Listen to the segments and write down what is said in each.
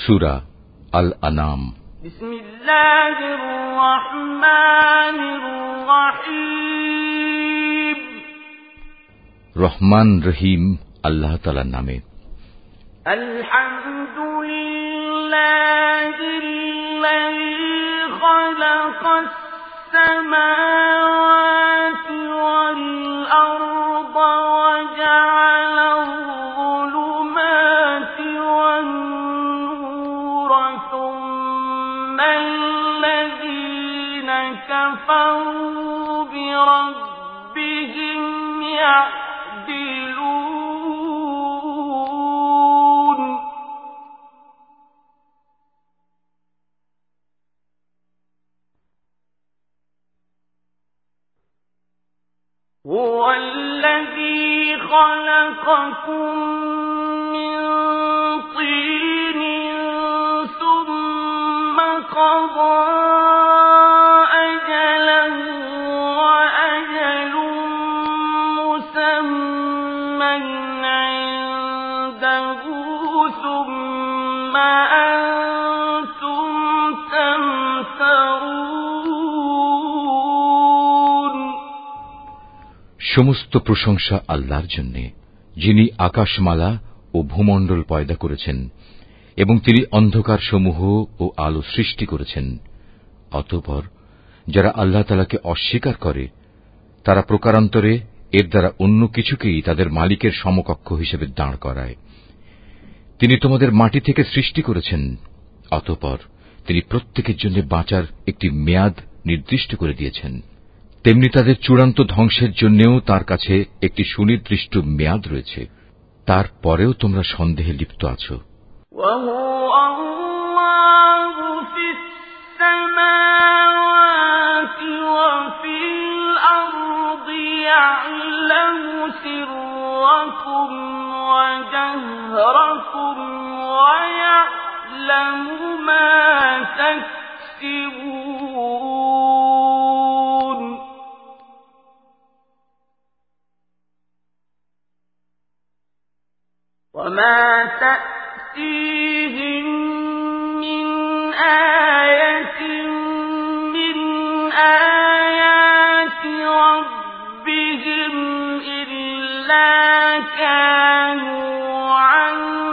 সুরা আল আনাম রহমান রহিম আল্লাহ তালার নামে الحمد خلق السماوات يعدلون. هو الذي خلقكم من طين ثم قضى সমস্ত প্রশংসা আল্লাহর জন্য, যিনি আকাশমালা ও ভূমণ্ডল পয়দা করেছেন এবং তিনি অন্ধকার সমূহ ও আলো সৃষ্টি করেছেন। অতঃপর যারা আল্লাহ তালাকে অস্বীকার করে, তারা প্রকারান্তরে এর দ্বারা অন্য কিছুকেই তাদের মালিকের সমকক্ষ হিসেবে দাঁড় করায়। তিনি তোমাদের মাটি থেকে সৃষ্টি করেছেন, অতঃপর তিনি প্রত্যেকের জন্য বাঁচার একটি মেয়াদ নির্দিষ্ট করে দিয়েছেন। তেমনি তাদের চূড়ান্ত ধ্বংসের জন্যেও তার কাছে একটি সুনির্দিষ্ট মেয়াদ রয়েছে তার পরেও তোমরা সন্দেহে লিপ্ত আছো وجهركم ويعلم ما تكسبون وما تأتيهم من آية من آيات ربهم إلا كانوا عنها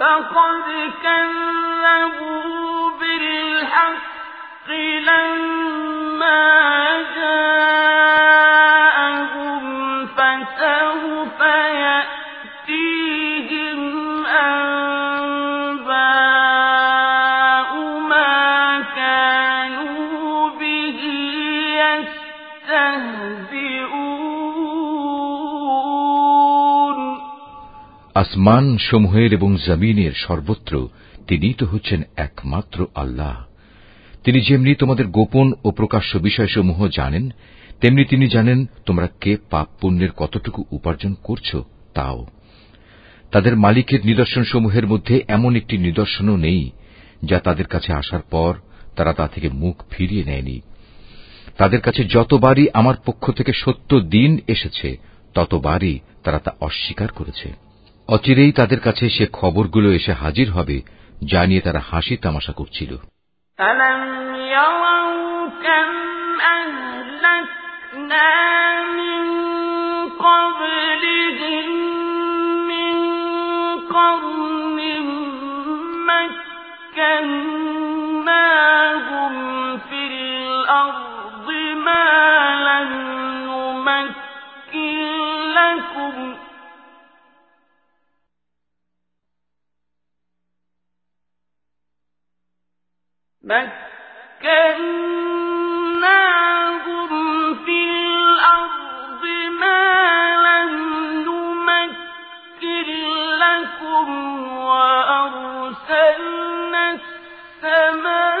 فقد كذبوا بالحق لما আসমান সমূহের এবং জমিনের সর্বত্র তিনি তো হচ্ছেন একমাত্র আল্লাহ। তিনি যেমনি তোমাদের গোপন ও প্রকাশ্য বিষয়সমূহ জানেন, তেমনি তিনি জানেন তোমরা কে পাপ পুণ্যের কতটুকু উপার্জন করছ তাও। তাদের মালিকের নিদর্শনসমূহের মধ্যে এমন একটি নিদর্শনও নেই, যা তাদের কাছে আসার পর তারা তা থেকে মুখ ফিরিয়ে নেয়নি। তাদের কাছে যতবারই আমার পক্ষ থেকে সত্য দিন এসেছে, ততবারই তারা তা অস্বীকার করেছে। অচিরেই তাদের কাছে সে খবরগুলো এসে হাজির হবে যা নিয়ে তারা হাসি তামাশা করছিল ألم يروا كم أهلكنا من قبلهم من قرن مكناهم في الأرض ما لم نمكن لكم مكناهم في الأرض ما لم نمكن لكم وأرسلنا السماء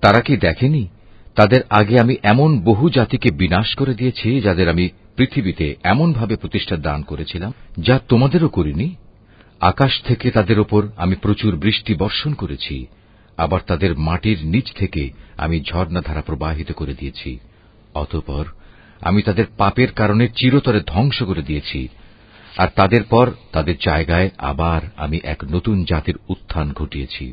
তারা কি দেখেনি? তাদের আগে আমি এমন বহু জাতিকে বিনাশ করে দিয়েছি যাদের আমি পৃথিবীতে এমনভাবে প্রতিষ্ঠা দান করেছিলাম, যা তোমাদেরও করিনি? আকাশ থেকে তাদের ওপর আমি প্রচুর বৃষ্টি বর্ষণ করেছি, আবার তাদের মাটির নিচ থেকে আমি ঝর্ণাধারা প্রবাহিত করে দিয়েছি। অতঃপর আমি তাদের পাপের কারণে চিরতরে ধ্বংস করে দিয়েছি, আর তাদের পর তাদের জায়গায় আবার আমি এক নতুন জাতির উত্থান ঘটিয়েছি।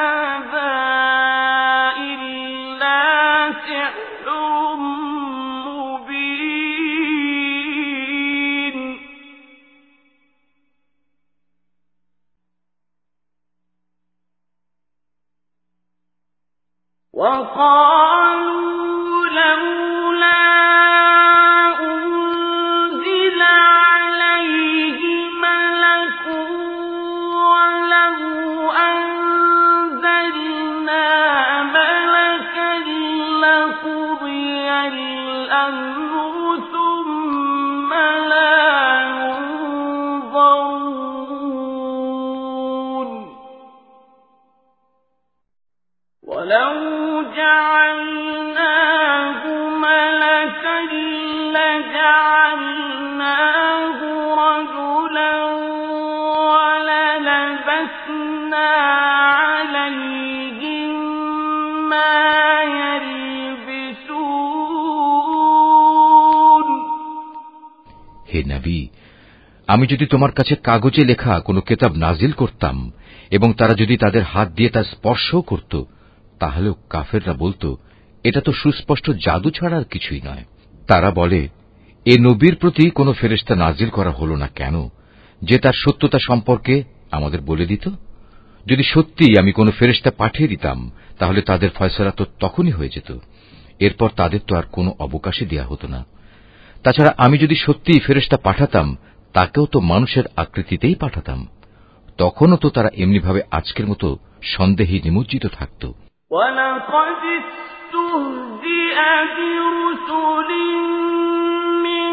وقالوا হে নবী, আমি যদি তোমার কাছে কাগজে লেখা কোনো কেতাব নাজিল করতাম এবং তারা যদি তাদের হাত দিয়ে তা স্পর্শও করত, তাহলেও কাফেররা বলতো, এটা তো সুস্পষ্ট জাদু ছাড়া আর কিছুই নয়। তারা বলে, এ নবীর প্রতি কোনো ফেরেশতা নাজিল করা হল না কেন, যে তার সত্যতা সম্পর্কে আমাদের বলে দিত? যদি সত্যিই আমি কোনো ফেরেশতা পাঠিয়ে দিতাম তাহলে তাদের ফয়সলা তো তখনই হয়ে যেত এরপর তাদের তো আর কোনো অবকাশই দেয়া হতো না তাছাড়া আমি যদি সত্যিই ফেরেশতা পাঠাতাম তাকেও তো মানুষের আকৃতিতেই পাঠাতাম তখনও তো তারা এমনিভাবে আজকের মতো সন্দেহে নিমজ্জিত থাকত ولقد استهزئ برسل من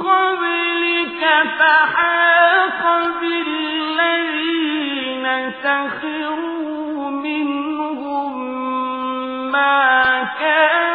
قبلك فحاق سخروا منهم ما كانوا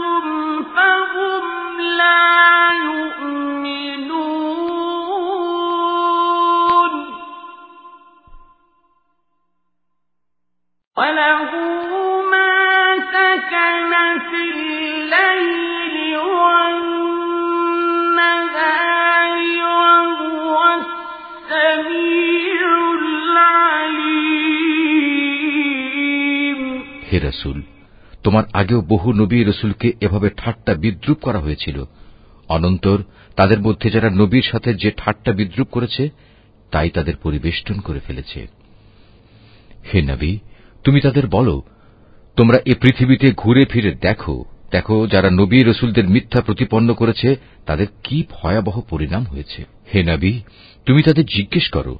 রসুল। তোমার আগেও বহু নবী রসুলকে এভাবে ঠাট্টা বিদ্রুপ করা হয়েছিল। অনন্তর তাদের মধ্যে যারা নবীর সাথে যে ঠাট্টা বিদ্রুপ করেছে, তাই তাদের পরিবেষ্টন করে ফেলেছে। হে নবী, তুমি তাদের বলো, তোমরা এ পৃথিবীতে ঘুরে ফিরে দেখো দেখো যারা নবী রসুলদের মিথ্যা প্রতিপন্ন করেছে, তাদের কি ভয়াবহ পরিণাম হয়েছে। হে নবী, তুমি তাদের জিজ্ঞেস করো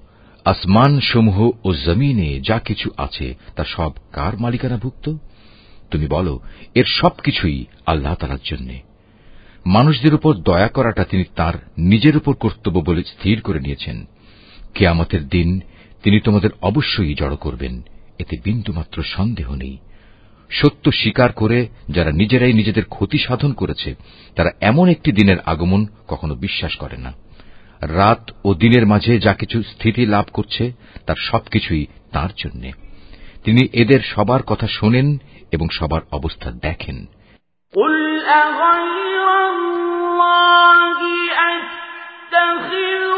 আসমান সমূহ ও জমিনে যা কিছু আছে, তা সব কার মালিকানাভুক্ত? তুমি বলো, এর সবকিছুই আল্লাহ তালার জন্যে। মানুষদের উপর দয়া করাটা তিনি তার নিজের উপর কর্তব্য বলে স্থির করে নিয়েছেন। কেয়ামতের দিন তিনি তোমাদের অবশ্যই জড়ো করবেন, এতে বিন্দুমাত্র সন্দেহ নেই। সত্য স্বীকার করে যারা নিজেরাই নিজেদের ক্ষতি সাধন করেছে, তারা এমন একটি দিনের আগমন কখনো বিশ্বাস করে না। রাত ও দিনের মাঝে যা কিছু স্থিতি লাভ করছে তার সবকিছুই তার জন্য তিনি এদের সবার কথা শোনেন এবং সবার অবস্থা দেখেন قل أغير الله أتخذ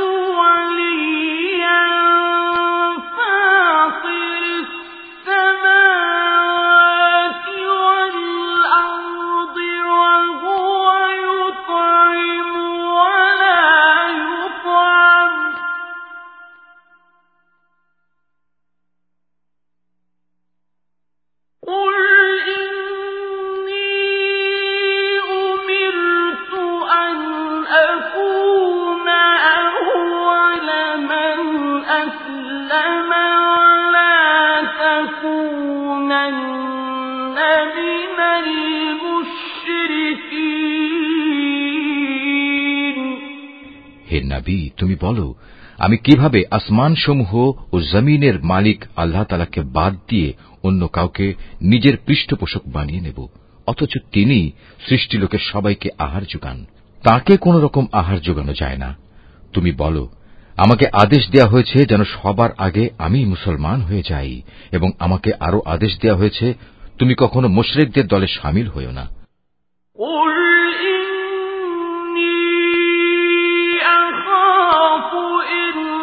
আমি কীভাবে আসমানসমূহ ও জমিনের মালিক আল্লাহ তালাকে বাদ দিয়ে অন্য কাউকে নিজের পৃষ্ঠপোষক বানিয়ে নেব? অথচ তিনি সৃষ্টিলোকের সবাইকে আহার যোগান। তাকে কোন রকম আহার যোগানো যায় না। তুমি বলো, আমাকে আদেশ দেয়া হয়েছে যেন সবার আগে আমি মুসলমান হয়ে যাই, এবং আমাকে আরও আদেশ দেয়া হয়েছে, তুমি কখনো মোশরেকদের দলে সামিল হইও না।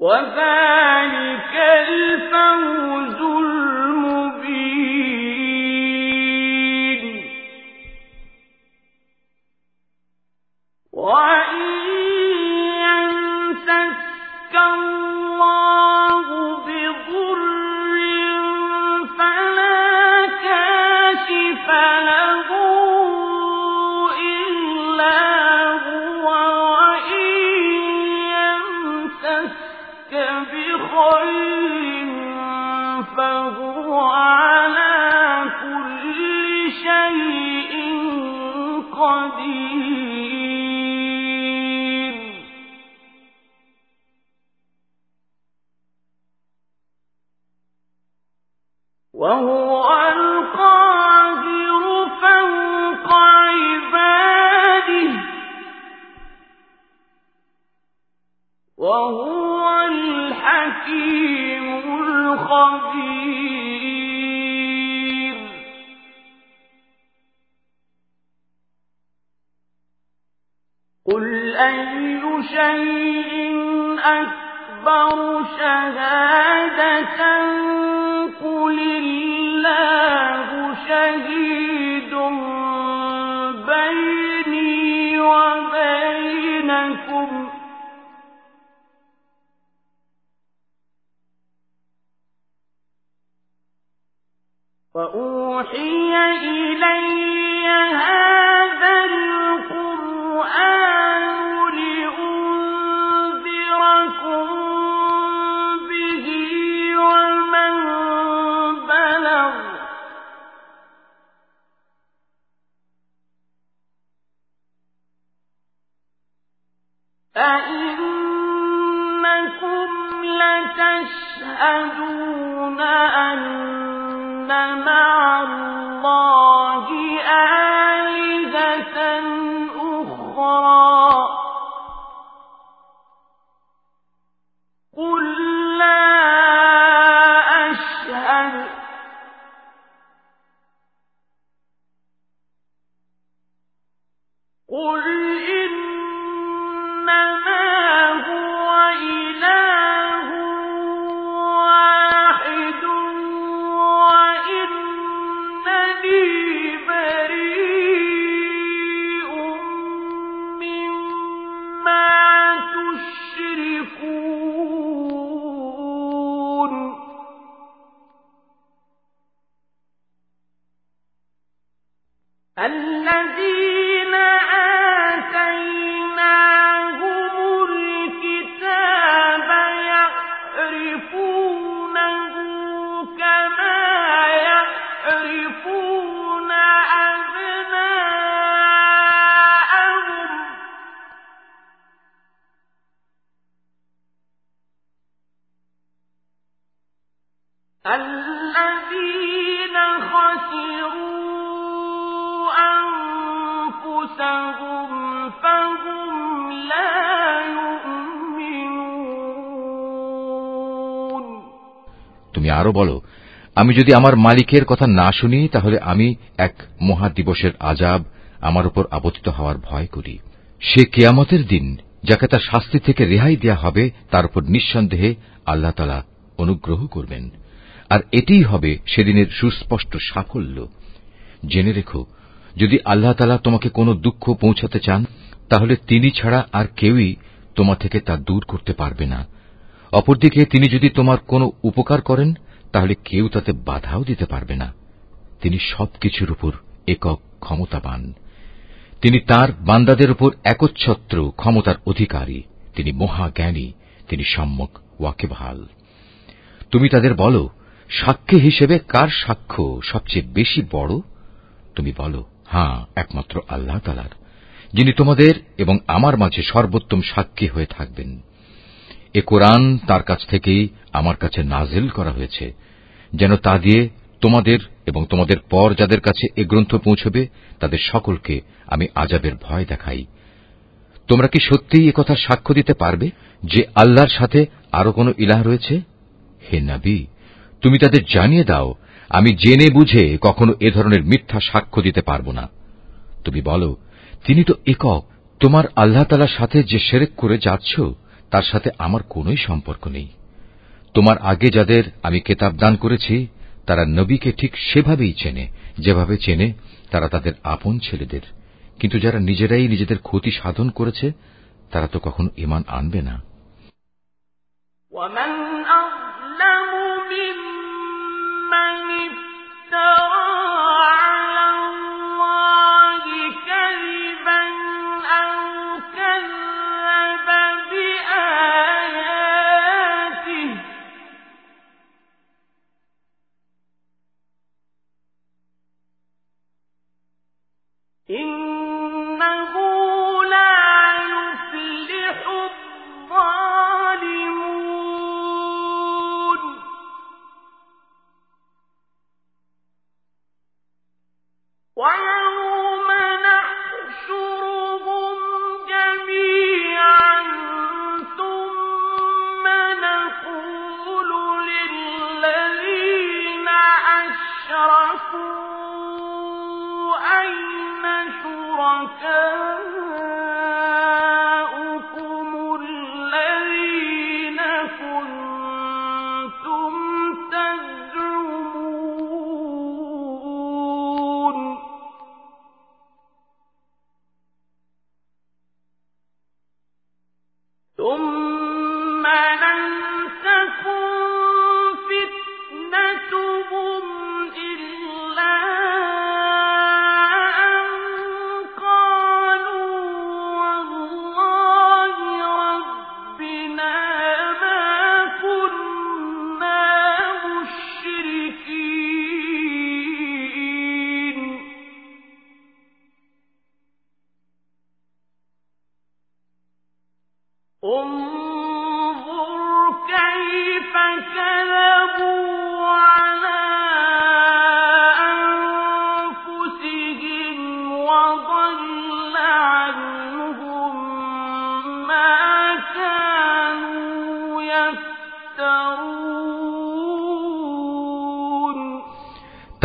وذلك الفوز المبين. وإن قل أي شيء أكبر شهادة قل الله شهيد بيني وبينكم. وأوحي إلي أئنكم لتشهدون أن مع الله آلهة أخرى. তুমি আরও বলো, আমি যদি আমার মালিকের কথা না শুনি, তাহলে আমি এক মহা দিবসের আজাব আমার উপর আপতিত হওয়ার ভয় করি। সে কেয়ামতের দিন, যাকে তার শাস্তি থেকে রেহাই দেয়া হবে, তার উপর নিঃসন্দেহে আল্লাহ তালা অনুগ্রহ করবেন। আর এটিই হবে সেদিনের সুস্পষ্ট সাফল্য। জেনে রেখো যদি আল্লাহ তালা তোমাকে কোনো দুঃখ পৌঁছাতে চান, তাহলে তিনি ছাড়া আর কেউই তোমা থেকে তা দূর করতে পারবে না। অপরদিকে তিনি যদি তোমার কোনো উপকার করেন, তাহলে কেউ তাতে বাধাও দিতে পারবে না। তিনি সবকিছুর উপর একক ক্ষমতাবান। তিনি তার বান্দাদের উপর একচ্ছত্র ক্ষমতার অধিকারী। তিনি মহাজ্ঞানী, তিনি সম্যক ওয়াকেবহাল। তুমি তাদের বলো, সাক্ষী হিসেবে কার সাক্ষ্য সবচেয়ে বেশি বড়? তুমি বলো হ্যাঁ একমাত্র আল্লাহ তালার যিনি তোমাদের এবং আমার মাঝে সর্বোত্তম সাক্ষী হয়ে থাকবেন। এ কোরআন তার কাছ থেকেই আমার কাছে নাজিল করা হয়েছে, যেন তা দিয়ে তোমাদের এবং তোমাদের পর যাদের কাছে এ গ্রন্থ পৌঁছবে, তাদের সকলকে আমি আজাবের ভয় দেখাই। তোমরা কি সত্যিই একথা সাক্ষ্য দিতে পারবে যে আল্লাহর সাথে আরও কোন ইলাহ রয়েছে? হে নবী, তুমি তাদের জানিয়ে দাও আমি জেনে বুঝে কখনো এ ধরনের মিথ্যা সাক্ষ্য দিতে পারব না তুমি বলো তিনি তো একক তোমার আল্লাহ তালার সাথে যে সেরেক করে যাচ্ছ তার সাথে আমার কোনোই সম্পর্ক নেই তোমার আগে যাদের আমি কেতাব দান করেছি তারা নবীকে ঠিক সেভাবেই চেনে যেভাবে চেনে তারা তাদের আপন ছেলেদের কিন্তু যারা নিজেরাই নিজেদের ক্ষতি সাধন করেছে তারা তো কখনো ইমান আনবে না ومن أظلم ممن مَّنِ افْتَرَىٰ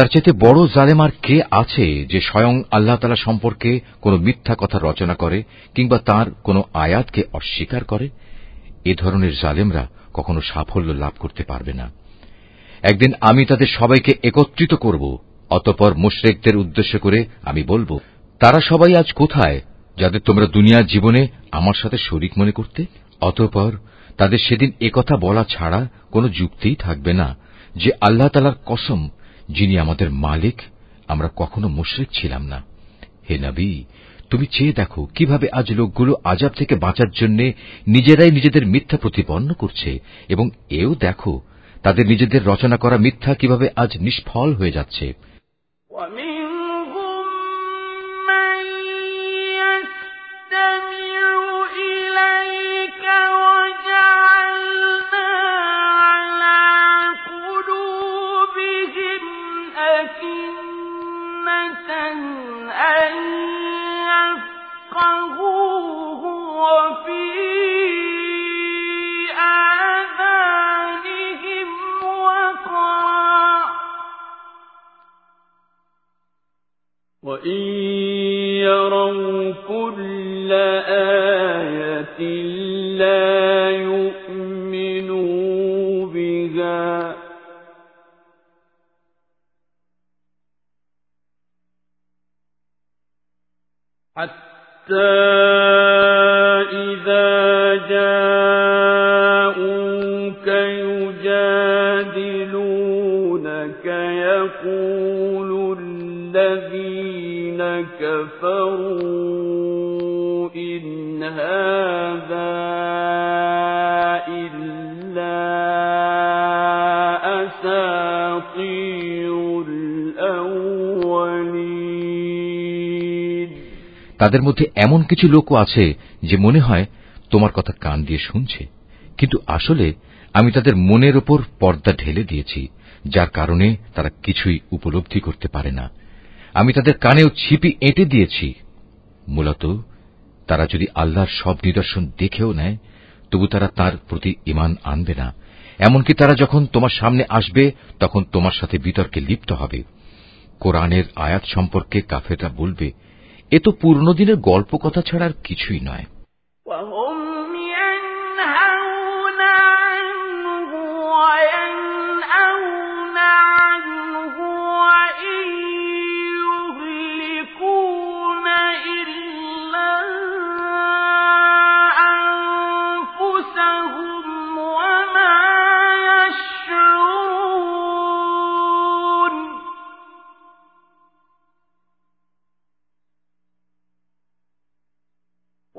তার চাইতে বড় জালেম আর কে আছে যে স্বয়ং আল্লাহ তালা সম্পর্কে কোনো মিথ্যা কথা রচনা করে কিংবা তার কোনো আয়াতকে অস্বীকার করে? এ ধরনের জালেমরা কখনো সাফল্য লাভ করতে পারবে না। একদিন আমি তাদের সবাইকে একত্রিত করব, অতপর মুশরেকদের উদ্দেশ্য করে আমি বলব, তারা সবাই আজ কোথায় যাদের তোমরা দুনিয়ার জীবনে আমার সাথে শরিক মনে করতে? অতপর তাদের সেদিন একথা বলা ছাড়া কোনো যুক্তিই থাকবে না যে আল্লাহ তালার কসম যিনি আমাদের মালিক, আমরা কখনো মুশরিক ছিলাম না। হে নবী, তুমি চেয়ে দেখো কীভাবে আজ লোকগুলো আজাব থেকে বাঁচার জন্য নিজেরাই নিজেদের মিথ্যা প্রতিপন্ন করছে, এবং এও দেখো, তাদের নিজেদের রচনা করা মিথ্যা কীভাবে আজ নিষ্ফল হয়ে যাচ্ছে। وإن يروا كل آية لا يؤمنوا بها حتى إذا جاءوك يجادلونك يقول كفروا إن هذا إلا أساطير الأولين তাদের মধ্যে এমন কিছু লোকও আছে যে মনে হয় তোমার কথা কান দিয়ে শুনছে কিন্তু আসলে আমি তাদের মনের ওপর পর্দা ঢেলে দিয়েছি যার কারণে তারা কিছুই উপলব্ধি করতে পারে না আমি তাদের কানেও ছিপি এঁটে দিয়েছি। মূলত, তারা যদি আল্লাহর সব নিদর্শন দেখেও নেয়, তবু তারা তার প্রতি ইমান আনবে না। এমনকি তারা যখন তোমার সামনে আসবে, তখন তোমার সাথে বিতর্কে লিপ্ত হবে। কোরআনের আয়াত সম্পর্কে কাফেররা বলবে, এ তো পুরনো দিনের গল্প কথা ছাড়া আর কিছুই নয়।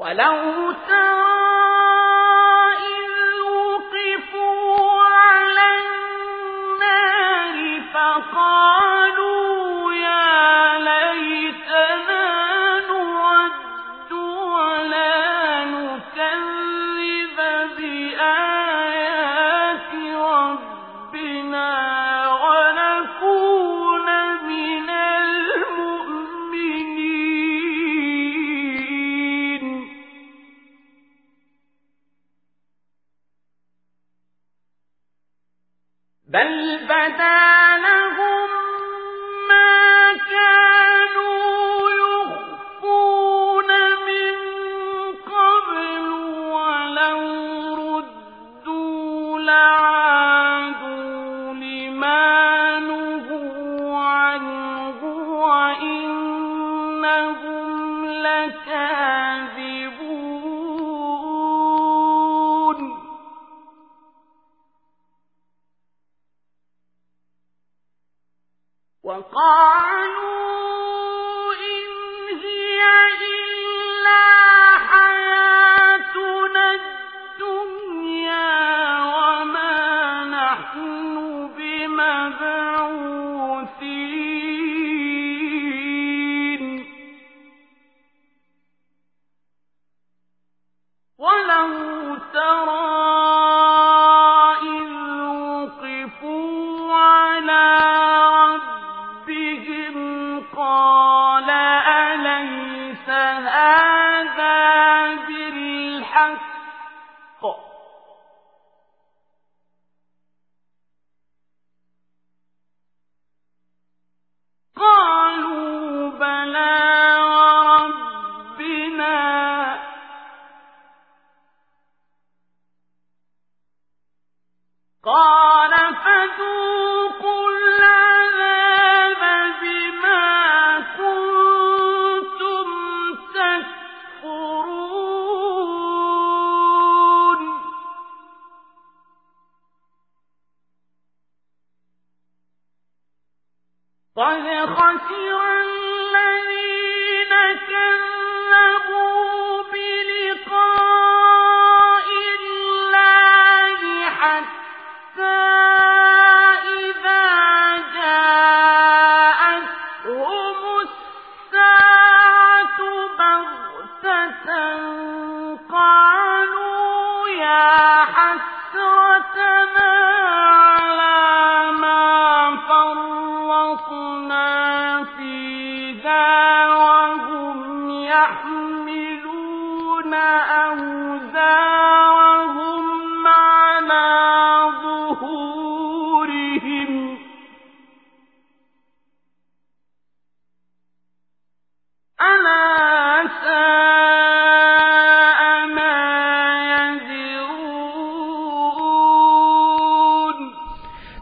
ولو ترى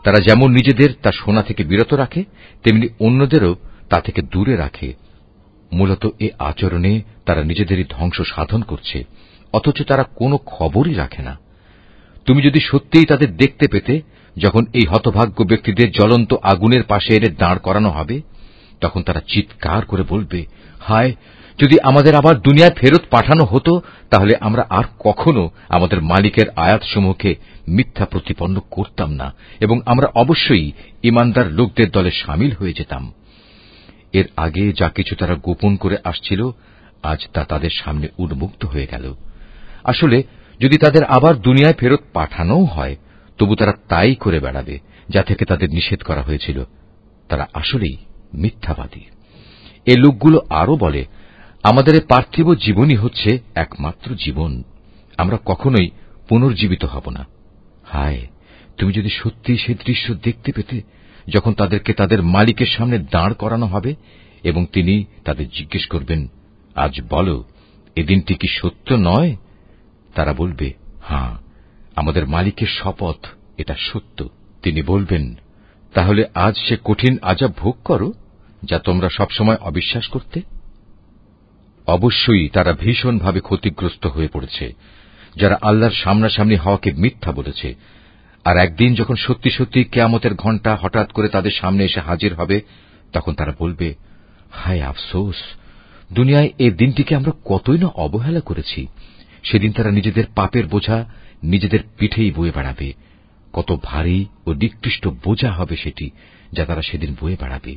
তারা যেমন নিজেদের তা শোনা থেকে বিরত রাখে, তেমনি অন্যদেরও তা থেকে দূরে রাখে। মূলত এ আচরণে তারা নিজেদেরই ধ্বংস সাধন করছে, অথচ তারা কোনো খবরই রাখে না। তুমি যদি সত্যিই তাদের দেখতে পেতে, যখন এই হতভাগ্য ব্যক্তিদের জ্বলন্ত আগুনের পাশে এনে দাঁড় করানো হবে, তখন তারা চিৎকার করে বলবে, হায়, যদি আমাদের আবার দুনিয়ায় ফেরত পাঠানো হতো তাহলে আমরা আর কখনো আমাদের মালিকের আয়াতসমূহকে মিথ্যা প্রতিপন্ন করতাম না, এবং আমরা অবশ্যই ইমানদার লোকদের দলে সামিল হয়ে যেতাম। এর আগে যা কিছু তারা গোপন করে আসছিল, আজ তা তাদের সামনে উন্মুক্ত হয়ে গেল। আসলে, যদি তাদের আবার দুনিয়ায় ফেরত পাঠানোও হয়, তবু তারা তাই করে বেড়াবে, যা থেকে তাদের নিষেধ করা হয়েছিল। তারা আসলেই মিথ্যাবাদী। এ লোকগুলো আরও বলে আমাদের এ পার্থিব জীবনই হচ্ছে একমাত্র জীবন। আমরা কখনোই পুনর্জীবিত হব না। হায়, তুমি যদি সত্যি সে দৃশ্য দেখতে পেতে, যখন তাদেরকে তাদের মালিকের সামনে দাঁড় করানো হবে এবং তিনি তাদের জিজ্ঞেস করবেন, আজ বলো, এ দিনটি কি সত্য নয়? তারা বলবে হাঁ আমাদের মালিকের শপথ এটা সত্য। তিনি বলবেন, তাহলে আজ সে কঠিন আজাব ভোগ করো, যা তোমরা সবসময় অবিশ্বাস করতে অবশ্যই তারা ভীষণভাবে ক্ষতিগ্রস্ত হয়ে পড়েছে, যারা আল্লাহর সামনাসামনি হওয়াকে মিথ্যা বলেছে। আর একদিন যখন সত্যি সত্যি কেয়ামতের ঘণ্টা হঠাৎ করে তাদের সামনে এসে হাজির হবে, তখন তারা বলবে, হায় আফসোস, দুনিয়ায় এ দিনটিকে আমরা কতই না অবহেলা করেছি। সেদিন তারা নিজেদের পাপের বোঝা নিজেদের পিঠেই বয়ে বেড়াবে। কত ভারী ও নিকৃষ্ট বোঝা হবে সেটি যা তারা সেদিন বয়ে বেড়াবে।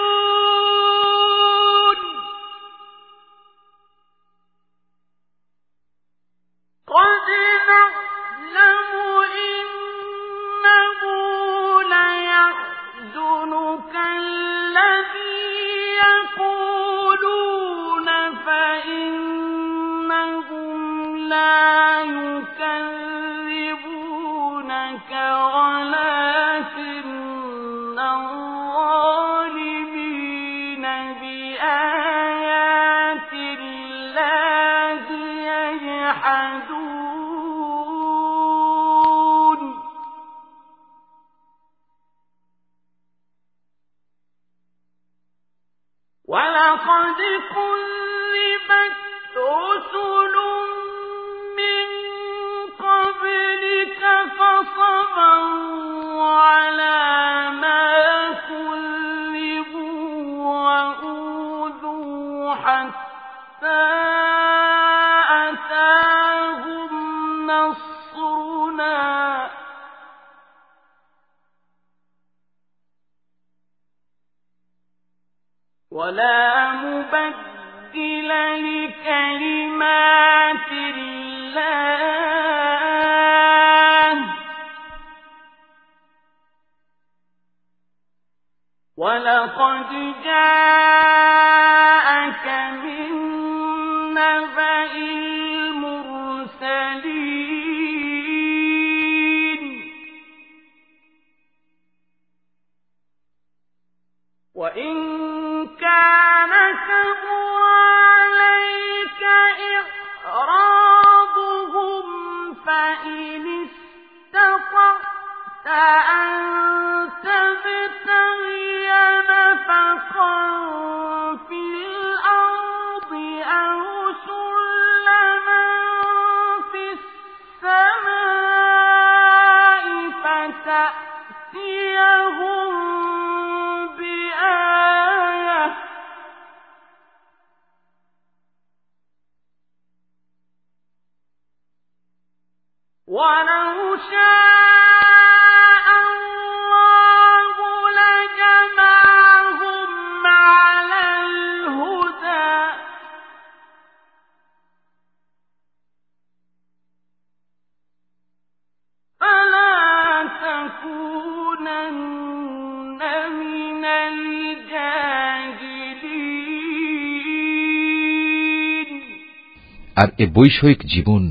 আর এ বৈষয়িক জীবন,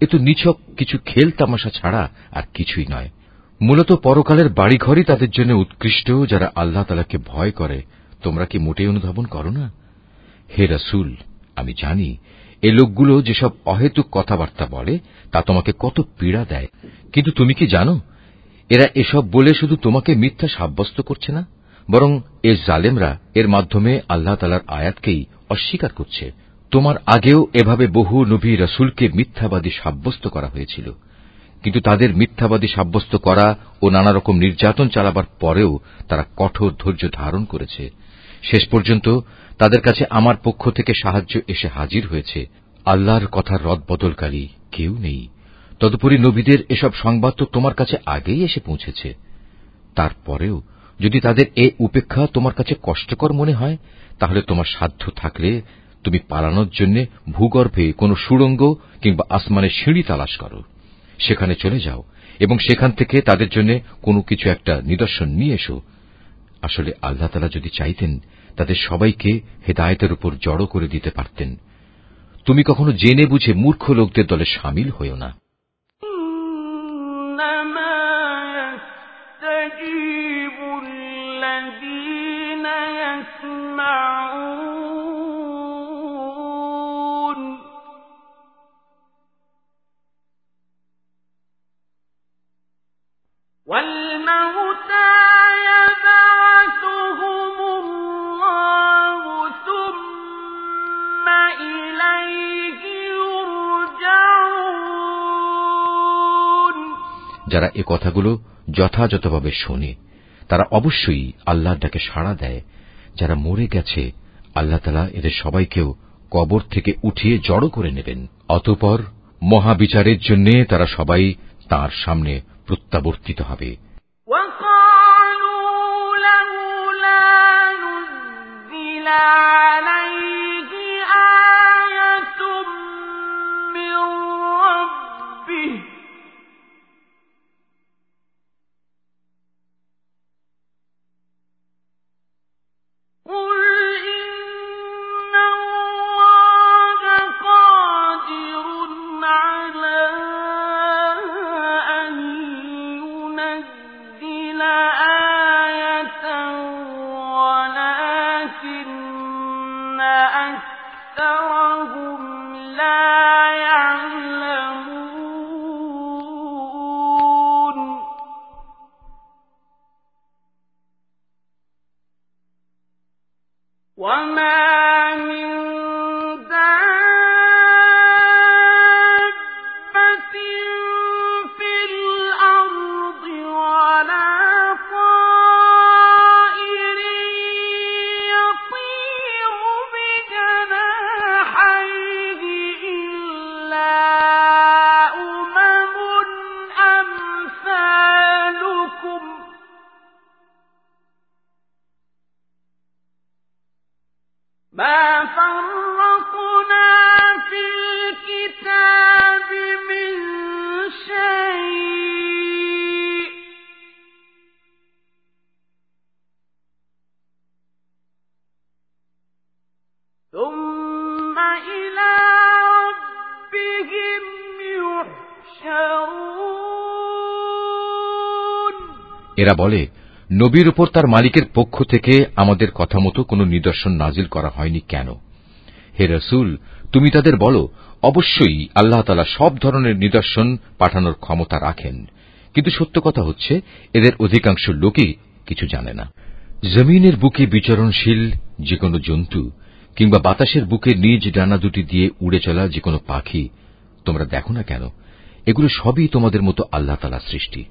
এ তো নিছক কিছু খেল তামাশা ছাড়া আর কিছুই নয়। মূলত পরকালের বাড়িঘরই তাদের জন্য উৎকৃষ্ট, যারা আল্লাহ তালাকে ভয় করে। তোমরা কি মোটেই অনুধাবন করো না? হে রসুল, আমি জানি, এ লোকগুলো যেসব অহেতুক কথাবার্তা বলে, তা তোমাকে কত পীড়া দেয়। কিন্তু তুমি কি জানো, এরা এসব বলে শুধু তোমাকে মিথ্যা সাব্যস্ত করছে না, বরং এ জালেমরা এর মাধ্যমে আল্লাহ তালার আয়াতকেই অস্বীকার করছে। তোমার আগেও এভাবে বহু নবী রসুলকে মিথ্যাবাদী সাব্যস্ত করা হয়েছিল। কিন্তু তাদের মিথ্যাবাদী সাব্যস্ত করা ও নানা রকম নির্যাতন চালাবার পরেও তারা কঠোর ধৈর্য ধারণ করেছে। শেষ পর্যন্ত তাদের কাছে আমার পক্ষ থেকে সাহায্য এসে হাজির হয়েছে। আল্লাহর কথার রদবদলকারী কেউ নেই। তদুপরি নবীদের এসব সংবাদ তো তোমার কাছে আগেই এসে পৌঁছেছে। তারপরেও যদি তাদের এ উপেক্ষা তোমার কাছে কষ্টকর মনে হয়, তাহলে তোমার সাধ্য থাকলে তুমি পালানোর জন্য ভূগর্ভে কোনো সুড়ঙ্গ কিংবা আসমানের সিঁড়ি তালাশ করো সেখানে চলে যাও এবং সেখান থেকে তাদের জন্য কোনো কিছু একটা নিদর্শন নিয়ে এসো আসলে আল্লাহ তালা যদি চাইতেন তাদের সবাইকে হেদায়তের উপর জড়ো করে দিতে পারতেন তুমি কখনো জেনে বুঝে মূর্খ লোকদের দলে সামিল হইও না إنما يستجيب الذين يسمعون والموتى يبعثهم الله ثم إليه يرجعون যারা এ কথাগুলো যথাযথভাবে শোনে তারা অবশ্যই আল্লাহর ডাকে সাড়া দেয় যারা মরে গেছে আল্লাহ তালা এদের সবাইকেও কবর থেকে উঠিয়ে জড়ো করে নেবেন অতঃপর মহাবিচারের জন্য তারা সবাই তার সামনে প্রত্যাবর্তিত হবে وقالوا لولا نزل عليه এরা বলে, নবীর উপর তার মালিকের পক্ষ থেকে আমাদের কথা মতো কোনো নিদর্শন নাজিল করা হয়নি কেন? হে রসুল, তুমি তাদের বলো, অবশ্যই আল্লাহ তালা সব ধরনের নিদর্শন পাঠানোর ক্ষমতা রাখেন। কিন্তু সত্য কথা হচ্ছে, এদের অধিকাংশ লোকই কিছু জানে না। জমিনের বুকে বিচরণশীল যে কোনো জন্তু কিংবা বাতাসের বুকে নিজ ডানা দুটি দিয়ে উড়ে চলা যে কোনো পাখি, তোমরা দেখো না কেন? এগুলো সবই তোমাদের মতো আল্লাহ তালা সৃষ্টি।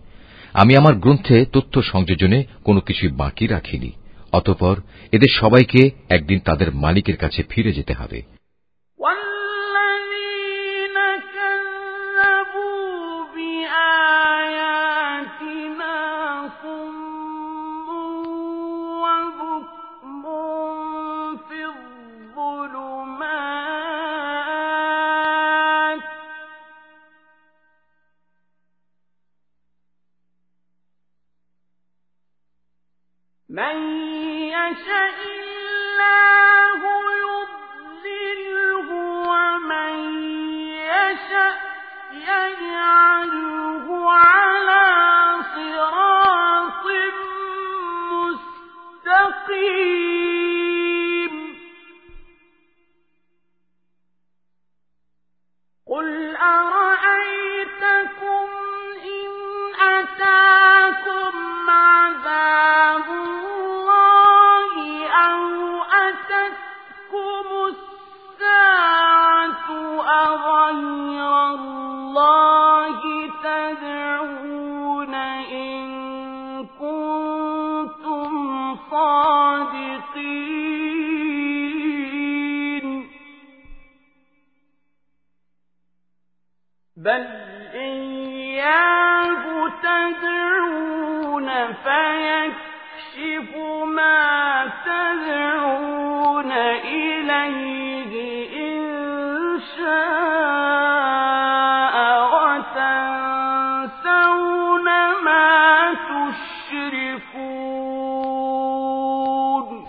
আমি আমার গ্রন্থে তথ্য সংযোজনে কোনো কিছুই বাকি রাখিনি। অতঃপর এদের সবাইকে একদিন তাদের মালিকের কাছে ফিরে যেতে হবে। من بل إياه تدعون فيكشف ما تدعون إليه إن شاء وتنسون ما تشركون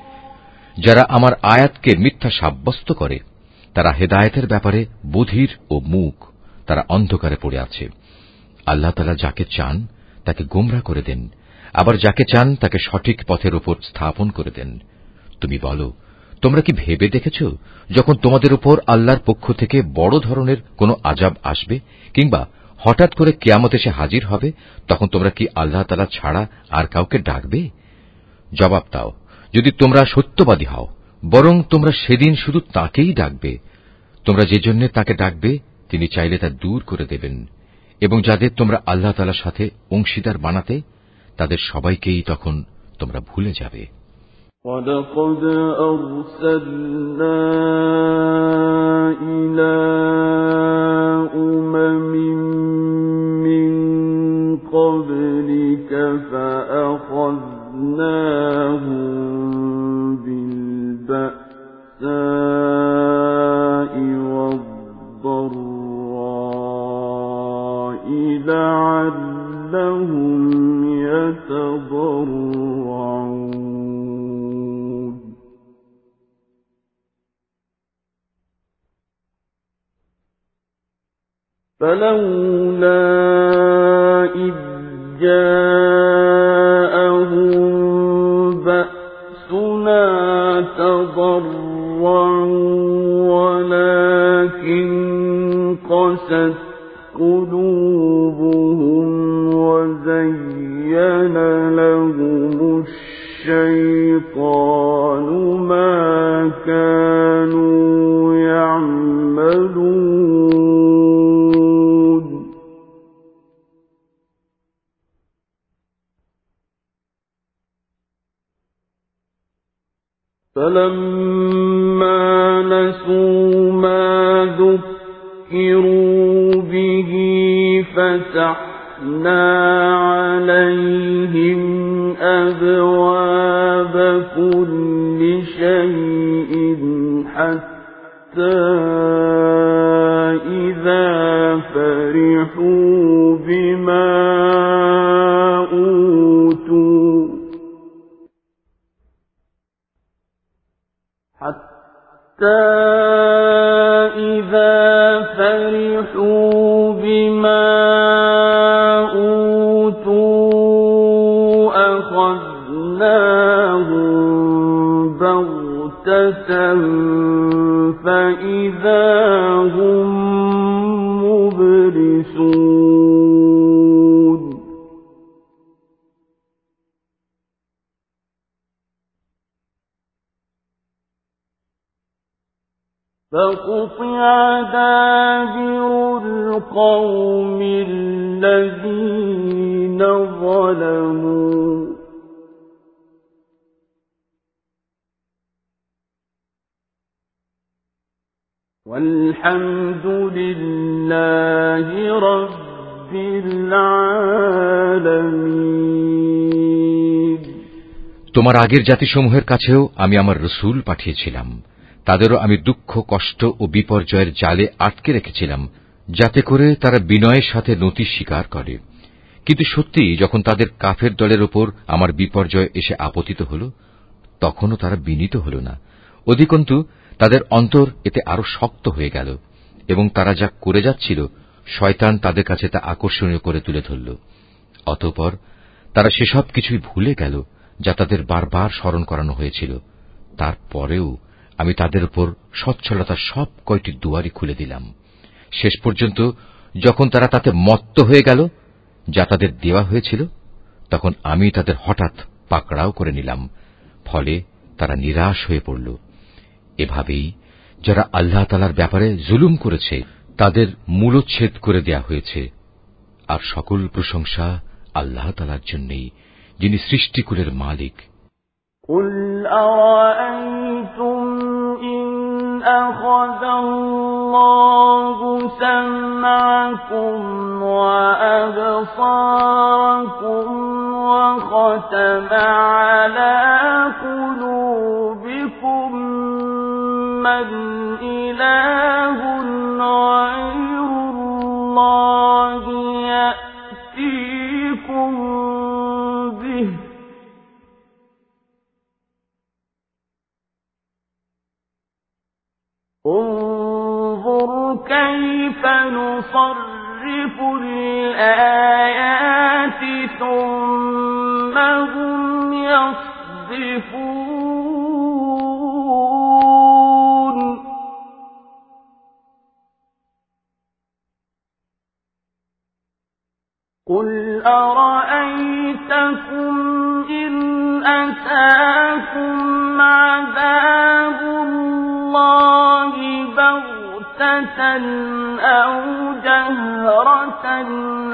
যারা আমার আয়াতকে মিথ্যা সাব্যস্ত করে তারা হেদায়েতের ব্যাপারে বধির ও মুখ তারা অন্ধকারে পড়ে আছে। আল্লাহ তালা যাকে চান, তাকে গোমরা করে দেন। আবার যাকে চান, তাকে সঠিক পথের উপর স্থাপন করে দেন। তুমি বলো, তোমরা কি ভেবে দেখেছ, যখন তোমাদের উপর আল্লাহর পক্ষ থেকে বড় ধরনের কোনো আজাব আসবে, কিংবা হঠাৎ করে কেয়ামত এসে হাজির হবে, তখন তোমরা কি আল্লাহ তালা ছাড়া আর কাউকে ডাকবে? জবাব দাও, যদি তোমরা সত্যবাদী হও, বরং তোমরা সেদিন শুধু তাকেই ডাকবে। তোমরা যে জন্য তাকে ডাকবে তিনি চাইলে তা দূর করে দেবেন এবং যাদের তোমরা আল্লাহ তালার সাথে অংশীদার বানাতে তাদের সবাইকেই তখন তোমরা ভুলে যাবে ولقد أرسلنا إلى القوم الذين ظلموا والحمد لله رب العالمين তোমার আগের জাতিসমূহের কাছেও আমি আমার রসুল পাঠিয়েছিলাম তাদেরও আমি দুঃখ কষ্ট ও বিপর্যয়ের জালে আটকে রেখেছিলাম যাতে করে তারা বিনয়ের সাথে নতি স্বীকার করে। কিন্তু সত্যি, যখন তাদের কাফের দলের ওপর আমার বিপর্যয় এসে আপতিত হল, তখনও তারা বিনীত হল না। অধিকন্তু, তাদের অন্তর এতে আরও শক্ত হয়ে গেল, এবং তারা যা করে যাচ্ছিল, শয়তান তাদের কাছে তা আকর্ষণীয় করে তুলে ধরল। অতঃপর, তারা সেসব কিছুই ভুলে গেল, যা তাদের বারবার স্মরণ করানো হয়েছিল। তারপরেও, আমি তাদের উপর সচ্ছলতার সব কয়টি দুয়ারি খুলে দিলাম। শেষ পর্যন্ত যখন তারা তাতে মত্ত হয়ে গেল যা তাদের দেওয়া হয়েছিল তখন আমি তাদের হঠাৎ পাকড়াও করে নিলাম ফলে তারা নিরাশ হয়ে পড়ল এভাবেই যারা আল্লাহ তালার ব্যাপারে জুলুম করেছে তাদের মূলচ্ছেদ করে দেয়া হয়েছে আর সকল প্রশংসা আল্লাহ তালার জন্যই যিনি সৃষ্টিকুলের মালিক قل أرأيتم إن أخذ الله سمعكم وأبصاركم وختم على قلوبكم من إله غير الله. انظر كيف نصرف الآيات ثم هم يصدفون قل أرأيتكم إن أتاكم عذاب الله بغتة أو جهرة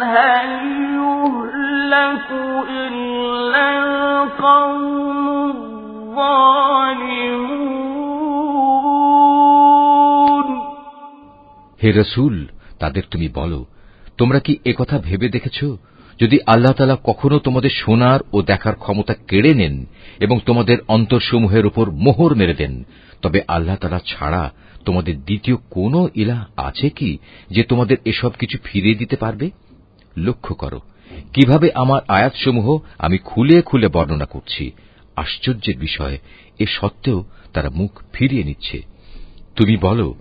هل يهلك إلا القوم الظالمون হে রসুল তাদের তুমি বলো তোমরা কি একথা ভেবে দেখেছ যদি আল্লাহ তালা কখনো তোমাদের শোনার ও দেখার ক্ষমতা কেড়ে নেন এবং তোমাদের অন্তরসমূহের উপর মোহর মেরে দেন তবে আল্লাহ তালা ছাড়া তোমাদের দ্বিতীয় কোন ইলাহ আছে কি যে তোমাদের এসব কিছু ফিরিয়ে দিতে পারবে? লক্ষ্য করো, কীভাবে আমার আয়াতসমূহ আমি খুলে খুলে বর্ণনা করছি। আশ্চর্যের বিষয়, এ সত্ত্বেও তারা মুখ ফিরিয়ে নিচ্ছে। তুমি বলো,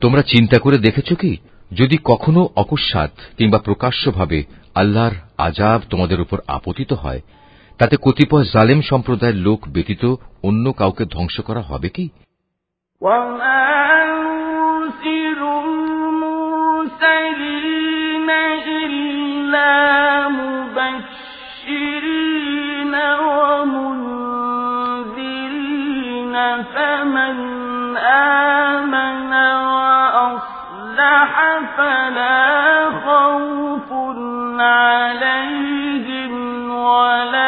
তোমরা চিন্তা করে দেখেছ কি? যদি কখনো অকস্মাৎ কিংবা প্রকাশ্যভাবে আল্লাহর আজাব তোমাদের উপর আপতিত হয়, তাতে কতিপয় জালেম সম্প্রদায়ের লোক ব্যতীত অন্য কাউকে ধ্বংস করা হবে কি? فلا خوف عليهم ولا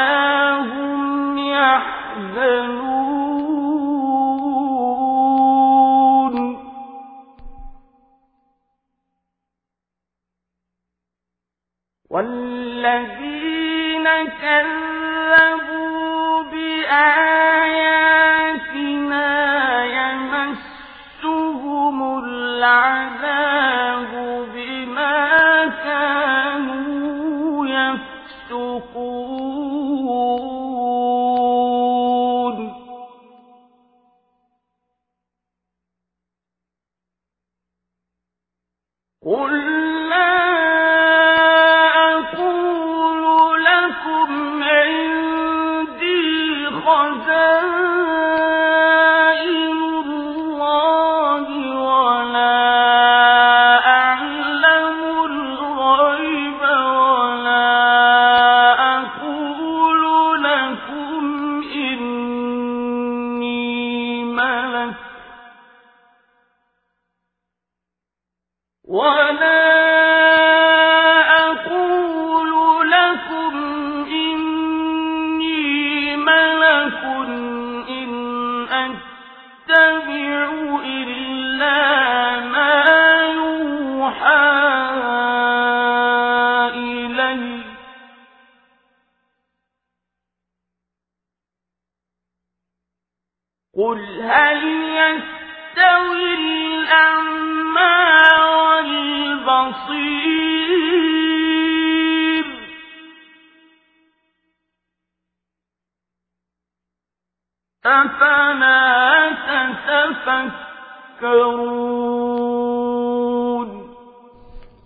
كذبوا بآياتنا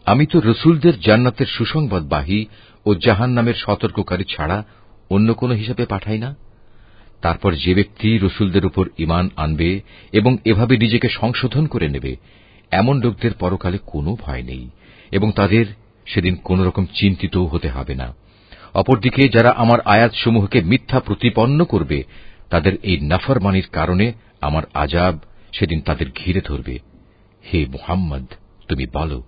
আমি তো রসুলদের জান্নাতের সুসংবাদবাহী ও জাহান নামের সতর্ককারী ছাড়া অন্য কোন হিসাবে পাঠাই না। তারপর যে ব্যক্তি রসুলদের উপর ইমান আনবে এবং এভাবে নিজেকে সংশোধন করে নেবে, এমন লোকদের পরকালে কোনো ভয় নেই এবং তাদের সেদিন কোন রকম চিন্তিত হতে হবে না। অপরদিকে যারা আমার আয়াতসমূহকে মিথ্যা প্রতিপন্ন করবে, তাদের এই নাফরমানির কারণে আমার আজাব সেদিন তাদের ঘিরে ধরবে। হে মুহাম্মদ, তুমি বলো,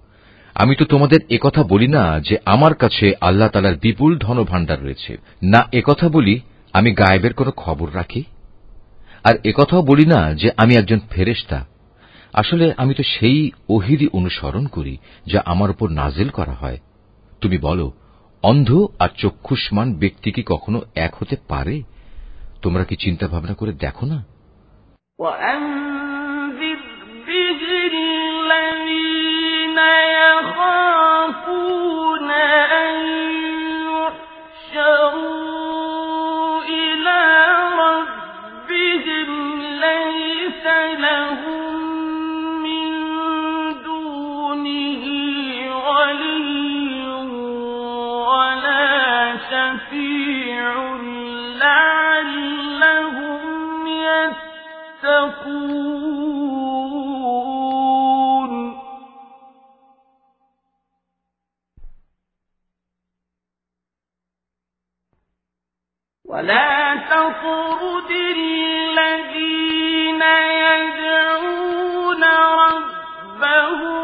আমি তো তোমাদের একথা বলি না যে আমার কাছে আল্লাহ তালার বিপুল ধনভাণ্ডার রয়েছে। না একথা বলি, আমি গায়েবের কোনো খবর রাখি? আর একথাও বলি না যে আমি একজন ফেরেস্তা আসলে আমি তো সেই ওহিরই অনুসরণ করি যা আমার উপর নাজেল করা হয়। তুমি বলো, অন্ধ আর চক্ষুষ্মান ব্যক্তি কি কখনো এক হতে পারে? তোমরা কি চিন্তা ভাবনা করে দেখো না? يخاف ولا تطرد الذين يدعون ربهم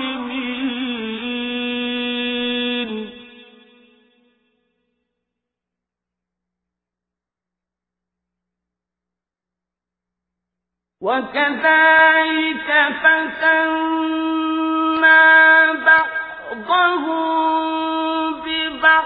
وكذلك فتنا بعضهم ببعض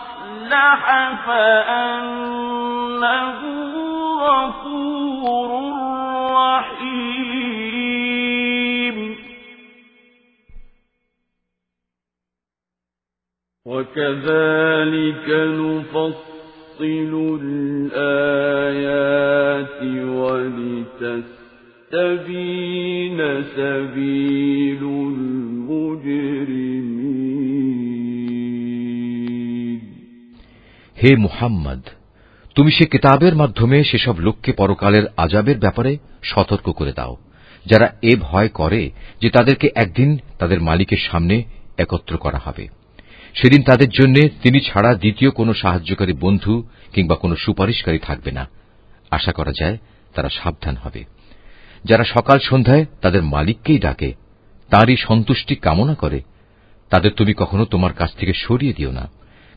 فأنه غفور رحيم وكذلك نفصل الْآيَاتِ وَلِتَسْتَبِينَ سَبِيلُ হে মুহাম্মদ, তুমি সে কিতাবের মাধ্যমে সেসব লোককে পরকালের আজাবের ব্যাপারে সতর্ক করে দাও, যারা এ ভয় করে যে তাদেরকে একদিন তাদের মালিকের সামনে একত্র করা হবে। সেদিন তাদের জন্য তিনি ছাড়া দ্বিতীয় কোনো সাহায্যকারী বন্ধু কিংবা কোনো সুপারিশকারী থাকবে না। আশা করা যায় তারা সাবধান হবে। যারা সকাল সন্ধ্যায় তাদের মালিককেই ডাকে, তাঁরই সন্তুষ্টি কামনা করে, তাদের তুমি কখনো তোমার কাছ থেকে সরিয়ে দিও না।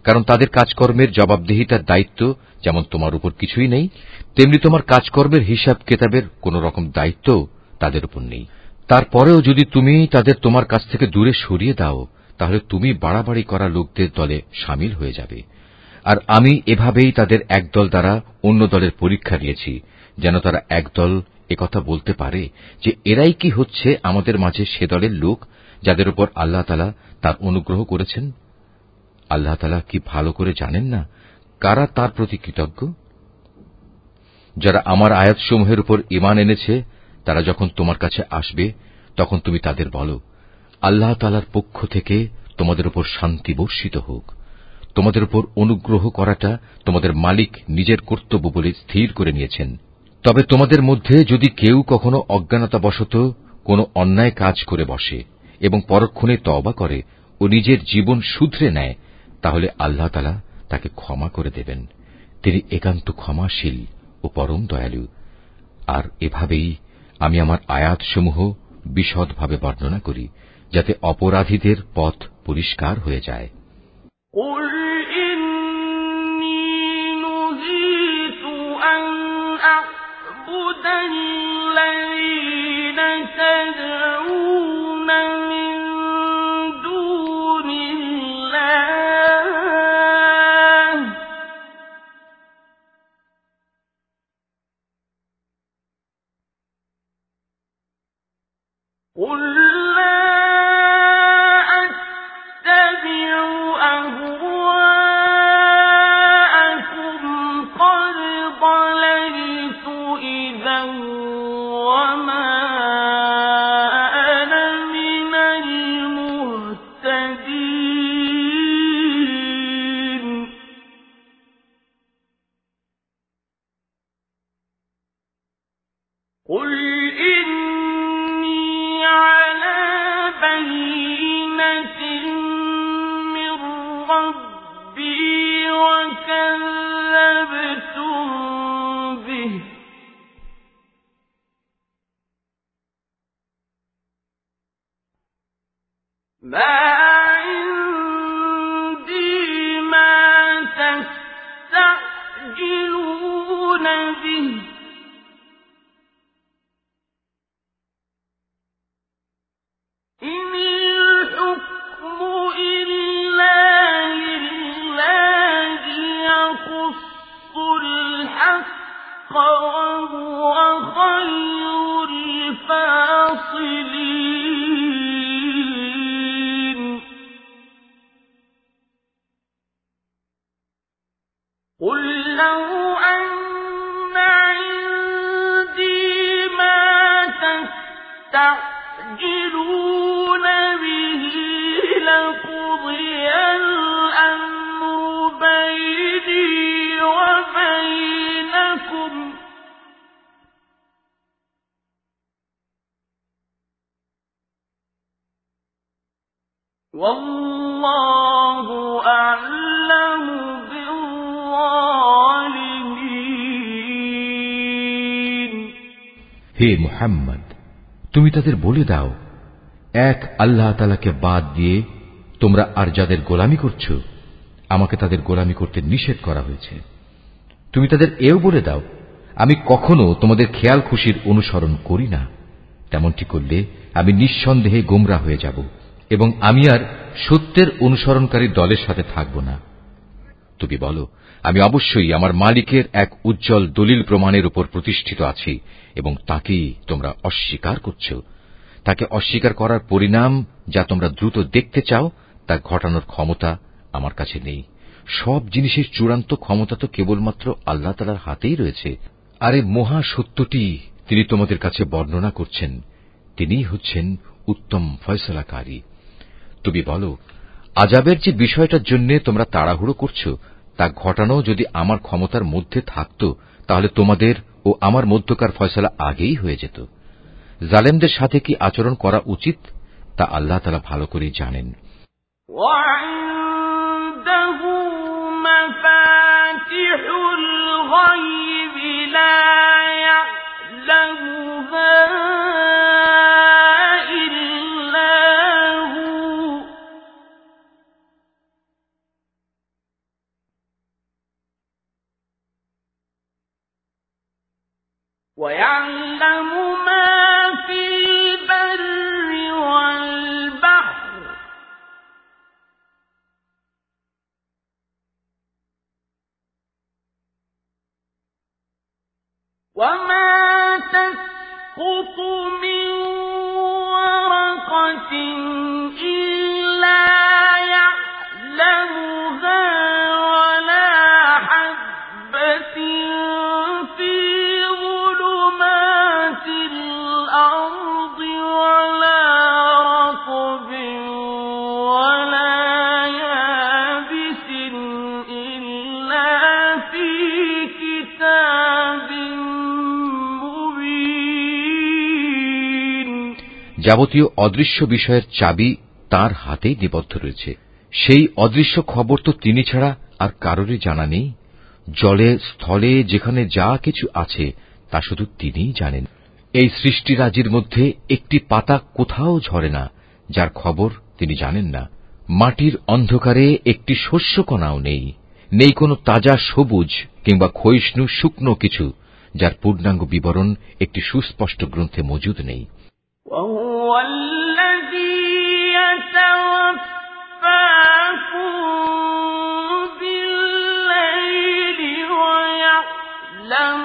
কারণ তাদের কাজকর্মের জবাবদিহিতার দায়িত্ব যেমন তোমার উপর কিছুই নেই, তেমনি তোমার কাজকর্মের হিসাব কেতাবের কোন রকম দায়িত্ব তাদের উপর নেই। তারপরেও যদি তুমি তাদের তোমার কাছ থেকে দূরে সরিয়ে দাও, তাহলে তুমি বাড়াবাড়ি করা লোকদের দলে সামিল হয়ে যাবে। আর আমি এভাবেই তাদের একদল দ্বারা অন্য দলের পরীক্ষা নিয়েছি যেন তারা একদল একথা বলতে পারে যে এরাই কি হচ্ছে আমাদের মাঝে সে দলের লোক যাদের উপর আল্লাহ তালা তার অনুগ্রহ করেছেন। আল্লাহ তালা কি ভালো করে জানেন না কারা তার প্রতি কৃতজ্ঞ? যারা আমার আয়াতসমূহের উপর ইমান এনেছে, তারা যখন তোমার কাছে আসবে, তখন তুমি তাদের বলো, আল্লাহ তালার পক্ষ থেকে তোমাদের উপর শান্তি বর্ষিত হোক। তোমাদের উপর অনুগ্রহ করাটা তোমাদের মালিক নিজের কর্তব্য বলে স্থির করে নিয়েছেন। তবে তোমাদের মধ্যে যদি কেউ কখনো অজ্ঞানতাবশত কোনো অন্যায় কাজ করে বসে এবং পরক্ষণে তবা করে ও নিজের জীবন শুধরে নেয় তাহলে আল্লাহ তালা তাকে ক্ষমা করে দেবেন তিনি একান্ত ক্ষমাশীল ও পরম দয়ালু আর এভাবেই আমি আমার আয়াতসমূহ বিশদভাবে বর্ণনা করি যাতে অপরাধীদের পথ পরিষ্কার হয়ে যায় قل إني نهيت أن أعبد الذين تدعون قل الفاصلين والله أعلم بالظالمين হে মুহাম্মদ তুমি তাদের বলে দাও এক আল্লাহ তালাকে বাদ দিয়ে তোমরা আর যাদের গোলামি করছ আমাকে তাদের গোলামি করতে নিষেধ করা হয়েছে তুমি তাদের এও বলে দাও আমি কখনো তোমাদের খেয়াল খুশির অনুসরণ করি না তেমনটি করলে আমি নিঃসন্দেহে গোমরা হয়ে যাব এবং আমি আর সত্যের অনুসরণকারী দলের সাথে থাকব না। তুমি বলো, আমি অবশ্যই আমার মালিকের এক উজ্জ্বল দলিল প্রমাণের উপর প্রতিষ্ঠিত আছি এবং তাকেই তোমরা অস্বীকার করছ। তাকে অস্বীকার করার পরিণাম যা তোমরা দ্রুত দেখতে চাও, তা ঘটানোর ক্ষমতা আমার কাছে নেই। সব জিনিসের চূড়ান্ত ক্ষমতা তো কেবলমাত্র আল্লাহ তালার হাতেই রয়েছে। আর এই মহা সত্যটি তিনি তোমাদের কাছে বর্ণনা করছেন। তিনি হচ্ছেন উত্তম ফয়সলাকারী। তুমি বলো আজাবের যে বিষয়টার জন্য তোমরা তাড়াহুড়ো করছ তা ঘটানো যদি আমার ক্ষমতার মধ্যে থাকত তাহলে তোমাদের ও আমার মধ্যকার ফয়সলা আগেই হয়ে যেত জালেমদের সাথে কি আচরণ করা উচিত তা আল্লাহ তালা ভালো করেই জানেন الغيب لا يعلمها ويعلم ما في البر والبحر. وما تسقط من ورقة إلا যাবতীয় অদৃশ্য বিষয়ের চাবি তার হাতেই নিবদ্ধ রয়েছে। সেই অদৃশ্য খবর তো তিনি ছাড়া আর কারোরই জানা নেই। জলে, স্থলে, যেখানে যা কিছু আছে, তা শুধু তিনিই জানেন। এই সৃষ্টিরাজির মধ্যে একটি পাতা কোথাও ঝরে না, যার খবর তিনি জানেন না। মাটির অন্ধকারে একটি শস্যকণাও নেই। নেই কোনো তাজা সবুজ কিংবা ক্ষয়িষ্ণু শুকনো কিছু, যার পূর্ণাঙ্গ বিবরণ একটি সুস্পষ্ট গ্রন্থে মজুদ নেই। وهو الذي يتوفاكم بالليل ويعلم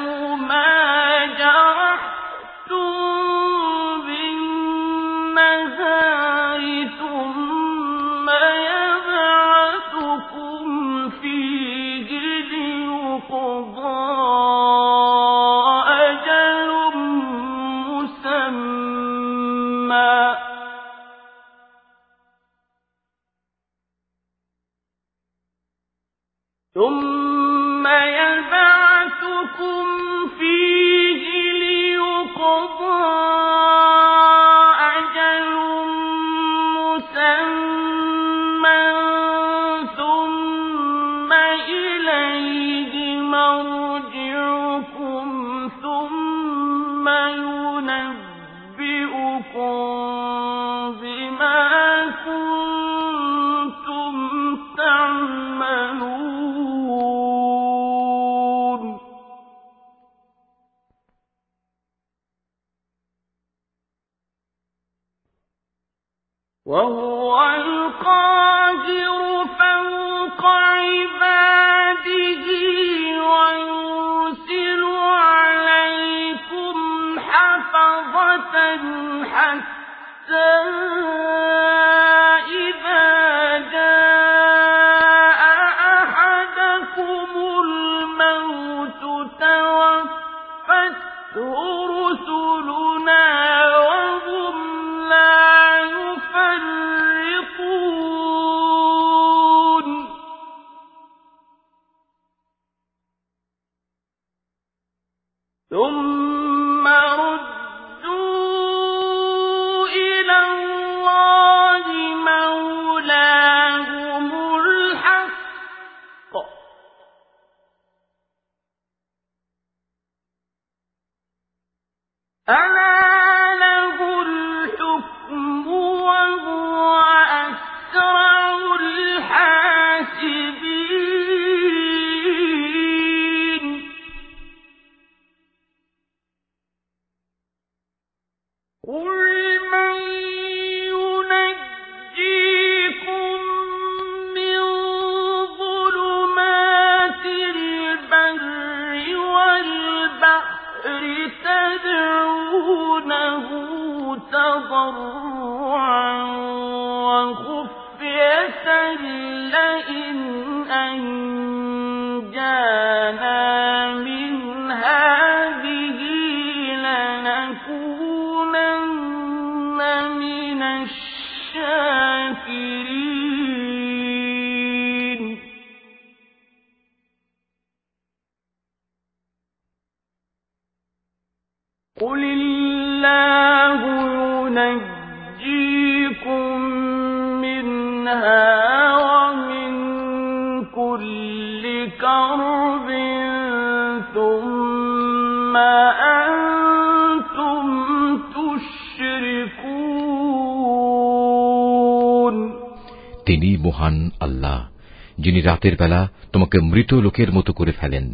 যিনি রাতের বেলা তোমাকে মৃত লোকের মতো করে ফেলেন।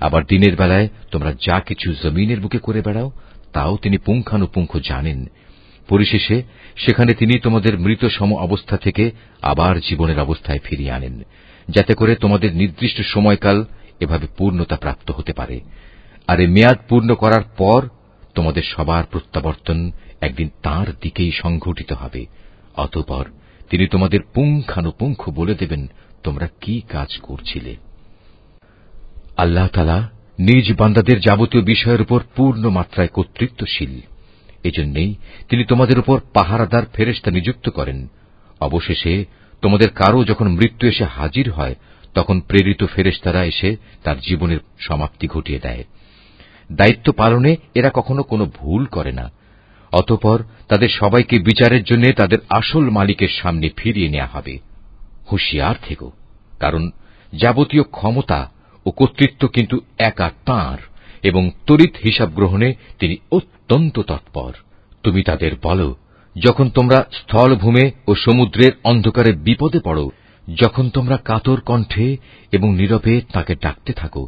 আবার দিনের বেলায় তোমরা যা কিছু জমিনের বুকে করে বেড়াও, তাও তিনি পুঙ্খানুপুঙ্খ জানেন। পরিশেষে সেখানে তিনি তোমাদের মৃত সম অবস্থা থেকে আবার জীবনের অবস্থায় ফিরিয়ে আনেন, যাতে করে তোমাদের নির্দিষ্ট সময়কাল এভাবে পূর্ণতা প্রাপ্ত হতে পারে। আর এ মেয়াদ পূর্ণ করার পর তোমাদের সবার প্রত্যাবর্তন একদিন তার দিকেই সংঘটিত হবে। অতঃপর তিনি তোমাদের পুঙ্খানুপুঙ্খ বলে দেবেন, তোমরা কি কাজ করছিলে। আল্লাহ তালা নিজ বান্দাদের যাবতীয় বিষয়ের উপর পূর্ণ মাত্রায় কর্তৃত্বশীল। এজন্যই তিনি তোমাদের উপর পাহারাদার ফেরেস্তা নিযুক্ত করেন। অবশেষে তোমাদের কারও যখন মৃত্যু এসে হাজির হয়, তখন প্রেরিত ফেরেস্তারা এসে তার জীবনের সমাপ্তি ঘটিয়ে দেয়। দায়িত্ব পালনে এরা কখনো কোনো ভুল করে না। অতঃপর তাদের সবাইকে বিচারের জন্য তাদের আসল মালিকের সামনে ফিরিয়ে নেওয়া হবে। হুঁশিয়ার থেকো, কারণ যাবতীয় ক্ষমতা ও কর্তৃত্ব কিন্তু একা তাঁর এবং তড়িৎ হিসাব গ্রহণে তিনি অত্যন্ত তৎপর। তুমি তাদের বলো, যখন তোমরা স্থলভূমে ও সমুদ্রের অন্ধকারে বিপদে পড়ো, যখন তোমরা কাতর কণ্ঠে এবং নীরবে তাকে ডাকতে থাকো,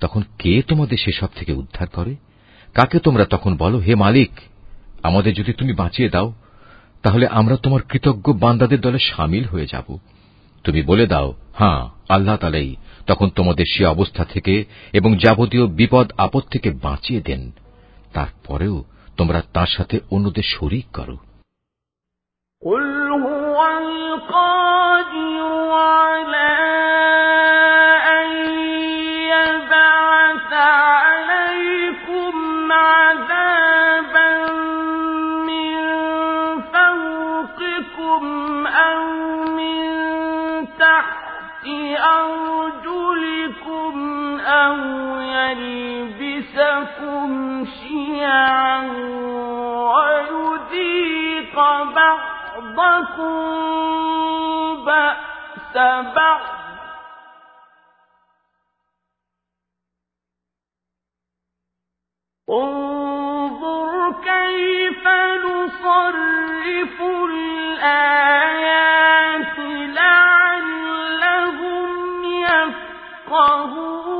তখন কে তোমাদের সেসব থেকে উদ্ধার করে? কাকে তোমরা তখন বলো, হে মালিক আমাদের যদি তুমি বাঁচিয়ে দাও তাহলে আমরা তোমার কৃতজ্ঞ বান্দাদের দলে সামিল হয়ে যাব তুমি বলে দাও হাঁ আল্লাহ তালাই তখন তোমাদের সে অবস্থা থেকে এবং যাবতীয় বিপদ আপদ থেকে বাঁচিয়ে দেন তারপরেও তোমরা তার সাথে অন্যদের শরিক করো قل هو القادر ويذيق بعضكم بأس بعض. انظر كيف نصرف الآيات لعلهم يفقهون.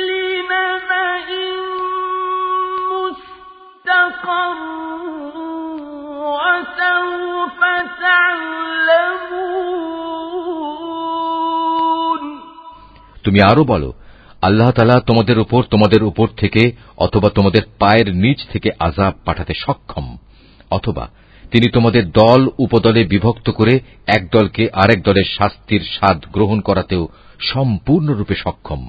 তুমি আরও বলো, আল্লাহ তালা তোমাদের উপর তোমাদের উপর থেকে অথবা তোমাদের পায়ের নিচ থেকে আজাব পাঠাতে সক্ষম। অথবা তিনি তোমাদের দল উপদলে বিভক্ত করে এক দলকে আরেক দলের শাস্তির স্বাদ গ্রহণ করাতেও সম্পূর্ণরূপে সক্ষম।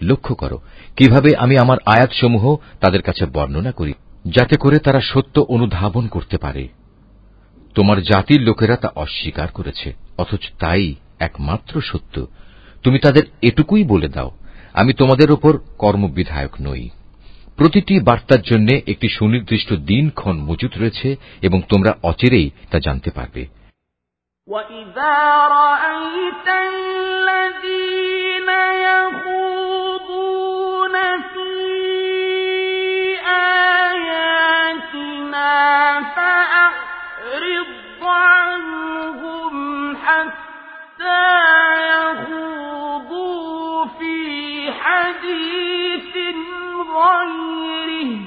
লক্ষ্য করো, কীভাবে আমি আমার আয়াতসমূহ তাদের কাছে বর্ণনা করি, যাতে করে তারা সত্য অনুধাবন করতে পারে। তোমার জাতির লোকেরা তা অস্বীকার করেছে, অথচ তাই একমাত্র সত্য। তুমি তাদের এটুকুই বলে দাও আমি তোমাদের ওপর কর্মবিধায়ক নই প্রতিটি বার্তার জন্য একটি সুনির্দিষ্ট দিনক্ষণ মজুত রয়েছে এবং তোমরা অচিরেই তা জানতে পারবে وَإِذَا رَأَيْتَ الَّذِينَ يَخُوضُونَ فِي آيَاتِنَا فَأَعْرِضْ عَنْهُمْ حَتَّىٰ يَخُوضُوا في حديث غيره.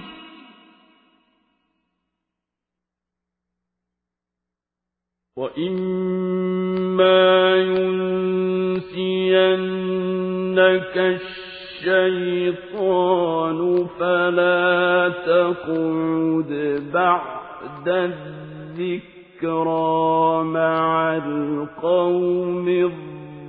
وإما ينسينك الشيطان فلا تقعد بعد الذكرى مع القوم الظالمين.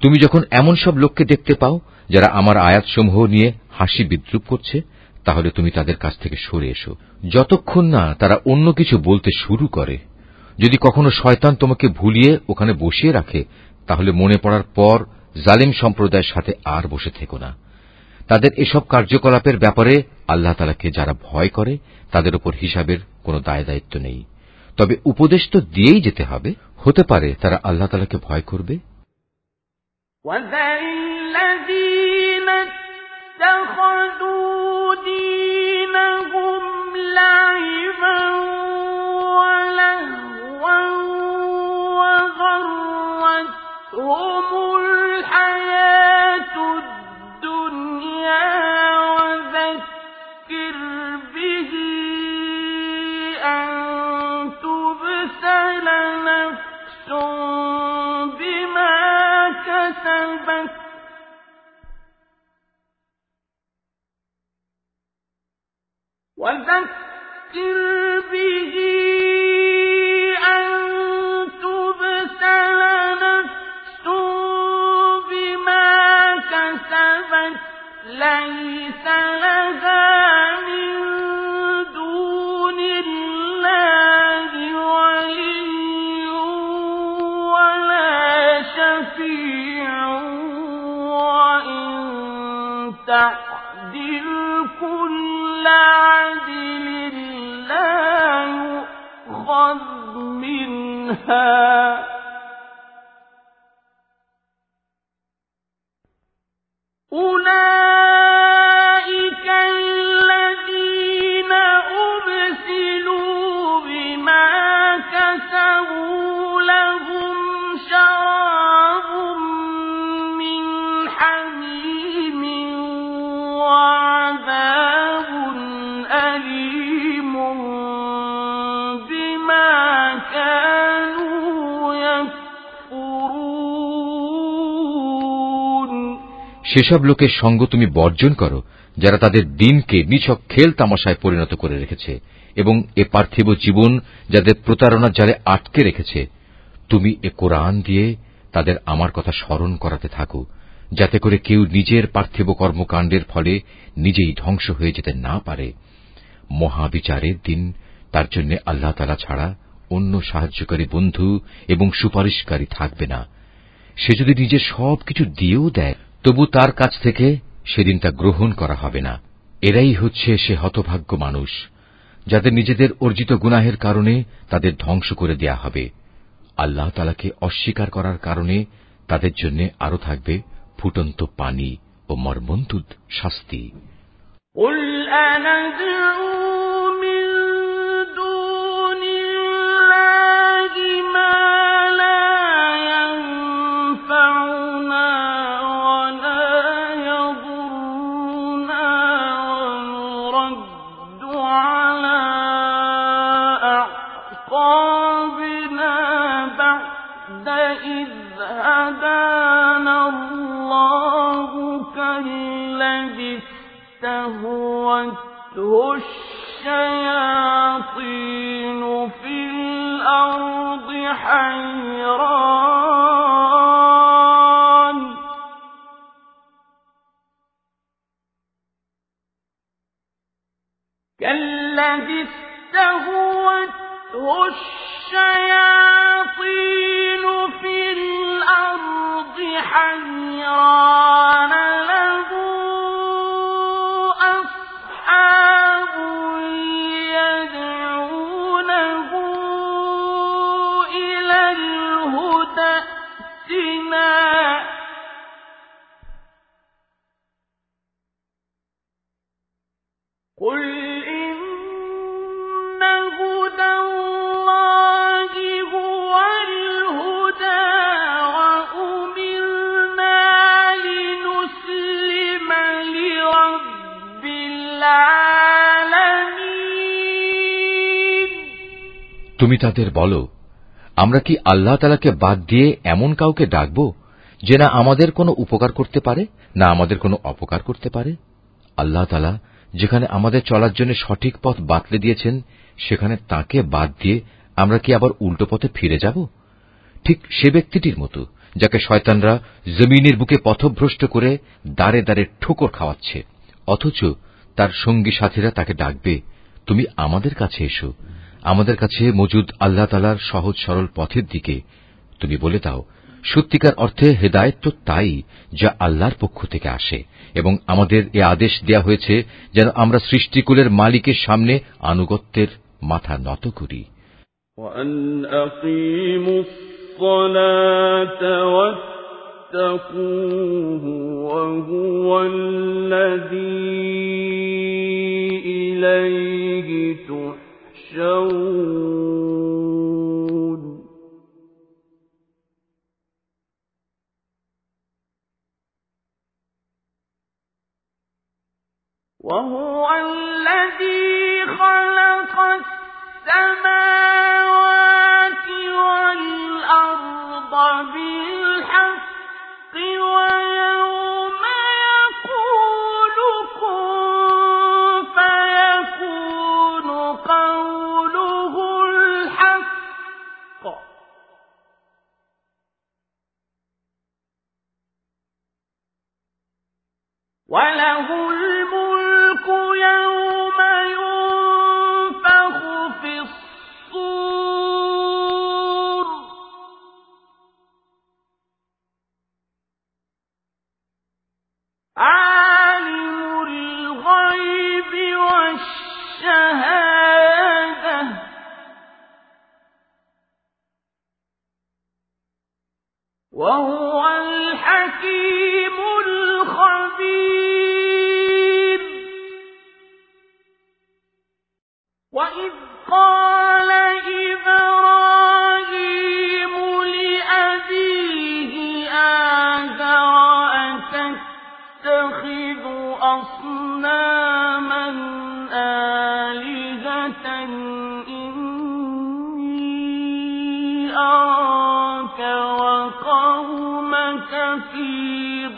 তুমি যখন এমন সব লোককে দেখতে পাও, যারা আমার আয়াতসমূহ নিয়ে হাসি বিদ্রুপ করছে, তাহলে তুমি তাদের কাছ থেকে সরে এসো। যতক্ষণ না তারা অন্য কিছু বলতে শুরু করে, যদি কখনো শয়তান তোমাকে ভুলিয়ে ওখানে বসিয়ে রাখে, তাহলে মনে পড়ার পর জালিম সম্প্রদায়ের সাথে আর বসে থেকো না। তাদের এসব কার্যকলাপের ব্যাপারে আল্লাহ তালাকে যারা ভয় করে, তাদের উপর হিসাবের কোনো দায় দায়িত্ব নেই। তবে উপদেশ তো দিয়েই যেতে হবে হতে পারে তারা আল্লাহ তালাকে ভয় করবে Oh! وذكر به أن تبسل بما كسبت ليس لها تعدل كل عدل لا يؤخذ منها. أولئك الذين أبسلوا بما كسبوا সেসব লোকের সঙ্গ তুমি বর্জন করো, যারা তাদের দিনকে নিছক খেল তামাশায় পরিণত করে রেখেছে, এবং এ পার্থিব জীবন যাদের প্রতারণার জালে আটকে রেখেছে, তুমি এ কোরআন দিয়ে তাদের আমার কথা স্মরণ করাতে থাকো, যাতে করে কেউ নিজের পার্থিব কর্মকাণ্ডের ফলে নিজেই ধ্বংস হয়ে যেতে না পারে। মহাবিচারের দিন তার জন্য আল্লাহ তালা ছাড়া অন্য সাহায্যকারী বন্ধু এবং সুপারিশকারী থাকবে না। সে যদি নিজের সব কিছু দিয়েও দেয় তবু তার কাছ থেকে সেদিন তা গ্রহণ করা হবে না এরাই হচ্ছে সে হতভাগ্য মানুষ যাদের নিজেদের অর্জিত গুনাহের কারণে তাদের ধ্বংস করে দেয়া হবে আল্লাহ তালাকে অস্বীকার করার কারণে তাদের জন্য আরো থাকবে ফুটন্ত পানি ও মর্মন্তুদ শাস্তি قل أندعو তুমি তাদের বলো, আমরা কি আল্লাহ তালাকে বাদ দিয়ে এমন কাউকে ডাকব যে না আমাদের কোনো উপকার করতে পারে, না আমাদের কোনো অপকার করতে পারে? আল্লাহ তালা যেখানে আমাদের চলার জন্য সঠিক পথ বাতলে দিয়েছেন, সেখানে তাকে বাদ দিয়ে আমরা কি আবার উল্টো পথে ফিরে যাব? ঠিক সে ব্যক্তিটির মতো, যাকে শয়তানরা জমিনের বুকে পথভ্রষ্ট করে দাঁড়ে দাঁড়ে ঠোকর খাওয়াচ্ছে, অথচ তার সঙ্গী সাথীরা তাকে ডাকবে, তুমি আমাদের কাছে এসো আমাদের কাছে মজুদ আল্লাহ তালার সহজ সরল পথের দিকে তুমি বলে দাও সত্যিকার অর্থে হেদায়ত তো তাই যা আল্লাহর পক্ষ থেকে আসে এবং আমাদের এ আদেশ দেয়া হয়েছে যেন আমরা সৃষ্টিকুলের মালিকের সামনে আনুগত্যের মাথা নত করি وأن أقيموا الصلاة واتقوه وهو الذي إليه تحشرون وهو الذي خلق السماوات والأرض بالحق ويوم وله الملك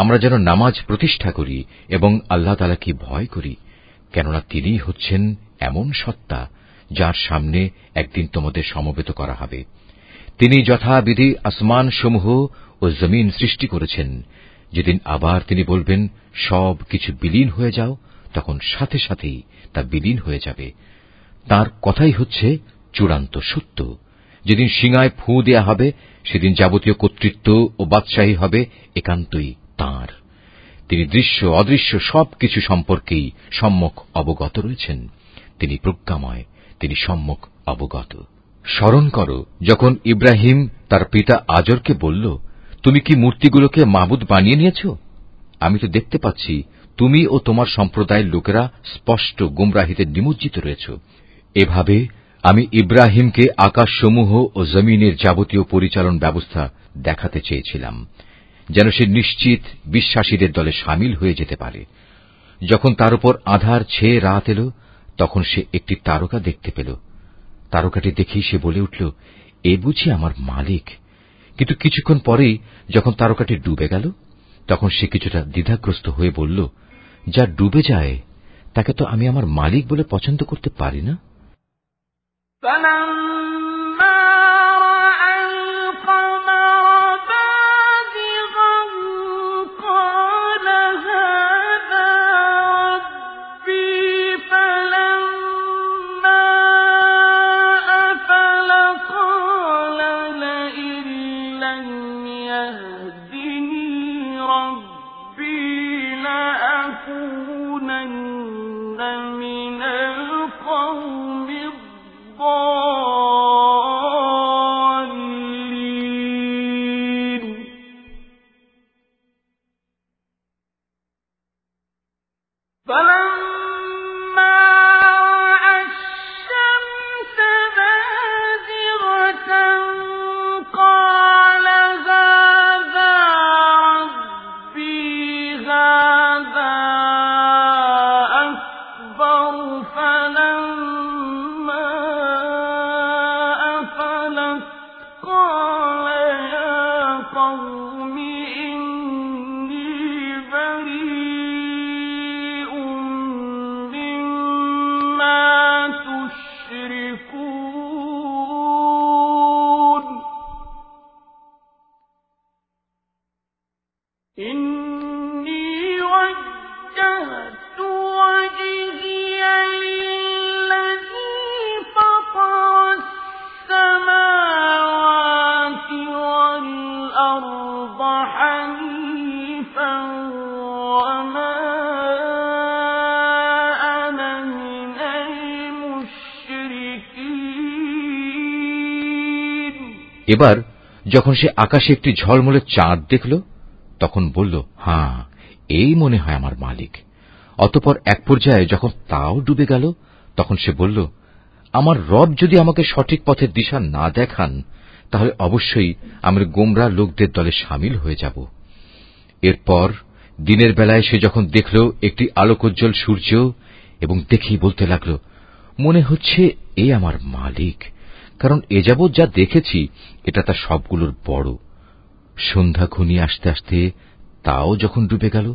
আমরা যেন নামাজ প্রতিষ্ঠা করি এবং আল্লাহ তালাকে ভয় করি, কেননা তিনিই হচ্ছেন এমন সত্তা যার সামনে একদিন তোমাদের সমবেত করা হবে। তিনি যথাবিধি আসমান সমূহ ও জমিন সৃষ্টি করেছেন। যেদিন আবার তিনি বলবেন, সব কিছু বিলীন হয়ে যাও, তখন সাথে সাথেই তা বিলীন হয়ে যাবে। তার কথাই হচ্ছে চূড়ান্ত সত্য। যেদিন সিঙায় ফুঁ দেয়া হবে, সেদিন যাবতীয় কর্তৃত্ব ও বাদশাহী হবে একান্তই। তাঁর। তিনি দৃশ্য, অদৃশ্য সবকিছু সম্পর্কেই সম্যক অবগত রয়েছেন। তিনি প্রজ্ঞাময়, তিনি সম্যক অবগত। স্মরণ করো, যখন ইব্রাহিম তার পিতা আজরকে বলল, তুমি কি মূর্তিগুলোকে মাবুদ বানিয়ে নিয়েছ? আমি তো দেখতে পাচ্ছি, তুমি ও তোমার সম্প্রদায়ের লোকেরা স্পষ্ট গুমরাহিতে নিমজ্জিত রয়েছ। এভাবে আমি ইব্রাহিমকে আকাশসমূহ ও জমিনের যাবতীয় পরিচালন ব্যবস্থা দেখাতে চেয়েছিলাম। যেন সে নিশ্চিত বিশ্বাসীদের দলে সামিল হয়ে যেতে পারে। যখন তার উপর আধার ছেয়ে রাত এল, তখন সে একটি তারকা দেখতে পেল। তারকাটি দেখেই সে বলে উঠল, এ বুঝি আমার মালিক। কিন্তু কিছুক্ষণ পরেই যখন তারকাটি ডুবে গেল, তখন সে কিছুটা দ্বিধাগ্রস্ত হয়ে বলল, যা ডুবে যায়, তাকে তো আমি আমার মালিক বলে পছন্দ করতে পারি না? এবার যখন সে আকাশে একটি ঝলমলে চাঁদ দেখল, তখন বলল হাঁ এই মনে হয় আমার মালিক। অতপর এক পর্যায়ে যখন তাও ডুবে গেল, তখন সে বলল, আমার রব যদি আমাকে সঠিক পথের দিশা না দেখান, তাহলে অবশ্যই আমি গোমরা লোকদের দলে সামিল হয়ে যাব। এরপর দিনের বেলায় সে যখন দেখল একটি আলোকোজ্জ্বল সূর্য এবং দেখেই বলতে লাগল, মনে হচ্ছে এ আমার মালিক। কারণ এ যাবৎ যা দেখেছি, এটা তার সবগুলোর বড়। সন্ধ্যা ঘনিয়ে আসতে আসতে তাও যখন ডুবে গেল,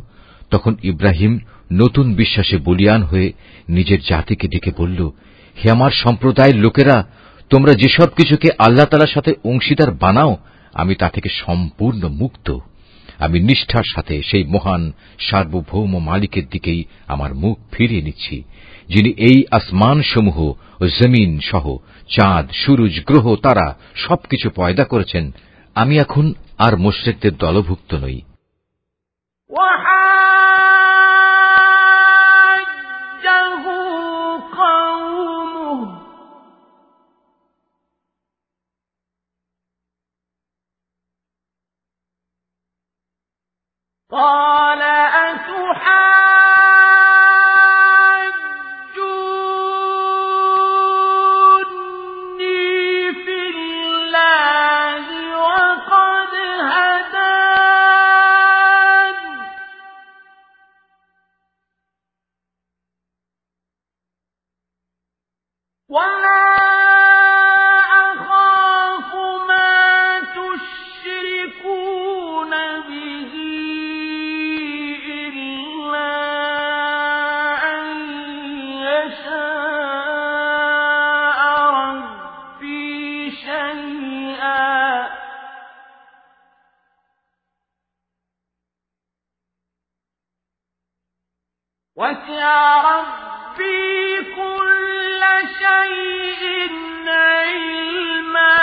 তখন ইব্রাহিম নতুন বিশ্বাসে বলিয়ান হয়ে নিজের জাতিকে ডেকে বলল, হে আমার সম্প্রদায়ের লোকেরা, তোমরা যেসব কিছুকে আল্লাহ তালার সাথে অংশীদার বানাও, আমি তা থেকে সম্পূর্ণ মুক্ত। আমি নিষ্ঠার সাথে সেই মহান সার্বভৌম মালিকের দিকেই আমার মুখ ফিরিয়ে নিচ্ছি। যিনি এই আসমানসমূহ ও জমিন সহ চাঁদ সূরজ গ্রহ তারা সবকিছু পয়দা করেছেন আমি এখন আর মোশরেকদের দলভুক্ত নই وحاجه قومه قال أتحاجوني ربي كل شيء علما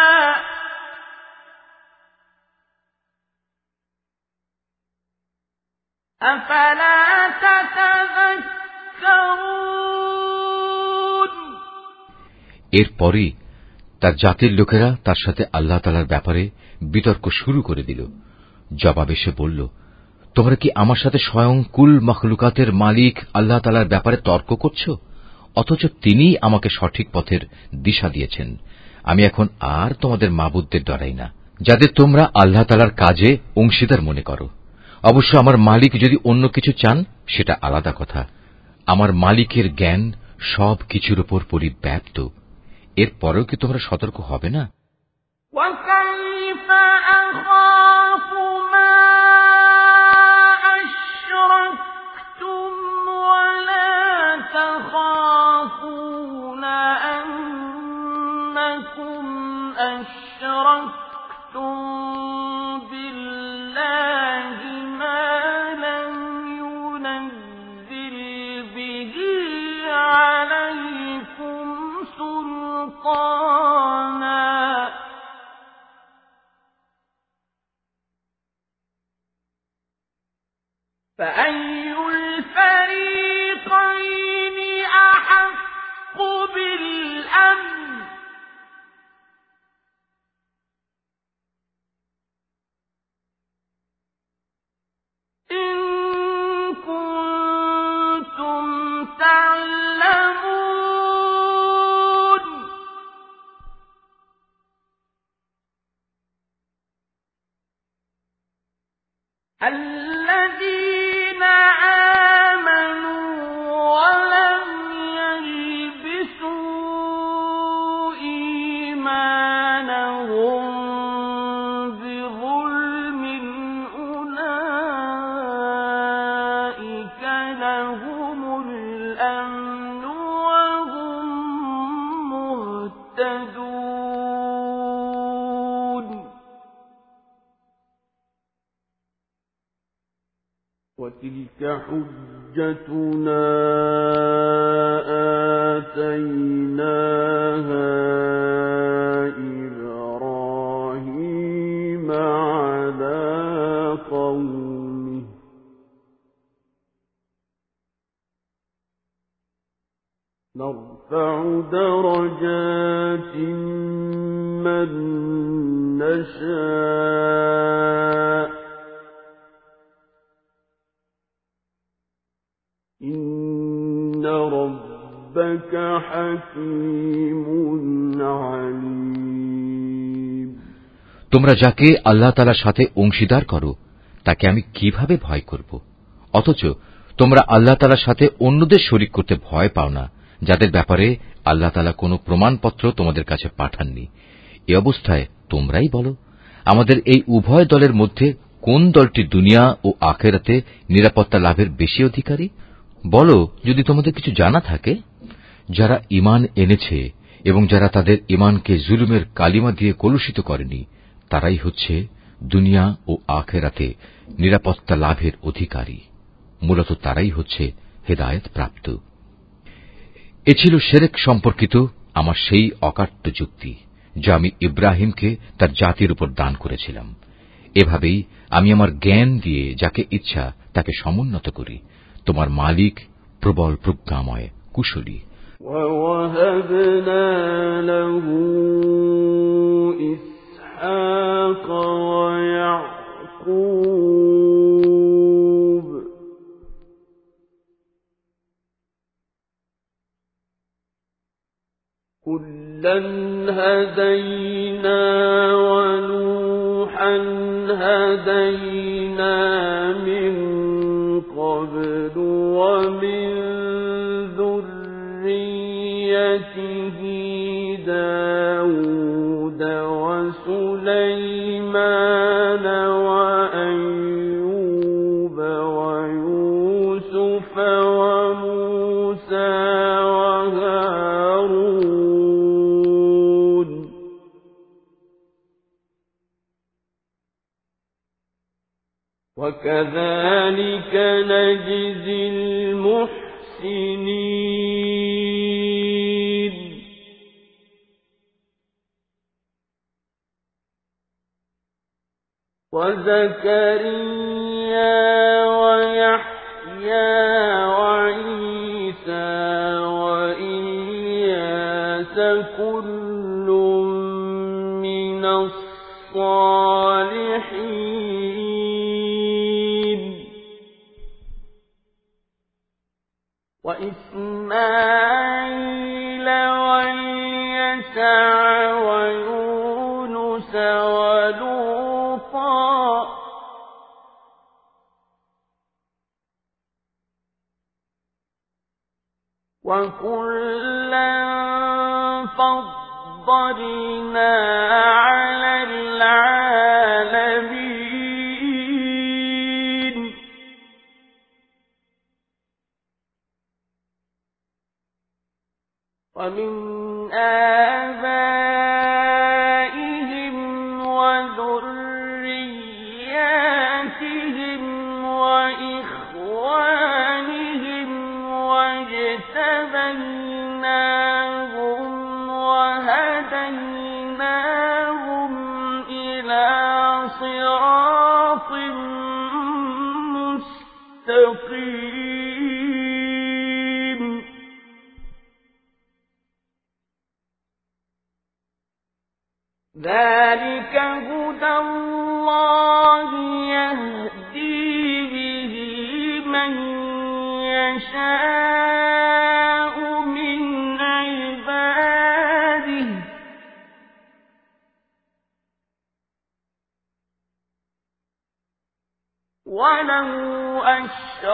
أفلا تتذكرون এরপরই তার জাতির লোকেরা তার সাথে আল্লাহ তালার ব্যাপারে বিতর্ক শুরু করে দিল জবাবে সে বলল তোমরা কি আমার সাথে স্বয়ং কুল মখলুকাতের মালিক আল্লাহ তালার ব্যাপারে তর্ক করছ? অথচ তিনিই আমাকে সঠিক পথের দিশা দিয়েছেন। আমি এখন আর তোমাদের মাবুদদের ডরাই না, যাদের তোমরা আল্লাহ তালার কাজে অংশীদার মনে করো। অবশ্য আমার মালিক যদি অন্য কিছু চান, সেটা আলাদা কথা। আমার মালিকের জ্ঞান সব কিছুর উপর পরিব্যাপ্ত। এরপরেও কি তোমরা সতর্ক হবে না? তোমরা যাকে আল্লাহ তালার সাথে অংশীদার করো, তাকে আমি কীভাবে ভয় করব? অথচ তোমরা আল্লাহ তালার সাথে অন্যদের শরিক করতে ভয় পাও না, যাদের ব্যাপারে আল্লাহ তালা কোনো প্রমাণপত্র তোমাদের কাছে পাঠাননি। এ অবস্থায় তোমরাই বলো, আমাদের এই উভয় দলের মধ্যে কোন দলটি দুনিয়া ও আখেরাতে নিরাপত্তা লাভের বেশি অধিকারী? বলো, যদি তোমাদের কিছু জানা থাকে। যারা ইমান এনেছে এবং যারা তাদের ইমানকে জুলুমের কালিমা দিয়ে কলুষিত করেনি তারাই হচ্ছে দুনিয়া ও আখেরাতে নিরাপত্তা লাভের অধিকারী মূলত তারাই হচ্ছে হেদায়েত প্রাপ্ত এ ছিল সেরেক সম্পর্কিত আমার সেই অকাট্য যুক্তি যা আমি ইব্রাহিমকে তার জাতির উপর দান করেছিলাম এভাবেই আমি আমার জ্ঞান দিয়ে যাকে ইচ্ছা তাকে সমুন্নত করি তোমার মালিক প্রবল প্রজ্ঞাময় কুশলী ووهبنا له إسحاق ويعقوب. كلا هدينا ونوحا هدينا وكذلك نجزي المحسنين. وزكريا ويحيى أخرجنا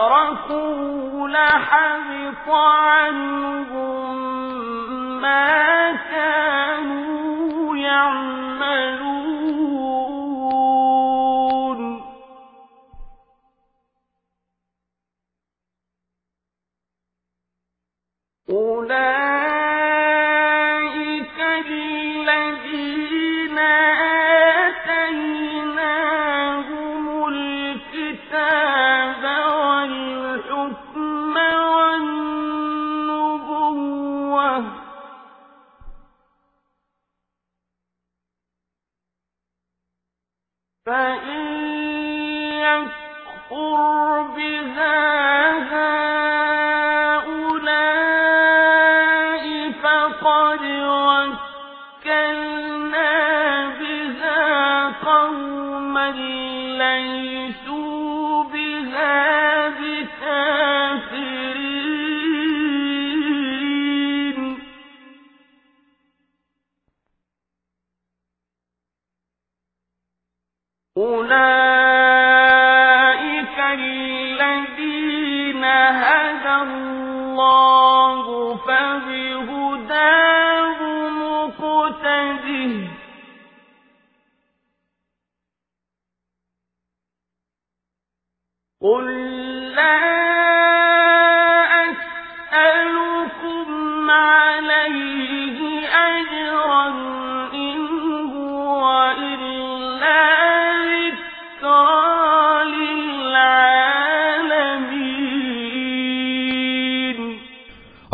أشركوا لحبط عنهم ما كانوا يعملون. أولئك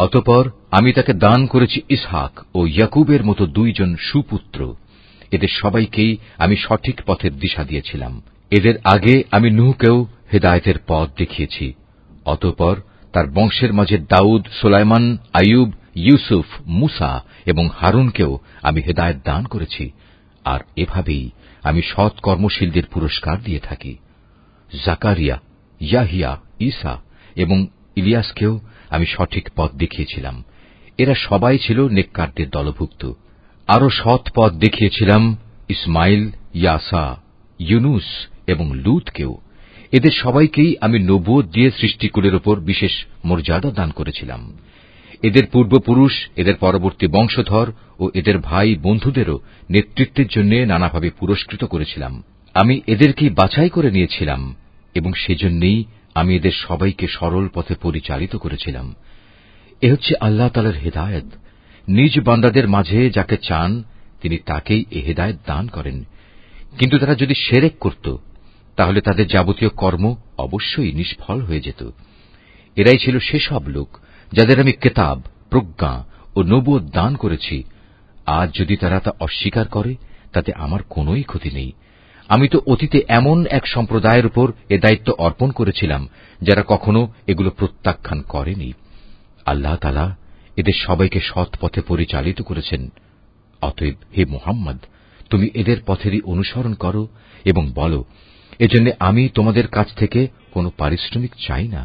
অতপর আমি তাকে দান করেছি ইসহাক ও ইয়াকুবের মতো দুইজন সুপুত্র। এদের সবাইকেই আমি সঠিক পথের দিশা দিয়েছিলাম। এদের আগে আমি নুহকেও হেদায়েতের পথ দেখিয়েছি। অতপর তার বংশের মাঝে দাউদ, সোলাইমান আয়ুব ইউসুফ, মুসা এবং হারুনকেও আমি হেদায়েত দান করেছি। আর এভাবেই আমি সৎ কর্মশীলদের পুরস্কার দিয়ে থাকি। জাকারিয়া, ইয়াহিয়া, ঈসা এবং ইলিয়াসকেও আমি সঠিক পথ দেখিয়েছিলাম। এরা সবাই ছিল নেককারদের দলভুক্ত। আরও সৎ পথ দেখিয়েছিলাম ইসমাইল, ইয়াসা, ইউনুস এবং লুতকেও। এদের সবাইকেই আমি নবুয়ত দিয়ে সৃষ্টিকুলের ওপর বিশেষ মর্যাদা দান করেছিলাম। এদের পূর্বপুরুষ, এদের পরবর্তী বংশধর ও এদের ভাই বন্ধুদেরও নেতৃত্বের জন্য নানাভাবে পুরস্কৃত করেছিলাম। আমি এদেরকেই বাছাই করে নিয়েছিলাম এবং সেজন্যই আমি এদের সবাইকে সরল পথে পরিচালিত করেছিলাম। এ হচ্ছে আল্লাহ তালার হেদায়ত। নিজ বান্দাদের মাঝে যাকে চান, তিনি তাকেই এ হেদায়ত দান করেন। কিন্তু তারা যদি সেরেক করত, তাহলে তাদের যাবতীয় কর্ম অবশ্যই নিষ্ফল হয়ে যেত। এরাই ছিল সেসব লোক যাদের আমি কেতাব, প্রজ্ঞা ও নবুয়ত দান করেছি। আজ যদি তারা তা অস্বীকার করে, তাতে আমার কোনোই ক্ষতি নেই। আমি তো অতীতে এমন এক সম্প্রদায়ের উপর এ দায়িত্ব অর্পণ করেছিলাম যারা কখনো এগুলো প্রত্যাখ্যান করেনি আল্লাহ তালা এদের সবাইকে সৎ পথে পরিচালিত করেছেন অতএব হে মুহাম্মদ তুমি এদের পথেরই অনুসরণ করো এবং বলো এজন্য আমি তোমাদের কাছ থেকে কোনো পারিশ্রমিক চাই না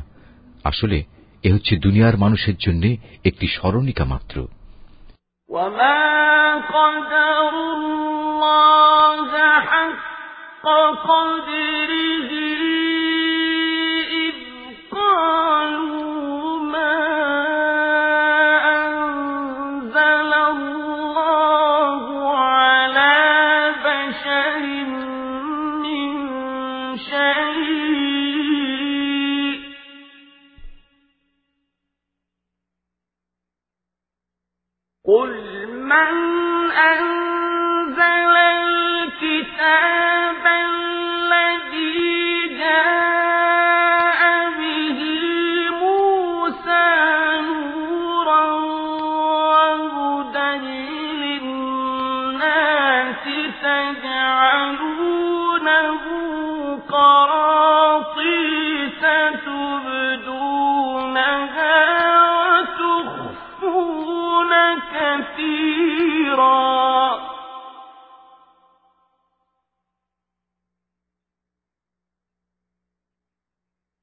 আসলে এ হচ্ছে দুনিয়ার মানুষের জন্য একটি স্মরণিকা মাত্র وما قدروا الله حق حق قدره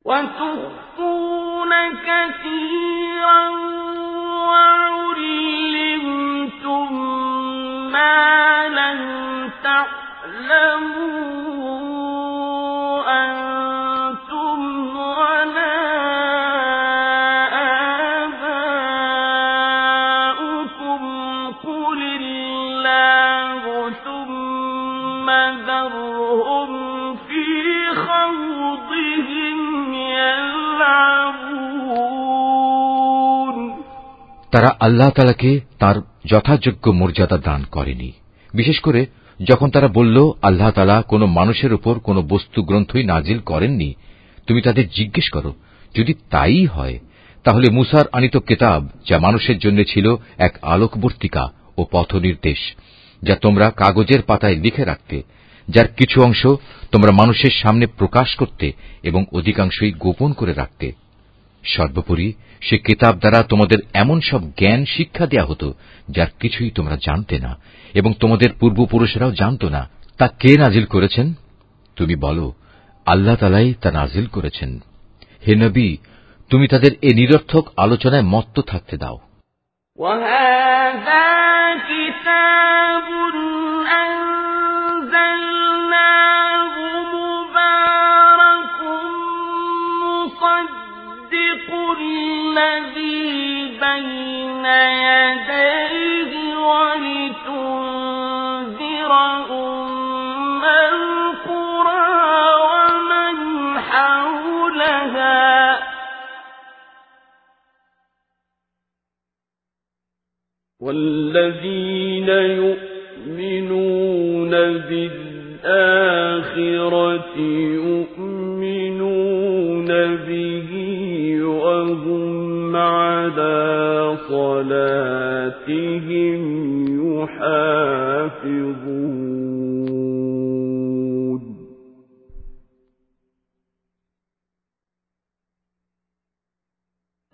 وتخفون كثيرا وعلمتم তারা আল্লাহ তালাকে তার যথাযোগ্য মর্যাদা দান করেনি। বিশেষ করে যখন তারা বলল, আল্লাহ তালা কোন মানুষের উপর কোন বস্তু গ্রন্থই নাজিল করেননি, তুমি তাদের জিজ্ঞেস করো, যদি তাই হয়, তাহলে মুসার আনিত কেতাব, যা মানুষের জন্য ছিল এক আলোকবর্তিকা ও পথনির্দেশ, যা তোমরা কাগজের পাতায় লিখে রাখতে, যার কিছু অংশ তোমরা মানুষের সামনে প্রকাশ করতে এবং অধিকাংশই গোপন করে রাখতে। সর্বোপরি সে কিতাব দ্বারা তোমাদের এমন সব জ্ঞান শিক্ষা দেয়া হতো যার কিছুই তোমরা জানতে না এবং তোমাদের পূর্বপুরুষেরাও জানত না তা কে নাজিল করেছেন তুমি বলো আল্লাহ তালাই তা নাজিল করেছেন হে নবী তুমি তাদের এ নিরর্থক আলোচনায় মত্ত থাকতে দাও وهذا كتاب أنزلناه مبارك مصدق الذي بين يديه ولتنذر ومن حولها. والذين يؤمنون بالآخرة يؤمنون صلاتهم يحافظون.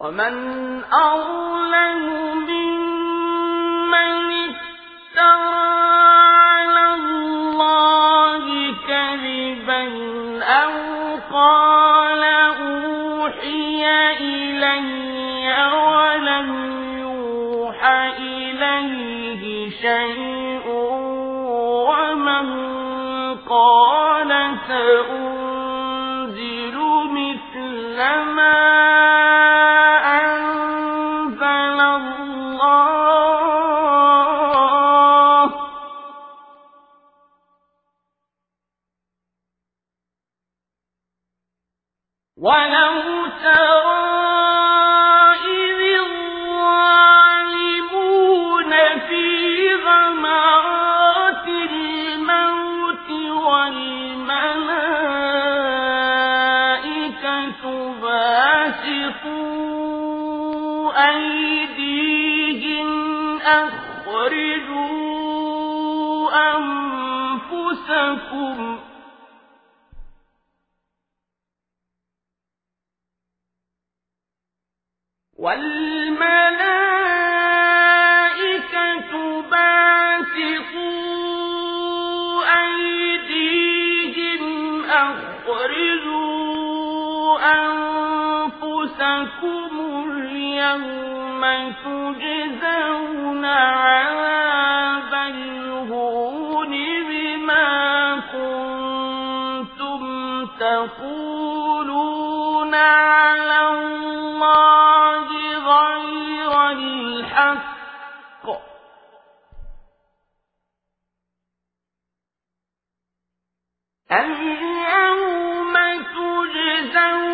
ومن أظلم شيء ومن قال سأنزل أيديهم أخرجوا أنفسكم إنكم اليوم تجزون عذاب الهون بما كنتم تقولون على الله غير الحق. اليوم تجزون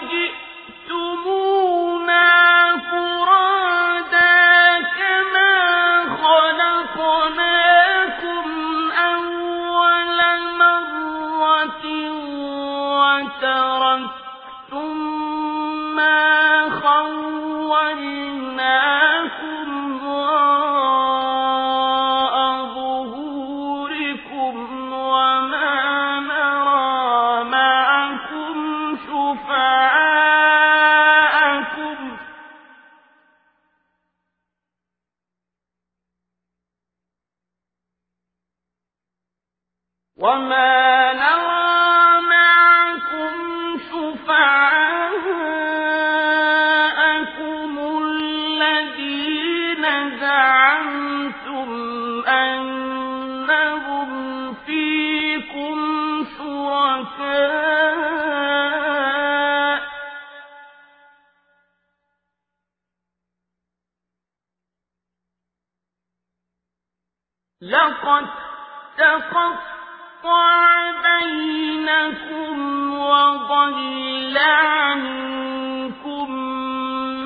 وضل عنكم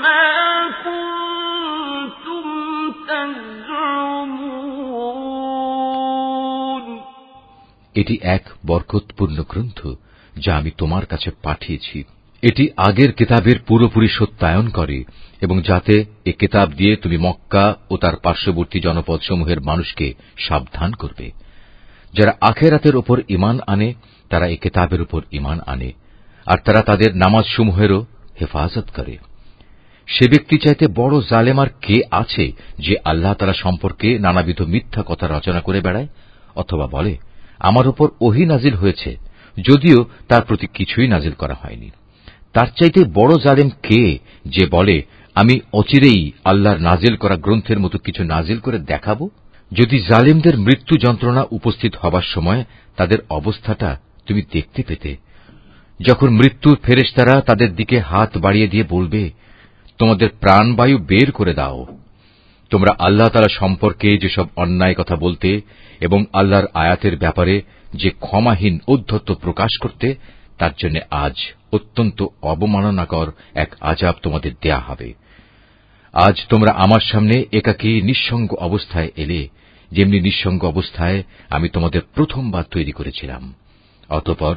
ما كنتم تزعمون এটি এক বরকতপূর্ণ গ্রন্থ যা আমি তোমার কাছে পাঠিয়েছি এটি আগের কিতাবের পুরোপুরি সত্যায়ন করে এবং যাতে এ কিতাব দিয়ে তুমি মক্কা ও তার পার্শ্ববর্তী জনপদসমূহের মানুষকে সাবধান করবে যারা আখেরাতের ওপর ইমান আনে তারা এ কিতাবের উপর ইমান আনে আর তারা তাদের নামাজসমূহেরও হেফাজত করে। সে ব্যক্তি চাইতে বড় জালেম আর কে আছে যে আল্লাহ তারা সম্পর্কে নানাবিধ মিথ্যা কথা রচনা করে বেড়ায়? অথবা বলে, আমার ওপর ওহি নাজিল হয়েছে, যদিও তার প্রতি কিছুই নাজিল করা হয়নি। তার চাইতে বড় জালেম কে যে বলে, আমি অচিরেই আল্লাহর নাজিল করা গ্রন্থের মতো কিছু নাজিল করে দেখাব? যদি জালেমদের মৃত্যু যন্ত্রণা উপস্থিত হবার সময় তাদের অবস্থাটা তুমি দেখতে পেতে যখন মৃত্যুর ফেরেশতারা তাদের দিকে হাত বাড়িয়ে দিয়ে বলবে, তোমাদের প্রাণবায়ু বের করে দাও। তোমরা আল্লাহ তালা সম্পর্কে যেসব অন্যায় কথা বলতে এবং আল্লাহর আয়াতের ব্যাপারে যে ক্ষমাহীন ঔদ্ধত্য প্রকাশ করতে, তার জন্য আজ অত্যন্ত অবমাননাকর এক আজাব তোমাদের দেয়া হবে। আজ তোমরা আমার সামনে একাকী নিঃসঙ্গ অবস্থায় এলে, যেমনি নিঃসঙ্গ অবস্থায় আমি তোমাদের প্রথমবার তৈরি করেছিলাম। অতঃপর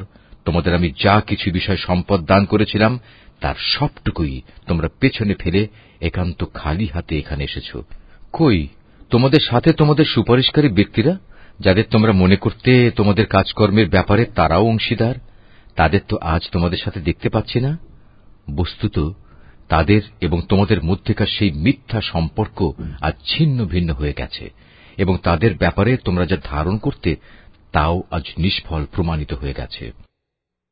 তোমাদের আমি যা কিছু বিষয় সম্পদ দান করেছিলাম, তার সবটুকুই তোমরা পেছনে ফেলে একান্ত খালি হাতে এখানে এসেছ। কই, তোমাদের সাথে তোমাদের সুপারিশকারী ব্যক্তিরা, যাদের তোমরা মনে করতে তোমাদের কাজকর্মের ব্যাপারে তারাও অংশীদার, তাদের তো আজ তোমাদের সাথে দেখতে পাচ্ছি না। বস্তুত, তাদের এবং তোমাদের মধ্যেকার সেই মিথ্যা সম্পর্ক আজ ছিন্ন ভিন্ন হয়ে গেছে, এবং তাদের ব্যাপারে তোমরা যা ধারণ করতে, তাও আজ নিষ্ফল প্রমাণিত হয়ে গেছে।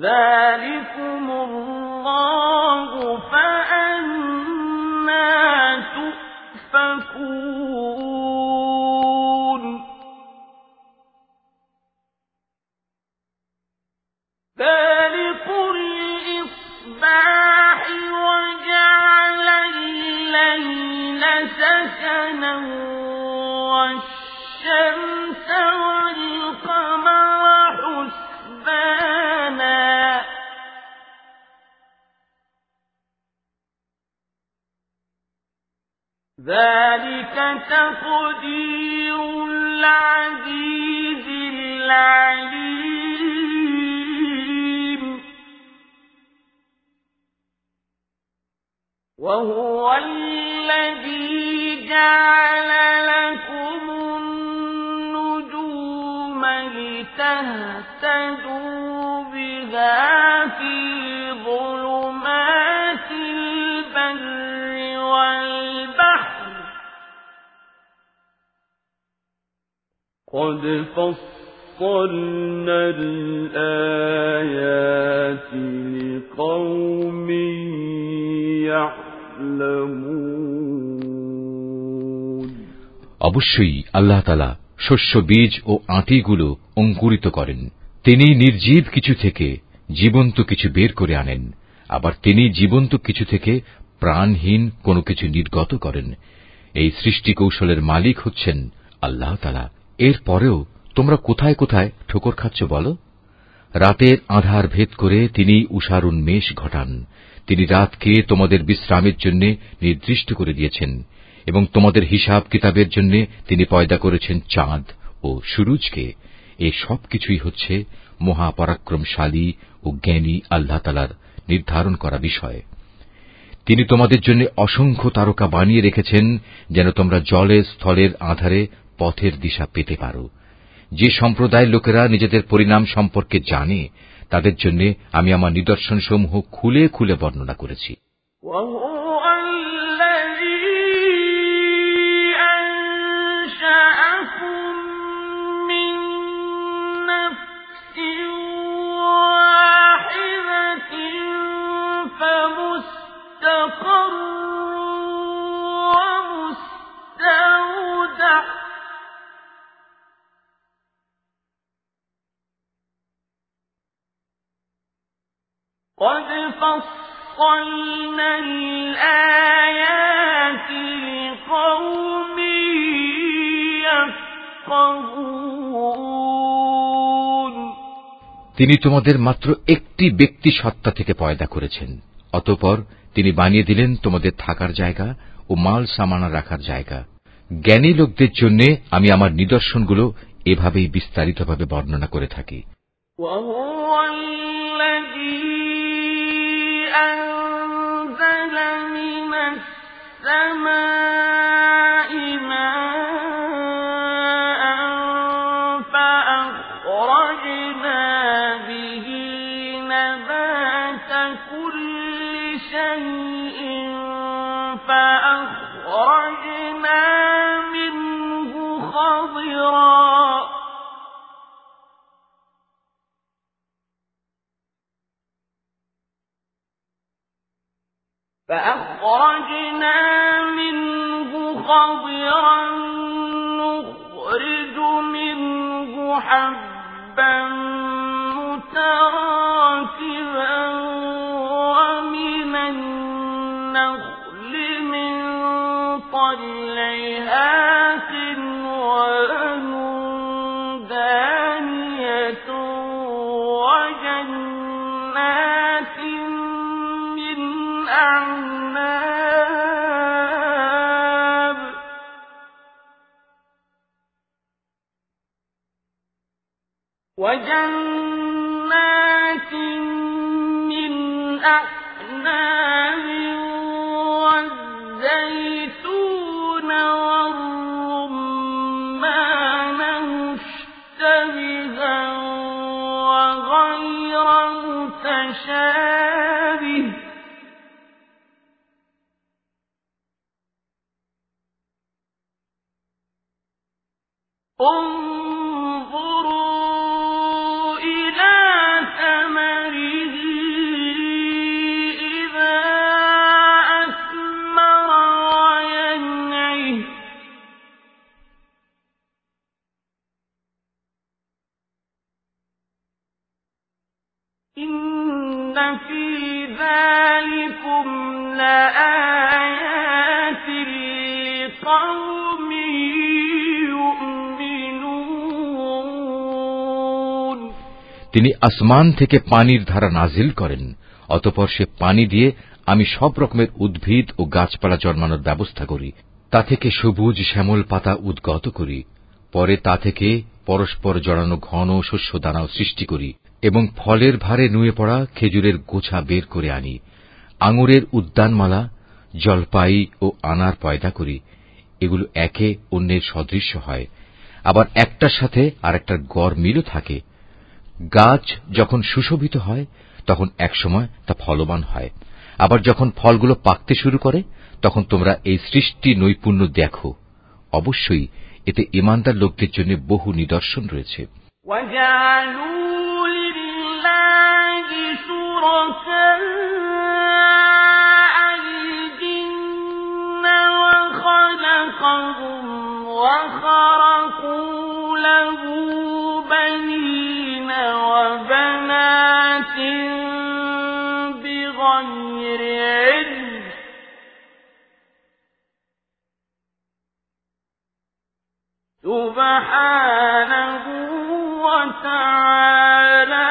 ذلكم الله فأنا تؤفكون ذلك الإصباح وجعل الليل سكنا والشمس والقمر حسنا ذلك تقدير العزيز العليم. وهو الذي جعل لكم النجوم لتهتدوا بها في ظلمات قد فصلنا الآيات لقوم يعلمون অবশ্যই আল্লাহ তালা শস্য বীজ ও আঁটিগুলো অঙ্কুরিত করেন তিনি নির্জীব কিছু থেকে জীবন্ত কিছু বের করে আনেন আবার তিনি জীবন্ত কিছু থেকে প্রাণহীন কোনো কিছু নির্গত করেন এই সৃষ্টি কৌশলের মালিক হচ্ছেন আল্লাহ তালা এর পরেও তোমরা কোথায় কোথায় ঠোকর খাচ্ছ বলো? রাতের আধার ভেদ করে তিনি উষার উন্মেষ ঘটান। তিনি রাতকে তোমাদের বিশ্রামের জন্য নির্দিষ্ট করে দিয়েছেন এবং তোমাদের হিসাব কিতাবের জন্য তিনি পয়দা করেছেন চাঁদ ও সুরুজকে। এ সবকিছুই হচ্ছে মহাপরাক্রমশালী ও জ্ঞানী আল্লাহ তালার নির্ধারণ করা বিষয়। তিনি তোমাদের জন্য অসংখ্য তারকা বানিয়ে রেখেছেন যেন তোমরা জলে স্থলের আধারে পথের দিশা পেতে পারো যে সম্প্রদায়ের লোকেরা নিজেদের পরিণাম সম্পর্কে জানে তাদের জন্য আমি আমার নিদর্শনসমূহ খুলে খুলে বর্ণনা করেছি وهو الذي أنشأكم من نفس واحدة فمستقر قد فصلنا الآيات لقوم يفقهون তিনি তোমাদের মাত্র একটি ব্যক্তি সত্তা থেকে পয়দা করেছেন অতঃপর তিনি বানিয়ে দিলেন তোমাদের থাকার জায়গা ও মাল সামানা রাখার জায়গা জ্ঞানী লোকদের জন্য আমি আমার নিদর্শনগুলো এভাবেই বিস্তারিতভাবে বর্ণনা করে থাকি السماء فأخرجنا منه خضرا نخرج منه حبا متراكبا ومن النخل من طلعها وجنات من أعناب والزيتون والرمان مشتبها وغير متشابه তিনি আসমান থেকে পানির ধারা নাজিল করেন, অতপর সে পানি দিয়ে আমি সব রকমের উদ্ভিদ ও গাছপালা জন্মানোর ব্যবস্থা করি। তা থেকে সবুজ শ্যামল পাতা উদ্গত করি। পরে তা থেকে পরস্পর জড়ানো ঘন শস্য দানাও সৃষ্টি করি এবং ফলের ভারে নুয়ে পড়া খেজুরের গোছা বের করে আনি। আঙুরের উদ্যানমালা, জলপাই ও আনার পয়দা করি। এগুলো একে অন্যের সদৃশ্য হয়। আবার একটার সাথে আর একটার গড় মিলও থাকে। গাছ যখন সুশোভিত হয় তখন একসময় তা ফলবান হয় আবার যখন ফলগুলো পাকতে শুরু করে তখন তোমরা এই সৃষ্টি নৈপুণ্য দেখো অবশ্যই এতে ইমানদার লোকদের জন্য বহু নিদর্শন রয়েছে وخرقوا له بنين وبنات بغير علم. سبحانه وتعالى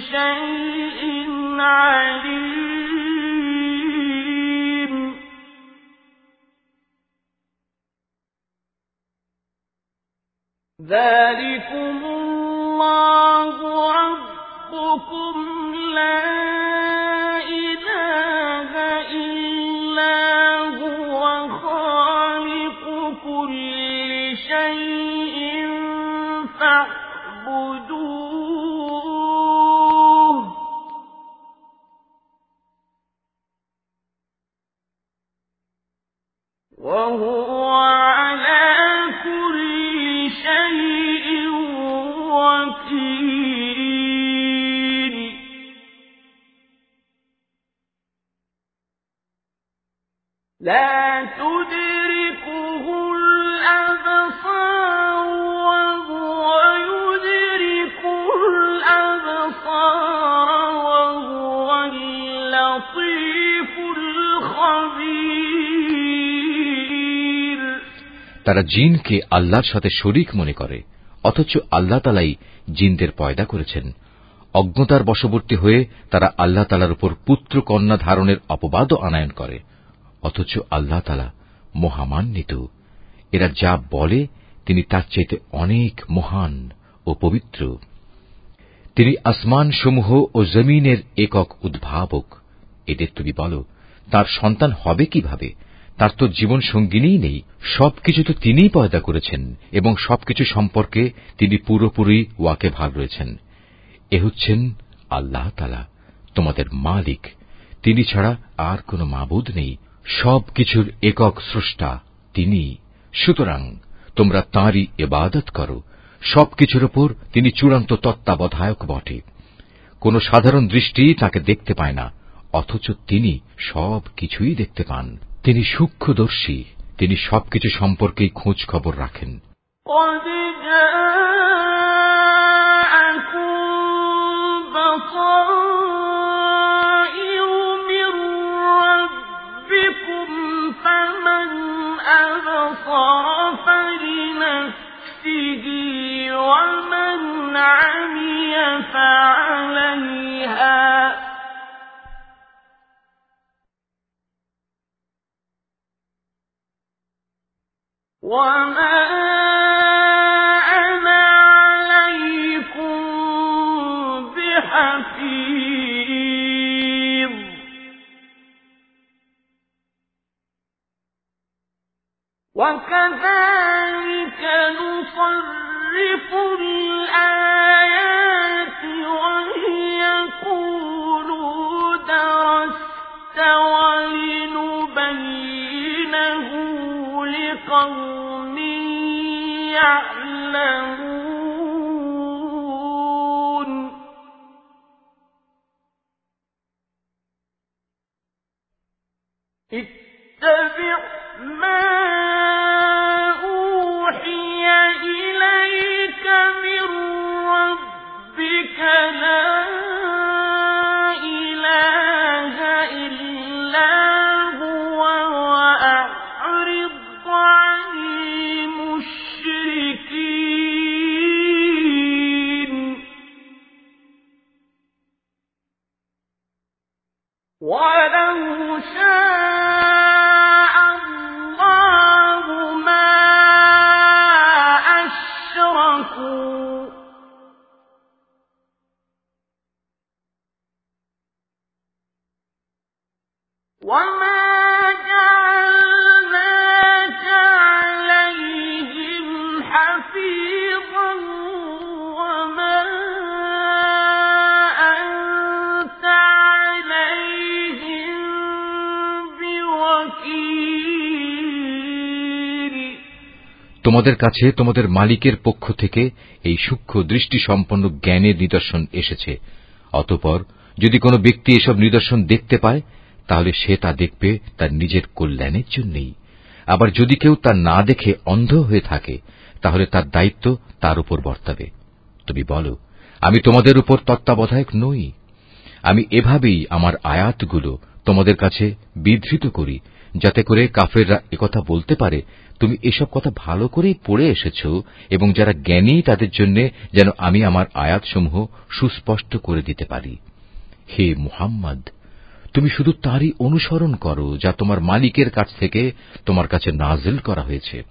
شيء عليم. ذلكم الله ربكم لا إله إلا هو خالق كل شيء فاعبدوه وهو على كل شيء وكيل. لا تدركه তারা জিনকে আল্লাহর সাথে শরিক মনে করে, অথচ আল্লাহ তালাই জিনদের পয়দা করেছেন। অজ্ঞতার বশবর্তী হয়ে তারা আল্লাহ তালার উপর পুত্র কন্যা ধারণের অপবাদও আনায়ন করে, অথচ আল্লাহ তালা মহামান্বিত। এরা যা বলে, তিনি তার চাইতে অনেক মহান ও পবিত্র। তিনি আসমান সমূহ ও জমিনের একক উদ্ভাবক। এদের তুমি বলো, তার সন্তান হবে কীভাবে? তার তো জীবন সঙ্গিনীই নেই, সবকিছু তো তিনিই পয়দা করেছেন, এবং সবকিছু সম্পর্কে তিনি পুরোপুরি ওয়াকে ভাগ রয়েছেন। এ হচ্ছেন আল্লাহ তালা তোমাদের মালিক। তিনি ছাড়া আর কোনো মাবুদ নেই, সবকিছুর একক স্রষ্টা তিনি। সুতরাং তোমরা তাঁরই এবাদত করো, সবকিছুর ওপর তিনি চূড়ান্ত তত্ত্বাবধায়ক বটে। কোন সাধারণ দৃষ্টি তাকে দেখতে পায় না, অথচ তিনি সব কিছুই দেখতে পান। তিনি সূক্ষ্মদর্শী তিনি সবকিছু সম্পর্কেই খোঁজ খবর রাখেন قد جاءكم بصائر من ربكم فمن أبصر فلنفسه ومن عمي فعليها وكذلك نصرف الآيات وليقولوا درست لقوم يعلمون. اتبع ما أوحي إليك من ربك لا তোমাদের কাছে, তোমাদের মালিকের পক্ষ থেকে এই সূক্ষ্ম দৃষ্টি সম্পন্ন জ্ঞানের নিদর্শন এসেছে। অতঃপর, যদি কোনো ব্যক্তি এসব নিদর্শন দেখতে পায়, তাহলে সে তা দেখবে তার নিজের কল্যাণের জন্যই। আবার যদি কেউ তা না দেখে অন্ধ হয়ে থাকে, তাহলে তার দায়িত্ব তার উপর বর্তাবে। তুমি বলো, আমি তোমাদের উপর তত্ত্বাবধায়ক নই। আমি এভাবেই আমার আয়াতগুলো তোমাদের কাছে বিধৃত করি। যাতে করে কাফেররা একথা বলতে পারে, তুমি এসব কথা ভালো করেই পড়ে এসেছ এবং যারা জ্ঞানী তাদের জন্য যেন আমি আমার আয়াতসমূহ সুস্পষ্ট করে দিতে পারি। হে মুহাম্মদ, তুমি শুধু তারই অনুসরণ করো যা তোমার মালিকের কাছ থেকে তোমার কাছে নাজিল করা হয়েছে।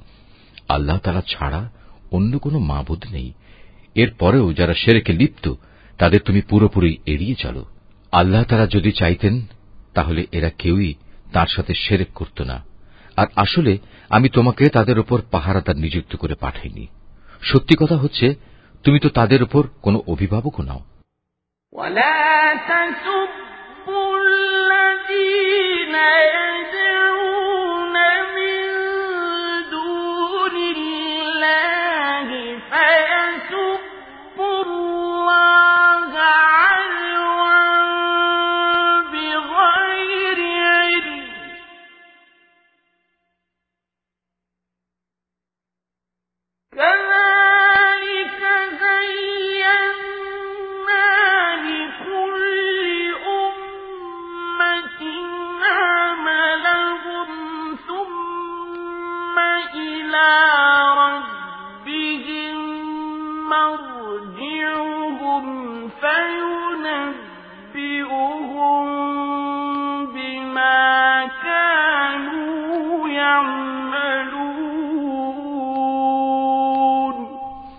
আল্লাহ তালা ছাড়া অন্য কোনো মাবুদ নেই। এর পরেও যারা সেরেকে লিপ্ত, তাদের তুমি পুরোপুরি এড়িয়ে চলো। আল্লাহ তারা যদি চাইতেন, তাহলে এরা কেউই তার সাথে সেরেক করত না আর আসলে আমি তোমাকে তাদের ওপর পাহারাদার নিযুক্ত করে পাঠাইনি সত্যি কথা হচ্ছে তুমি তো তাদের ওপর কোনো অভিভাবকও নাও ولا تسبوا الذين يدعون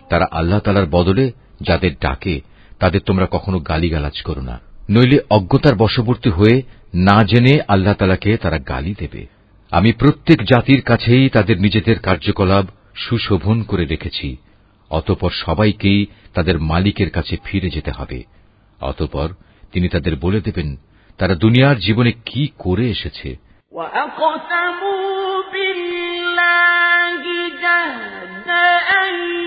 তারা আল্লাহ তালার বদলে যাদের ডাকে তাদের তোমরা কখনো গালিগালাজ করো না নইলে অজ্ঞতার বশবর্তী হয়ে না জেনে আল্লাহ তালাকে তারা গালি দেবে আমি প্রত্যেক জাতির কাছেই তাদের নিজেদের কার্যকলাপ সুশোভন করে রেখেছি অতপর সবাইকেই তাদের মালিকের কাছে ফিরে যেতে হবে অতপর তিনি তাদের বলে দেবেন তারা দুনিয়ার জীবনে কি করে এসেছে وأقسموا بالله جهد أيمانهم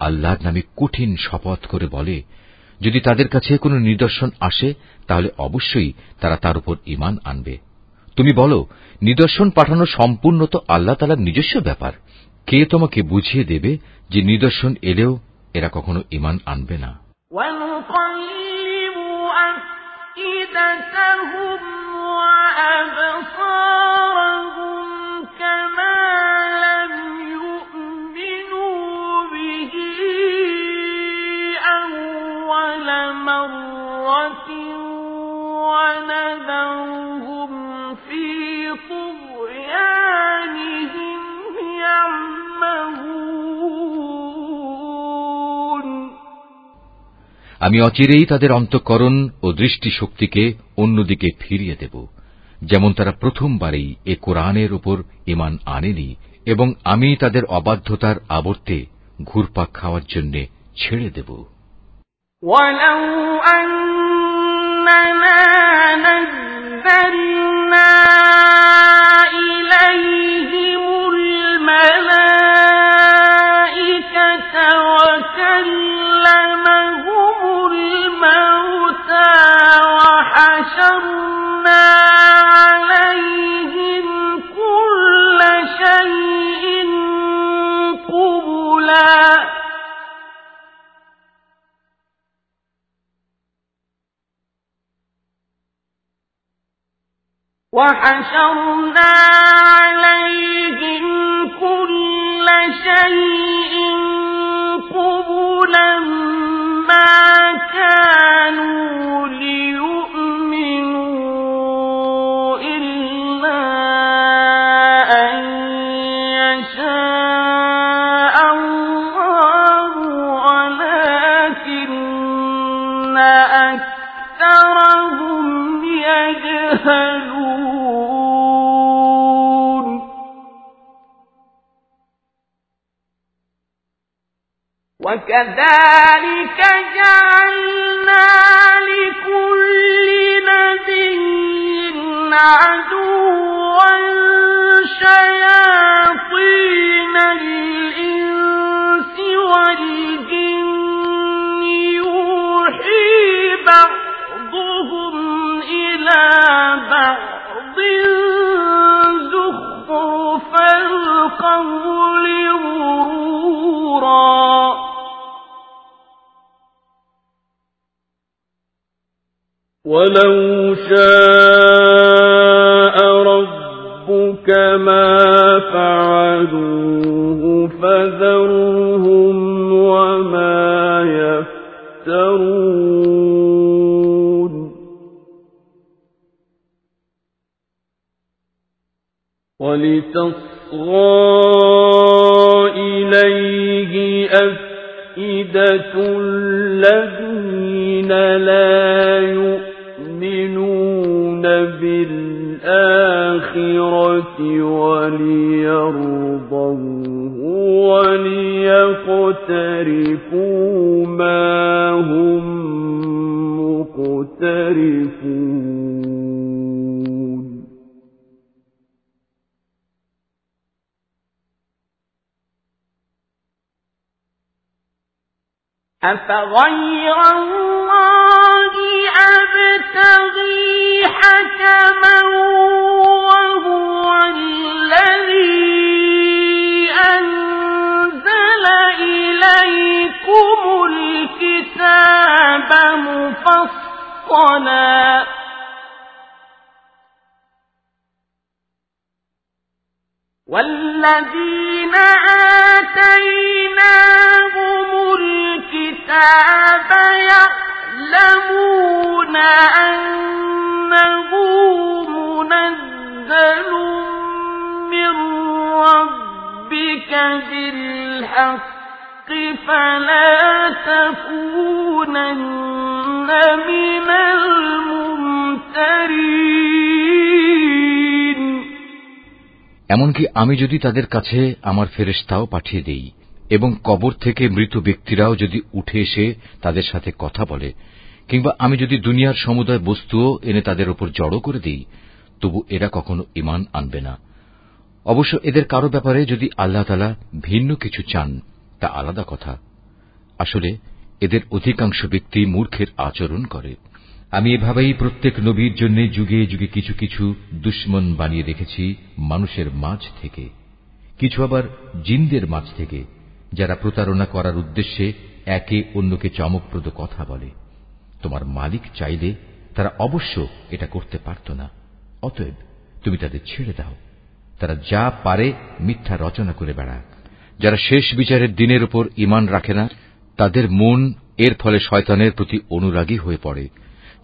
আল্লাহর নামে কঠিন শপথ করে বলে যদি তাদের কাছে কোনো নিদর্শন আসে তাহলে অবশ্যই তারা তার উপর ইমান আনবে তুমি বলো নিদর্শন পাঠানো সম্পূর্ণ তো আল্লাহ তালার নিজস্ব ব্যাপার কে তোমাকে বুঝিয়ে দেবে যে নিদর্শন এলেও এরা কখনো ইমান আনবে না ونقلب أفئدتهم وأبصارهم আমি অচিরেই তাদের অন্তঃকরণ ও দৃষ্টিশক্তিকে অন্যদিকে ফিরিয়ে দেব যেমন তারা প্রথমবারেই এ কোরআনের উপর ইমান আনেনি এবং আমি তাদের অবাধ্যতার আবর্তে ঘুরপাক খাওয়ার জন্য ছেড়ে দেব। نزلنا وكلمهم الموتى وحشرنا وحشرنا عليهم كل شيء قبلا ما كانوا كذلك আমি যদি তাদের কাছে আমার ফেরেশতাও পাঠিয়ে দেই এবং কবর থেকে মৃত ব্যক্তিরাও যদি উঠে এসে তাদের সাথে কথা বলে, কিংবা আমি যদি দুনিয়ার সমুদায় বস্তুও এনে তাদের ওপর জড়ো করে দিই, তবু এরা কখনো ইমান আনবে না। অবশ্য এদের কারও ব্যাপারে যদি আল্লাহ তালা ভিন্ন কিছু চান, তা আলাদা কথা। আসলে এদের অধিকাংশ ব্যক্তি মূর্খের আচরণ করে। আমি এভাবেই প্রত্যেক নবীর জন্য যুগে যুগে কিছু কিছু দুশ্মন বানিয়ে রেখেছি মানুষের মাঝ থেকে। কিছু আবার জিনদের মাঝ থেকে, যারা প্রতারণা করার উদ্দেশ্যে একে অন্যকে চমকপ্রদ কথা বলে। তোমার মালিক চাইলে তারা অবশ্য এটা করতে পারত না। অতএব তুমি তাদের ছেড়ে দাও। তারা যা পারে মিথ্যা রচনা করে বেড়াক। যারা শেষ বিচারের দিনের উপর ইমান রাখে না, তাদের মন এর ফলে শয়তানের প্রতি অনুরাগী হয়ে পড়ে।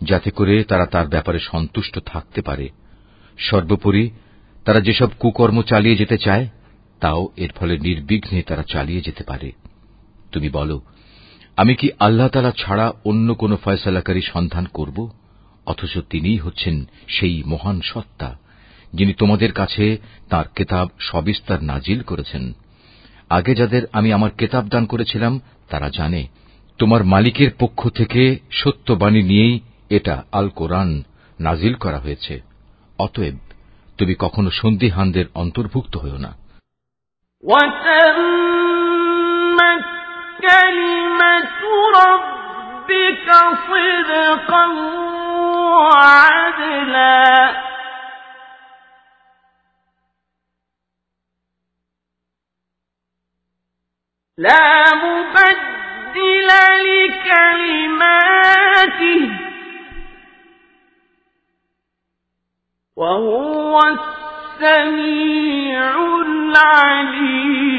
যাতে করে তারা তার ব্যাপারে সন্তুষ্ট থাকতে পারে। সর্বোপরি, তারা যেসব কুকর্ম চালিয়ে যেতে চায়, তাও এর ফলে নির্বিঘ্নে তারা চালিয়ে যেতে পারে। তুমি বলো, আমি কি আল্লাহ তালা ছাড়া অন্য কোন ফয়সালাকারী সন্ধান করব? অথচ তিনিই হচ্ছেন সেই মহান সত্তা, যিনি তোমাদের কাছে তার কেতাব সবিস্তার নাজিল করেছেন। আগে যাদের আমি আমার কেতাব দান করেছিলাম, তারা জানে, তোমার মালিকের পক্ষ থেকে সত্যবাণী নিয়েই এটা আল কোরআন নাজিল করা হয়েছে অতএব তুমি কখনো সন্দিহানদের অন্তর্ভুক্ত হও না كلمة ربك صدقا وعدلا لا مبدل لكلماته وهو السميع العليم.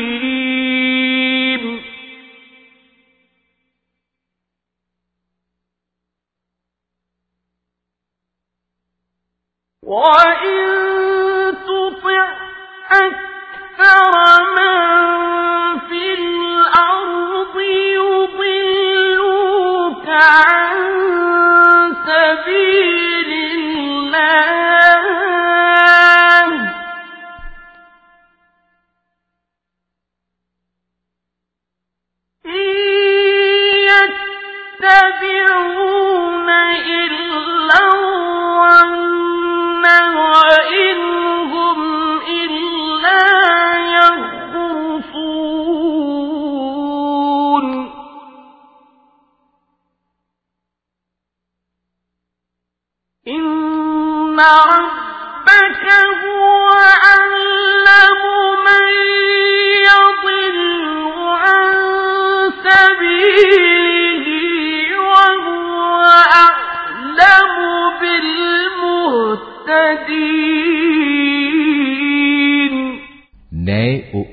وإن تطع أكثر من في الأرض يضلوك عن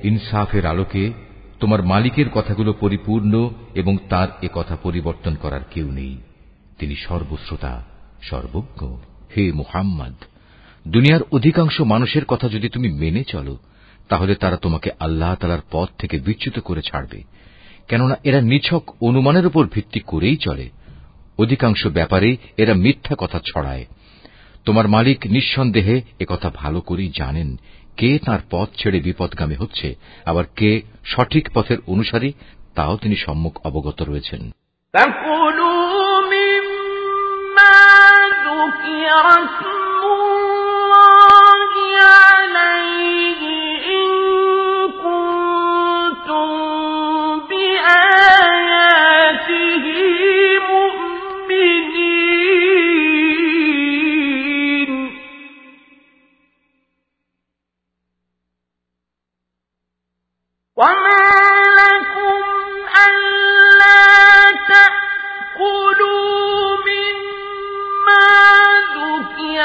ইনসাফের আলোকে তোমার মালিকের কথাগুলো পরিপূর্ণ এবং তার এ কথা পরিবর্তন করার কেউ নেই। তিনি সর্বশ্রোতা, সর্বজ্ঞ। হে মুহাম্মদ, দুনিয়ার অধিকাংশ মানুষের কথা যদি তুমি মেনে চলো, তাহলে তারা তোমাকে আল্লাহ তালার পথ থেকে বিচ্যুত করে ছাড়বে। কেননা এরা নিছক অনুমানের উপর ভিত্তি করেই চলে। অধিকাংশ ব্যাপারে এরা মিথ্যা কথা ছড়ায়। তোমার মালিক নিঃসন্দেহে একথা ভালো করেই জানেন কে তার পথ ছেড়ে বিপদগামী হচ্ছে আবার কে সঠিক পথের অনুসারী তাও তিনি সম্মুখ অবগত রয়েছেন فكلوا مما ذكر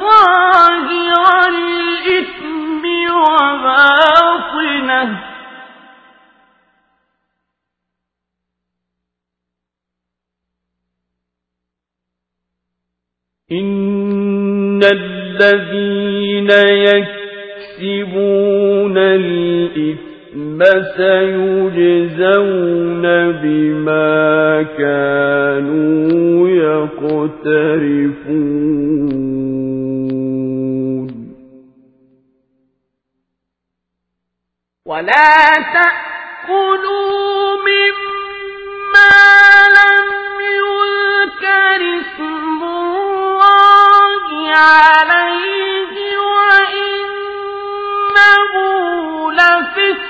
ظاهر الإثم وباطنه. إن الذين يكسبون الإثم سيجزون بما كانوا يقترفون ولا تأكلوا مما لم يذكر اسم الله عليه وإنه لفسق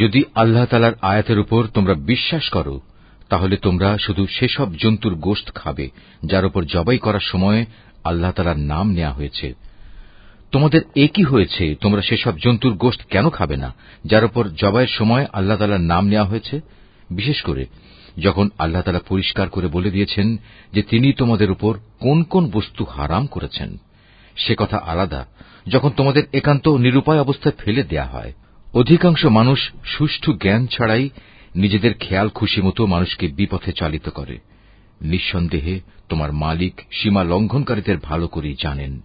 যদি আল্লাহ তালার আয়াতের উপর তোমরা বিশ্বাস করো, তাহলে তোমরা শুধু সেসব জন্তুর গোষ্ঠ খাবে, যার উপর জবাই করার সময় আল্লাহ তালার নাম নেওয়া হয়েছে। তোমাদের একই হয়েছে? তোমরা সেসব জন্তুর গোষ্ঠ কেন খাবে না, যার উপর জবাইয়ের সময় আল্লাহ তালার নাম নেওয়া হয়েছে? বিশেষ করে, যখন আল্লাহ তালা পরিষ্কার করে বলে দিয়েছেন যে তিনি তোমাদের উপর কোন কোন বস্তু হারাম করেছেন, সে কথা আলাদা। যখন তোমাদের একান্ত নিরুপায় অবস্থায় ফেলে দেয়া হয় অধিকাংশ মানুষ সুষ্ঠু জ্ঞান ছাড়াই নিজেদের খেয়াল খুশি মতো মানুষকে বিপথে চালিত করে। নিঃসন্দেহে তোমার মালিক সীমা লঙ্ঘনকারীদের ভালো করেই জানেন।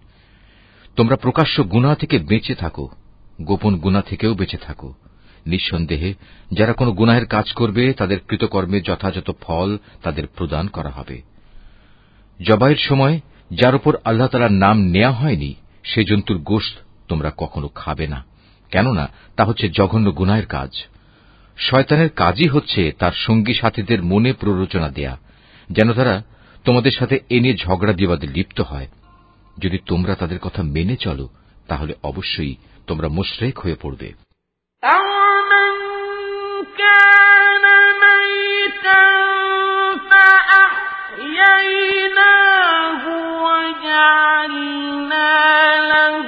তোমরা প্রকাশ্য গুণা থেকে বেঁচে থাকো, গোপন গুণা থেকেও বেঁচে থাকো। নিঃসন্দেহে যারা কোনো গুনাহের কাজ করবে, তাদের কৃতকর্মের যথাযথ ফল তাদের প্রদান করা হবে। জবাইয়ের সময় যার উপর আল্লাহ তালার নাম নেওয়া হয়নি, সে জন্তুর গোষ্ঠ তোমরা কখনো খাবে না। কেননা তা হচ্ছে জঘন্য গুনাহের কাজ শয়তানের কাজই হচ্ছে তার সঙ্গী সাথীদের মনে প্ররোচনা দেয়া যেন তারা তোমাদের সাথে এ নিয়ে ঝগড়া বিবাদে লিপ্ত হয় যদি তোমরা তাদের কথা মেনে চলো তাহলে অবশ্যই তোমরা মোশরেক হয়ে পড়বে أَوَمَنْ كَانَ مَيْتًا فَأَحْيَيْنَاهُ وَجَعَلْنَا لَهُ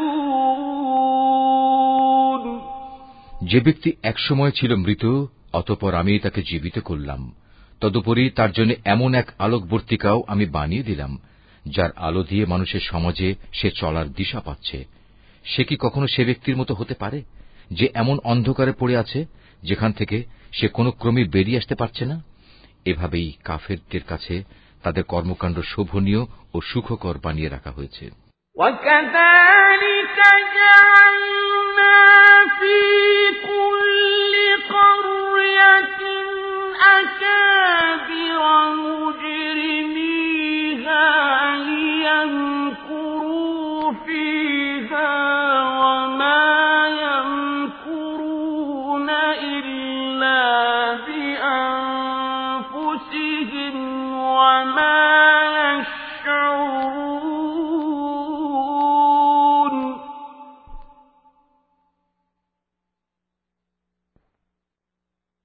যে ব্যক্তি একসময় ছিল মৃত, অতপর আমি তাকে জীবিত করলাম। তদুপরি তার জন্য এমন এক আলোকবর্তিকাও আমি বানিয়ে দিলাম, যার আলো দিয়ে মানুষের সমাজে সে চলার দিশা পাচ্ছে। সে কি কখনো সে ব্যক্তির মতো হতে পারে, যে এমন অন্ধকারে পড়ে আছে, যেখান থেকে সে কোনো ক্রমে বেরিয়ে আসতে পারছে না? এভাবেই কাফেরদের কাছে তাদের কর্মকাণ্ড শোভনীয় ও সুখকর বানিয়ে রাখা হয়েছে। وكذلك جعلنا في كل قرية أكابر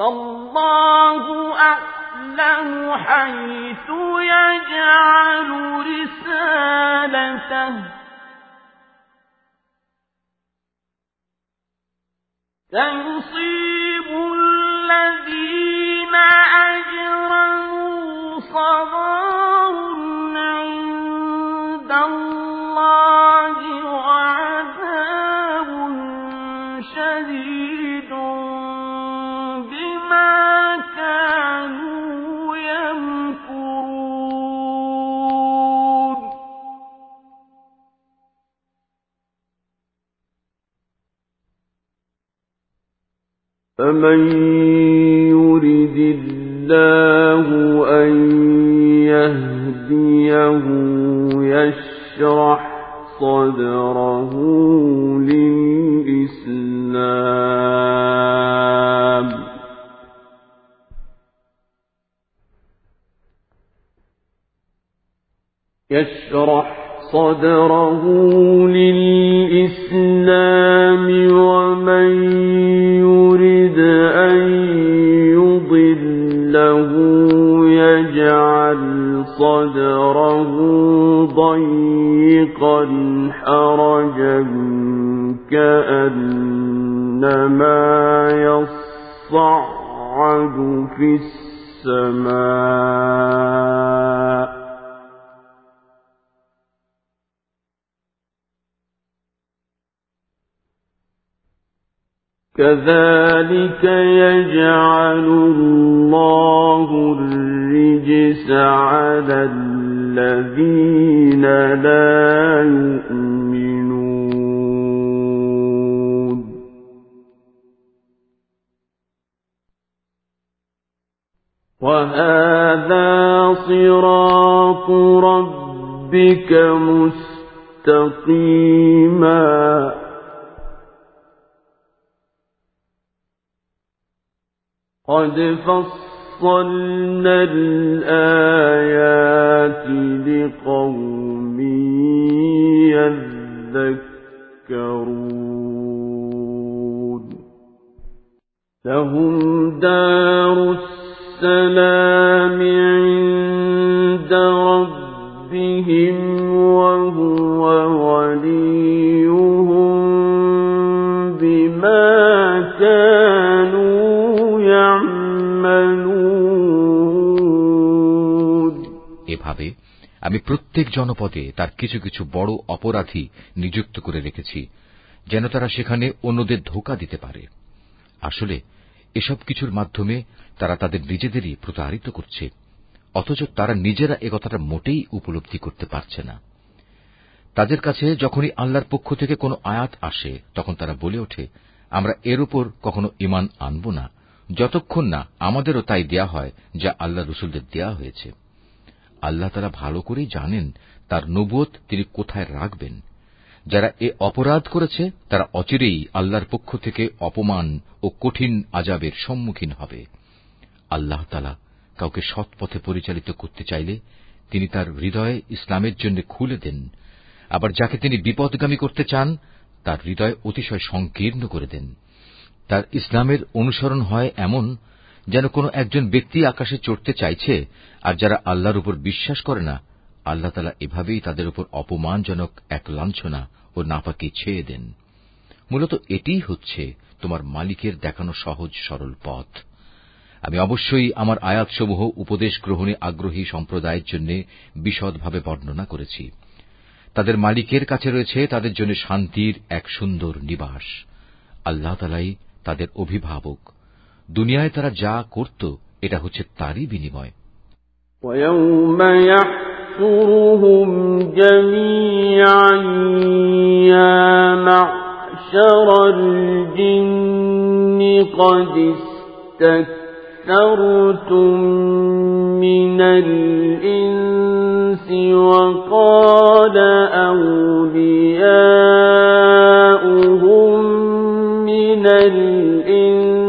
فالله أعلم حيث يجعل رسالته. سيصيب الذين أجرموا فمن يرد الله أن يهديه يشرح صدره للإسلام يشرح صدره للإسلام ومن صدره ضيقا حرجا كأنما يصعد في السماء. كذلك يجعل الله الرجس على الذين لا يؤمنون. وهذا صراط ربك مستقيما. قد فصلنا الآيات لقوم يذكرون لهم دار السلام عند ربهم وهو এভাবে আমি প্রত্যেক জনপদে তার কিছু কিছু বড় অপরাধী নিযুক্ত করে রেখেছি, যেন তারা সেখানে অন্যদের ধোকা দিতে পারে। আসলে, এসব কিছুর মাধ্যমে তারা তাদের নিজেদেরই প্রতারিত করছে, অথচ তারা নিজেরা একথাটা মোটেই উপলব্ধি করতে পারছে না। তাদের কাছে যখনই আল্লাহর পক্ষ থেকে কোনো আয়াত আসে, তখন তারা বলে ওঠে, আমরা এর উপর কখনো ইমান আনব না। যতক্ষণ না আমাদেরও তাই দেয়া হয় যা আল্লাহ রসুলদের দেয়া হয়েছে। আল্লাহ তারা ভালো করেই জানেন তার নবুয়ত তিনি কোথায় রাখবেন। যারা এ অপরাধ করেছে, তারা অচিরেই আল্লাহর পক্ষ থেকে অপমান ও কঠিন আজাবের সম্মুখীন হবে। আল্লাহ তালা কাউকে সৎপথে পরিচালিত করতে চাইলে তিনি তার হৃদয়ে ইসলামের জন্য খুলে দেন। আবার যাকে তিনি বিপদগামী করতে চান, তার হৃদয় অতিশয় সংকীর্ণ করে দেন। তার ইসলামের অনুসরণ হয় এমন যেন কোনো একজন ব্যক্তি আকাশে চড়তে চাইছে, আর যারা আল্লাহর উপর বিশ্বাস করে না, আল্লাহ তালা এভাবেই তাদের উপর অপমানজনক এক লাঞ্ছনা ও নাপাকি ছেয়ে দেন। মূলত এটিই হচ্ছে তোমার মালিকের দেখানো সহজ সরল পথ। আমি অবশ্যই আমার আয়াতসমূহ উপদেশ গ্রহণে আগ্রহী সম্প্রদায়ের জন্য বিশদভাবে বর্ণনা করেছি। তাদের মালিকের কাছে রয়েছে তাদের জন্য শান্তির এক সুন্দর নিবাস। আল্লাহ তালাই তাদের অভিভাবক। দুনিয়ায় তারা যা করত এটা হচ্ছে তারই বিনিময় ويوم يحشرهم جميعا يا معشر الجن قد استكثرتم من الإنس وقال أولياؤهم من الإنس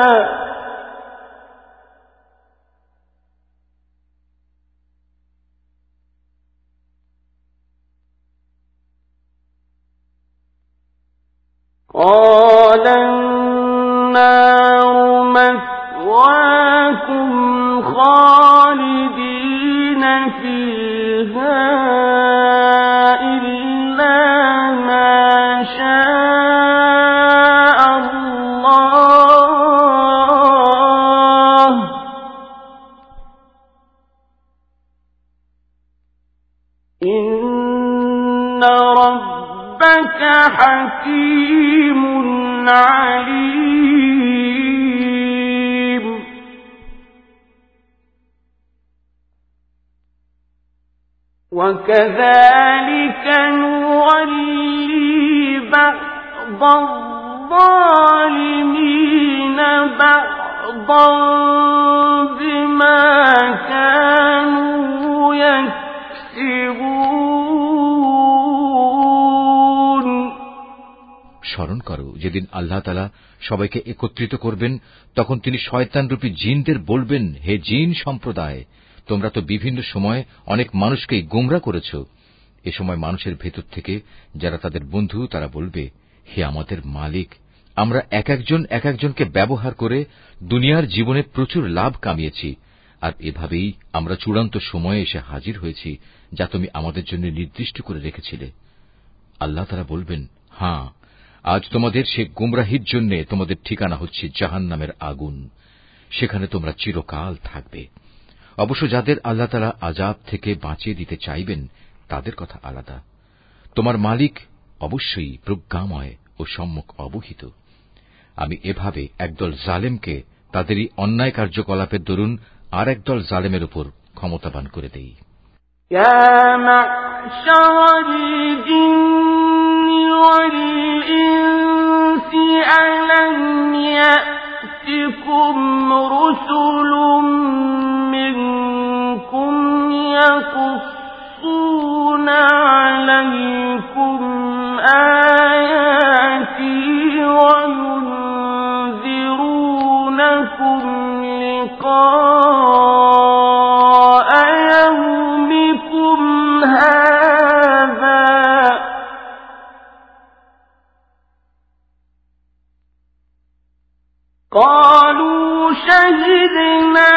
قال النار خالدين فيها إلا ما شاء الله. إن ربك حكيم. عليم. وكذلك نولي بعض الظالمين بعضا بما كانوا يكسبون করো। যেদিন আল্লাহ তালা সবাইকে একত্রিত করবেন, তখন তিনি শয়তানরূপী জিনদের বলবেন, হে জিন সম্প্রদায়, তোমরা তো বিভিন্ন সময় অনেক মানুষকেই গোমরা করেছ। এ সময় মানুষের ভেতর থেকে যারা তাদের বন্ধু, তারা বলবে, হে আমাদের মালিক, আমরা এক একজন এক একজনকে ব্যবহার করে দুনিয়ার জীবনে প্রচুর লাভ কামিয়েছি। আর এভাবেই আমরা চূড়ান্ত সময়ে এসে হাজির হয়েছি, যা তুমি আমাদের জন্য নির্দিষ্ট করে রেখেছিলে। আল্লাহ তারা বলবেন হাঁ আজ তোমাদের সে গুমরাহির জন্য তোমাদের ঠিকানা হচ্ছে জাহান নামের আগুন সেখানে তোমরা চিরকাল থাকবে অবশ্য যাদের আল্লাহ তালা আজাব থেকে বাঁচিয়ে দিতে চাইবেন তাদের কথা আলাদা তোমার মালিক অবশ্যই প্রজ্ঞাময় ও সম্মুখ অবহিত আমি এভাবে একদল জালেমকে তাদেরই অন্যায় কার্যকলাপের দরুন আর একদল জালেমের উপর ক্ষমতাবান করে দেই يا معشر الجن والإنس ألم يأتكم رسل منكم يقصون عليكم آياتي قالوا شهدنا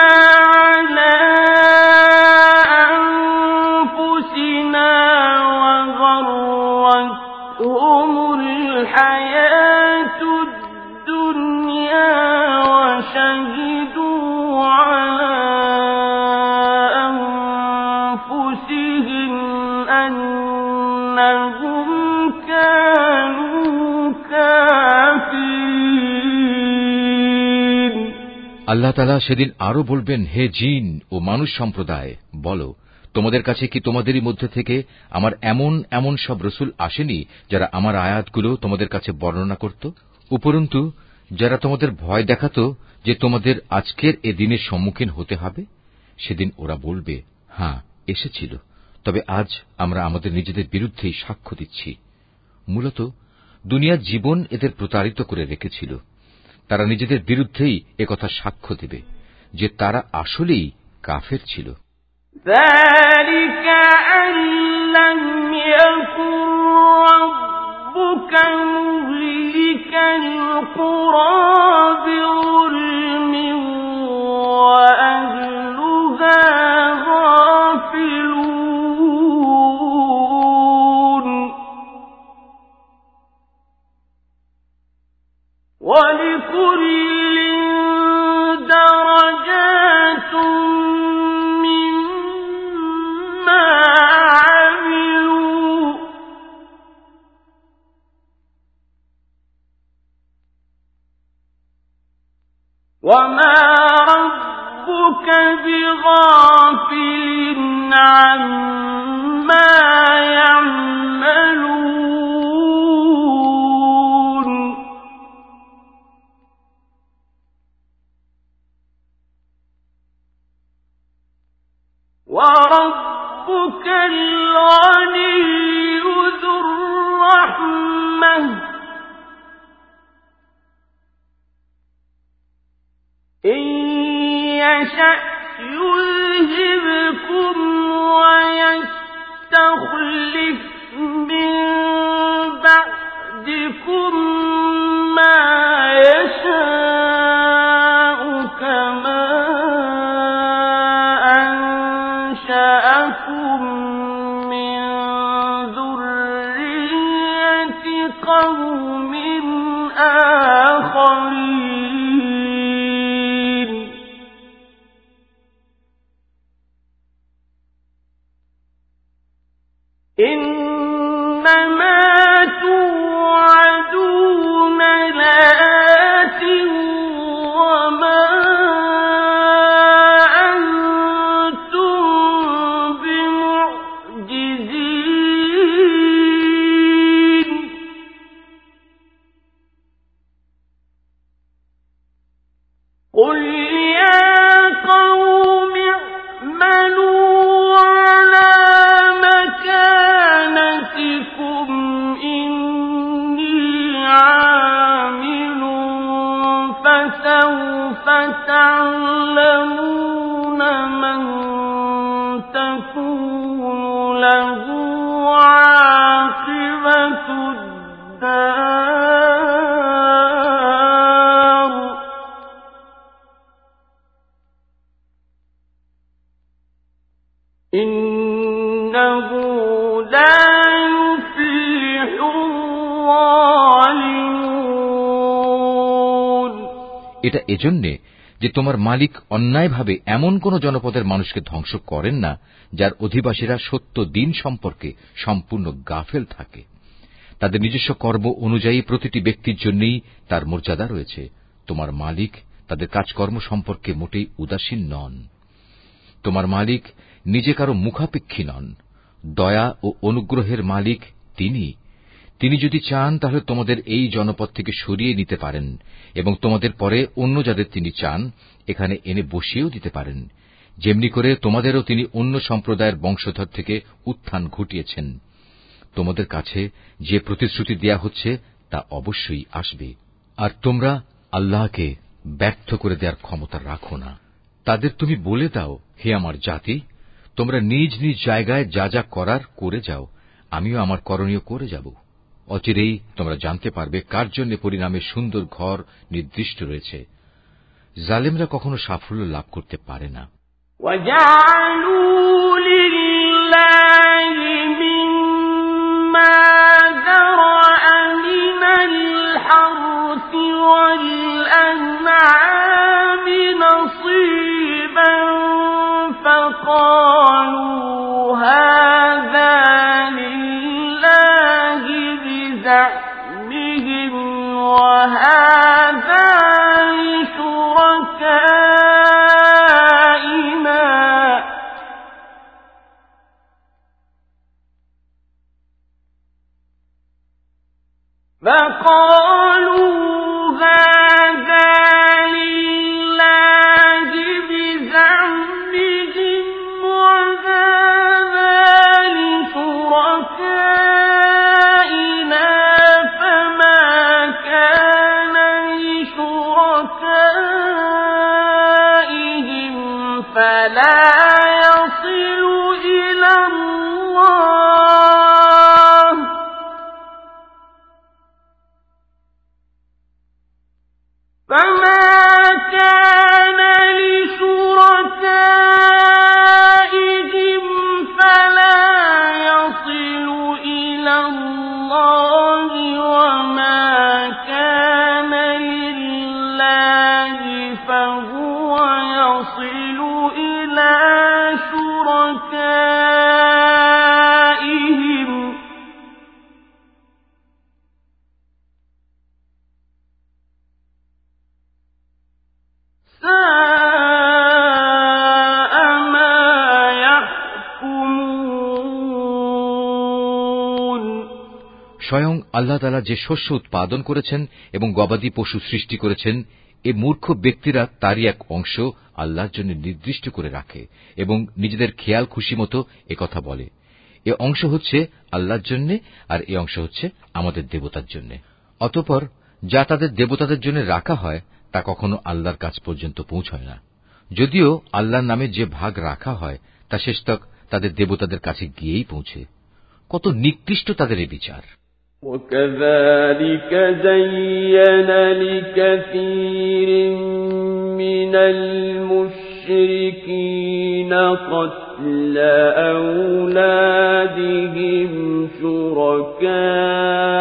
আল্লাহ তালা সেদিন আরও বলবেন, হে জিন ও মানুষ সম্প্রদায়, বলো, তোমাদের কাছে কি তোমাদেরই মধ্যে থেকে আমার এমন এমন সব রসুল আসেনি যারা আমার আয়াতগুলো তোমাদের কাছে বর্ণনা করত? উপরন্তু, যারা তোমাদের ভয় দেখাত যে তোমাদের আজকের এ দিনের সম্মুখীন হতে হবে, সেদিন ওরা বলবে হ্যাঁ এসেছিল। তবে আজ আমরা আমাদের নিজেদের বিরুদ্ধেই সাক্ষ্য দিচ্ছি। মূলত দুনিয়ার জীবন এদের প্রতারিত করে রেখেছিল। তারা নিজেদের বিরুদ্ধেই একথা সাক্ষ্য দেবে যে তারা আসলেই কাফের ছিল ذلك أن لم يكن ربك مهلك القرى بغافل عما يعملون. وربك الغني ذو الرحمة. إن يشأ يذهبكم ويستخلف من بعدكم তোমার মালিক অন্যায়ভাবে এমন কোন জনপদের মানুষকে ধ্বংস করেন না, যার অধিবাসীরা সত্য দিন সম্পর্কে সম্পূর্ণ গাফেল থাকে। তাদের নিজস্ব কর্ম অনুযায়ী প্রতিটি ব্যক্তির জন্যই তার মর্যাদা রয়েছে। তোমার মালিক তাদের কাজকর্ম সম্পর্কে মোটেই উদাসীন নন। তোমার মালিক নিজে কারও মুখাপেক্ষী নন। দয়া ও অনুগ্রহের মালিক তিনি। তিনি যদি চান, তাহলে তোমাদের এই জনপদ থেকে সরিয়ে নিতে পারেন, এবং তোমাদের পরে অন্য যাদের তিনি চান, এখানে এনে বসিয়েও দিতে পারেন। যেমনি করে তোমাদেরও তিনি অন্য সম্প্রদায়ের বংশধর থেকে উত্থান ঘটিয়েছেন। তোমাদের কাছে যে প্রতিশ্রুতি দেয়া হচ্ছে, তা অবশ্যই আসবে। আর তোমরা আল্লাহকে ব্যর্থ করে দেওয়ার ক্ষমতা রাখো না। তাদের তুমি বলে দাও, হে আমার জাতি, তোমরা নিজ নিজ জায়গায় যা যা করার করে যাও, আমিও আমার করণীয় করে যাব। অচিরেই তোমরা জানতে পারবে কার জন্য পরিণামে সুন্দর ঘর নির্দিষ্ট রয়েছে জালেমরা কখনো সাফল্য লাভ করতে পারে না وجعلوا لله مما আল্লাহ তালা যে শস্য উৎপাদন করেছেন এবং গবাদি পশু সৃষ্টি করেছেন, এ মূর্খ ব্যক্তিরা তারই এক অংশ আল্লাহর জন্য নির্দিষ্ট করে রাখে এবং নিজেদের খেয়াল খুশি মতো কথা বলে। এ অংশ হচ্ছে আল্লাহর জন্য আর এ অংশ হচ্ছে আমাদের দেবতার জন্য। অতঃপর যা তাদের দেবতাদের জন্য রাখা হয়, তা কখনো আল্লাহর কাছ পর্যন্ত পৌঁছয় না। যদিও আল্লাহর নামে যে ভাগ রাখা হয়, তা শেষতক তাদের দেবতাদের কাছে গিয়েই পৌঁছে। কত নিকৃষ্ট তাদের এ বিচার। وكذلك زين لكثير من المشركين قتل أولادهم شركاؤهم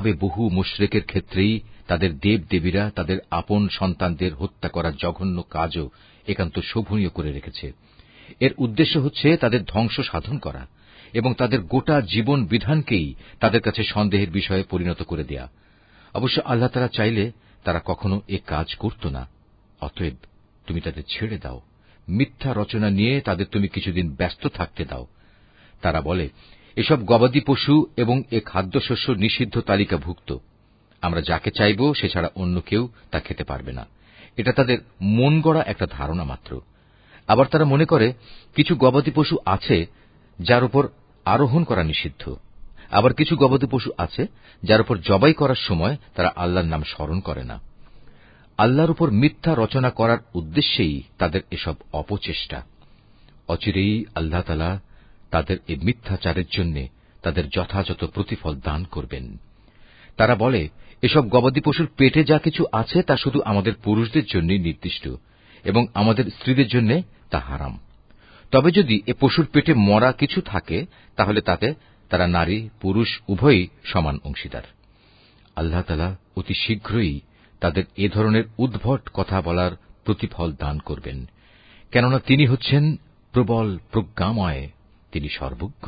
এভাবে বহু মুশরেকের ক্ষেত্রেই তাদের দেব দেবীরা তাদের আপন সন্তানদের হত্যা করার জঘন্য কাজও একান্ত শোভনীয় করে রেখেছে। এর উদ্দেশ্য হচ্ছে তাদের ধ্বংস সাধন করা এবং তাদের গোটা জীবন বিধানকেই তাদের কাছে সন্দেহের বিষয়ে পরিণত করে দেয়া। অবশ্য আল্লাহ তারা চাইলে তারা কখনো এ কাজ করত না। অতএব তুমি তাদের ছেড়ে দাও। মিথ্যা রচনা নিয়ে তাদের তুমি কিছুদিন ব্যস্ত থাকতে দাও। তারা বলে এসব গবাদি পশু এবং এ খাদ্যশস্য নিষিদ্ধ তালিকাভুক্ত। আমরা যাকে চাইব, সে ছাড়া অন্য কেউ তা খেতে পারবে না। এটা তাদের মন গড়া একটা ধারণা মাত্র। আবার তারা মনে করে, কিছু গবাদি পশু আছে যার উপর আরোহণ করা নিষিদ্ধ। আবার কিছু গবাদি পশু আছে যার উপর জবাই করার সময় তারা আল্লাহর নাম স্মরণ করে না। আল্লাহর উপর মিথ্যা রচনা করার উদ্দেশ্যেই তাদের এসব অপচেষ্টা। অচিরেই আল্লাহ তালা তাদের এই মিথ্যাচারের জন্য তাদের যথাযথ প্রতিফল দান করবেন। তারা বলে, এসব গবাদি পশুর পেটে যা কিছু আছে তা শুধু আমাদের পুরুষদের জন্যই নির্দিষ্ট এবং আমাদের স্ত্রীদের জন্য তা হারাম। তবে যদি এ পশুর পেটে মরা কিছু থাকে, তাহলে তাতে তারা নারী, পুরুষ, উভয়ই সমান অংশীদার। আল্লাহ অতি শীঘ্রই তাদের এ ধরনের উদ্ভট কথা বলার প্রতিফল দান করবেন। কেননা তিনি হচ্ছেন প্রবল প্রজ্ঞাময় তিনি সর্বজ্ঞ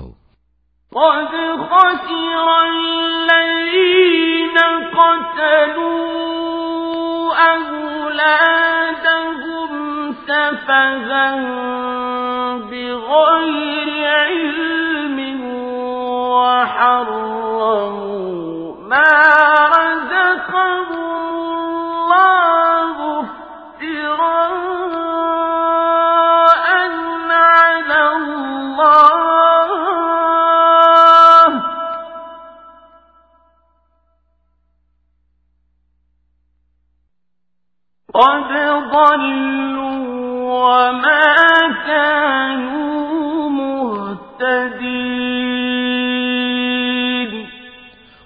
قد خسر الذين قتلوا أولادهم سفها بغير علم وحرموا ما قد ضلوا وما كانوا مهتدين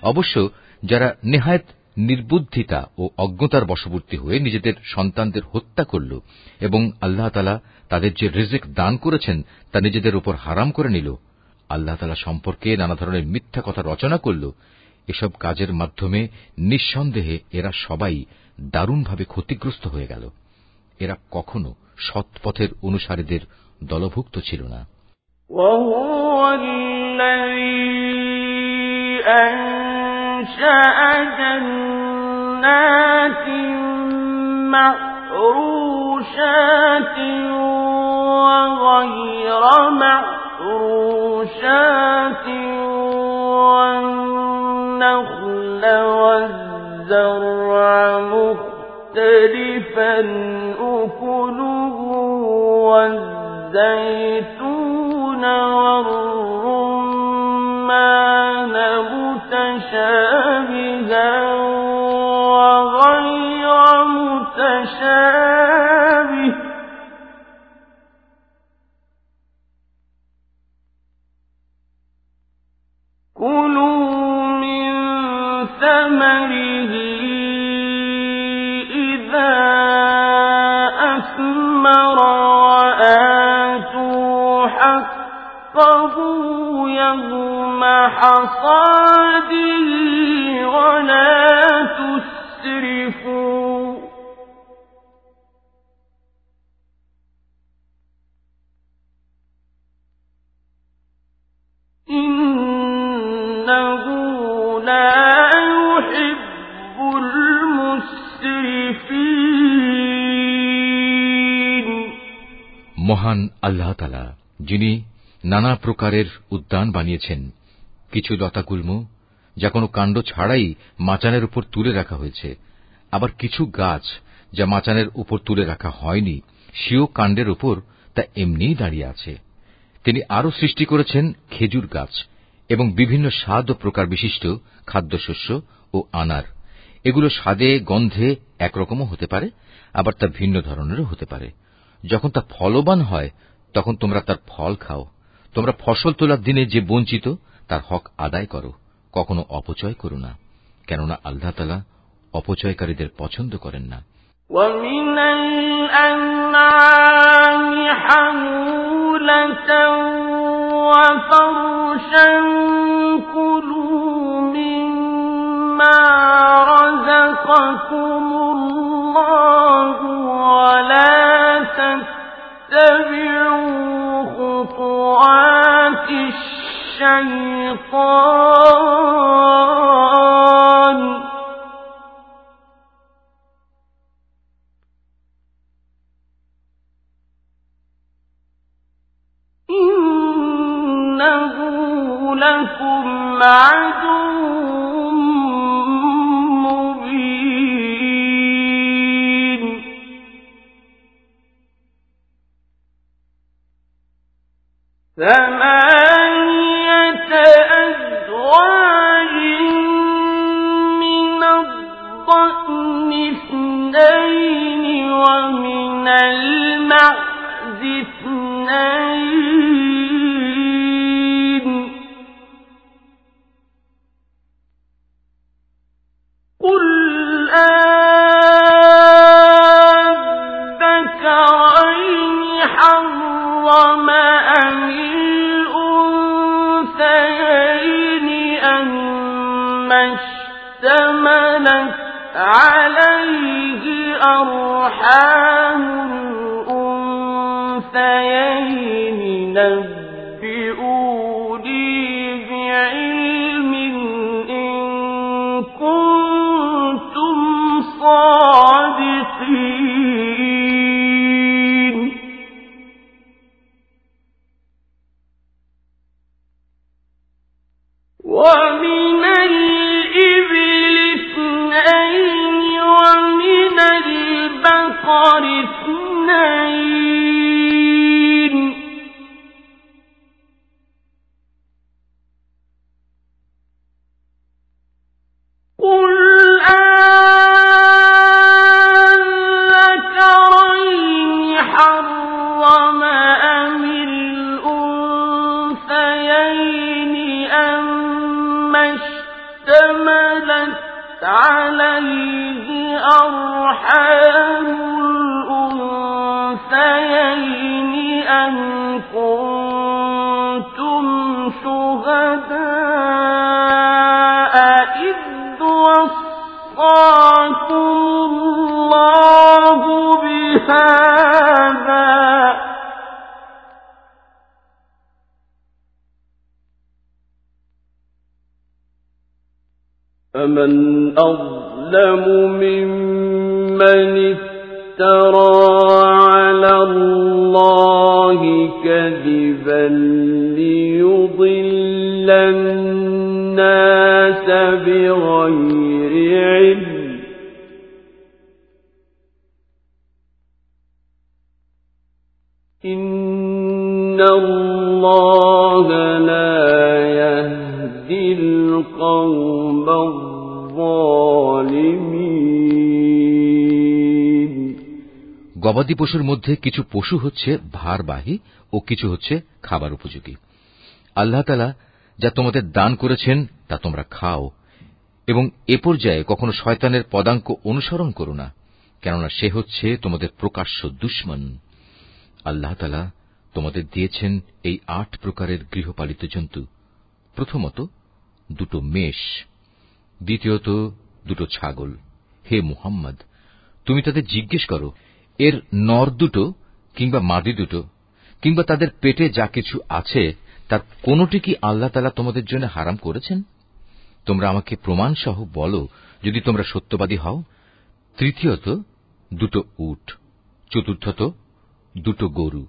অবশ্য যারা নেহায়ত নির্বুদ্ধিতা ও অজ্ঞতার বশবর্তী হয়ে নিজেদের সন্তানদের হত্যা করল এবং আল্লাহ তালা তাদের যে রিজিক দান করেছেন তা নিজেদের উপর হারাম করে নিল আল্লাহ তালা সম্পর্কে নানা ধরনের মিথ্যা কথা রচনা করল এসব কাজের মাধ্যমে নিঃসন্দেহে এরা সবাই দারুণভাবে ক্ষতিগ্রস্ত হয়ে গেল এরা কখনো সৎপথের অনুসারীদের দলভুক্ত ছিল না وهو الذي أنشأ جنات معروشات وغير معروشات والنخل والزرع مختلفا أكله والزيتون والرمان আল্লাহ তালা যিনি নানা প্রকারের উদ্যান বানিয়েছেন, কিছু লতাগুল্ম যা কোনো কাণ্ড ছাড়াই মাচানের উপর তুলে রাখা হয়েছে, আবার কিছু গাছ যা মাচানের উপর তুলে রাখা হয়নি, সেও কাণ্ডের উপর তা এমনিই দাঁড়িয়ে আছে। তিনি আরও সৃষ্টি করেছেন খেজুর গাছ এবং বিভিন্ন স্বাদ ও প্রকার বিশিষ্ট খাদ্যশস্য ও আনার। এগুলো স্বাদে, গন্ধে একরকমও হতে পারে, আবার তা ভিন্ন ধরনেরও হতে পারে। যখন তা ফলবান হয় তখন তোমরা তার ফল খাও তোমরা ফসল তোলার দিনে যে বঞ্চিত তার হক আদায় করো কখনো অপচয় করো না কেননা আল্লাহ তালা অপচয়কারীদের পছন্দ করেন না ومن الأنعام حمولة وفرشا كلوا مما رزقكم الشيطان. إنه لكم عدو مبين. عليه أرحام الأنثيين نبئوني গবাদি পশুর মধ্যে কিছু পশু হচ্ছে ভারবাহী ও কিছু হচ্ছে খাবার উপযোগী। আল্লাহ যা তোমাদের দান করেছেন, তা তোমরা খাও এবং এ পর্যায়ে কখনো শয়তানের পদাঙ্ক অনুসরণ করো না, কেননা সে হচ্ছে তোমাদের প্রকাশ্য দুশ্মন। আল্লাহ তোমাদের দিয়েছেন এই আট প্রকারের গৃহপালিত জন্তু। প্রথমত, দুটো মেষ। দ্বিতীয়ত, দুটো ছাগল। হে মুহাম্মদ, তুমি তাদের জিজ্ঞেস করো এর নর দুটো কিংবা মাদি দুটো কিংবা তাদের পেটে যা কিছু আছে, তার কোনটি কি আল্লাহ তালা তোমাদের জন্য হারাম করেছেন? তোমরা আমাকে প্রমাণ সহ বলো, যদি তোমরা সত্যবাদী হও। তৃতীয়ত, দুটো উট। চতুর্থত, দুটো গরু।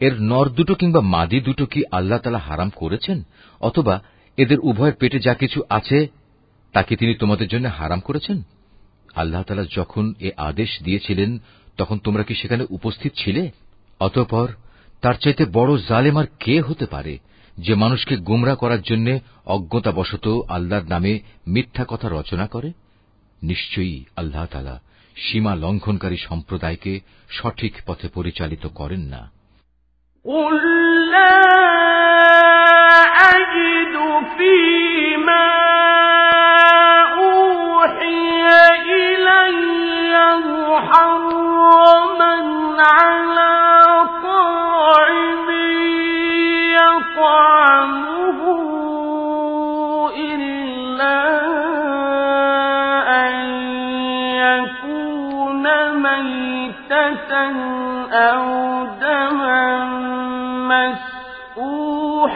এর নর দুটো কিংবা মাদি দুটো কি আল্লাহ তালা হারাম করেছেন? অথবা এদের উভয়ের পেটে যা কিছু আছে তাকে তিনি তোমাদের জন্য হারাম করেছেন? আল্লাহ তালা যখন এ আদেশ দিয়েছিলেন তখন তোমরা কি সেখানে উপস্থিত ছিলে অতঃপর তার চাইতে বড় জালেম আর কে হতে পারে যে মানুষকে গুমরা করার জন্য অজ্ঞতাবশত আল্লাহর নামে মিথ্যা কথা রচনা করে নিশ্চয়ই আল্লাহ তালা সীমা লঙ্ঘনকারী সম্প্রদায়কে সঠিক পথে পরিচালিত করেন না قل لا أجد فيما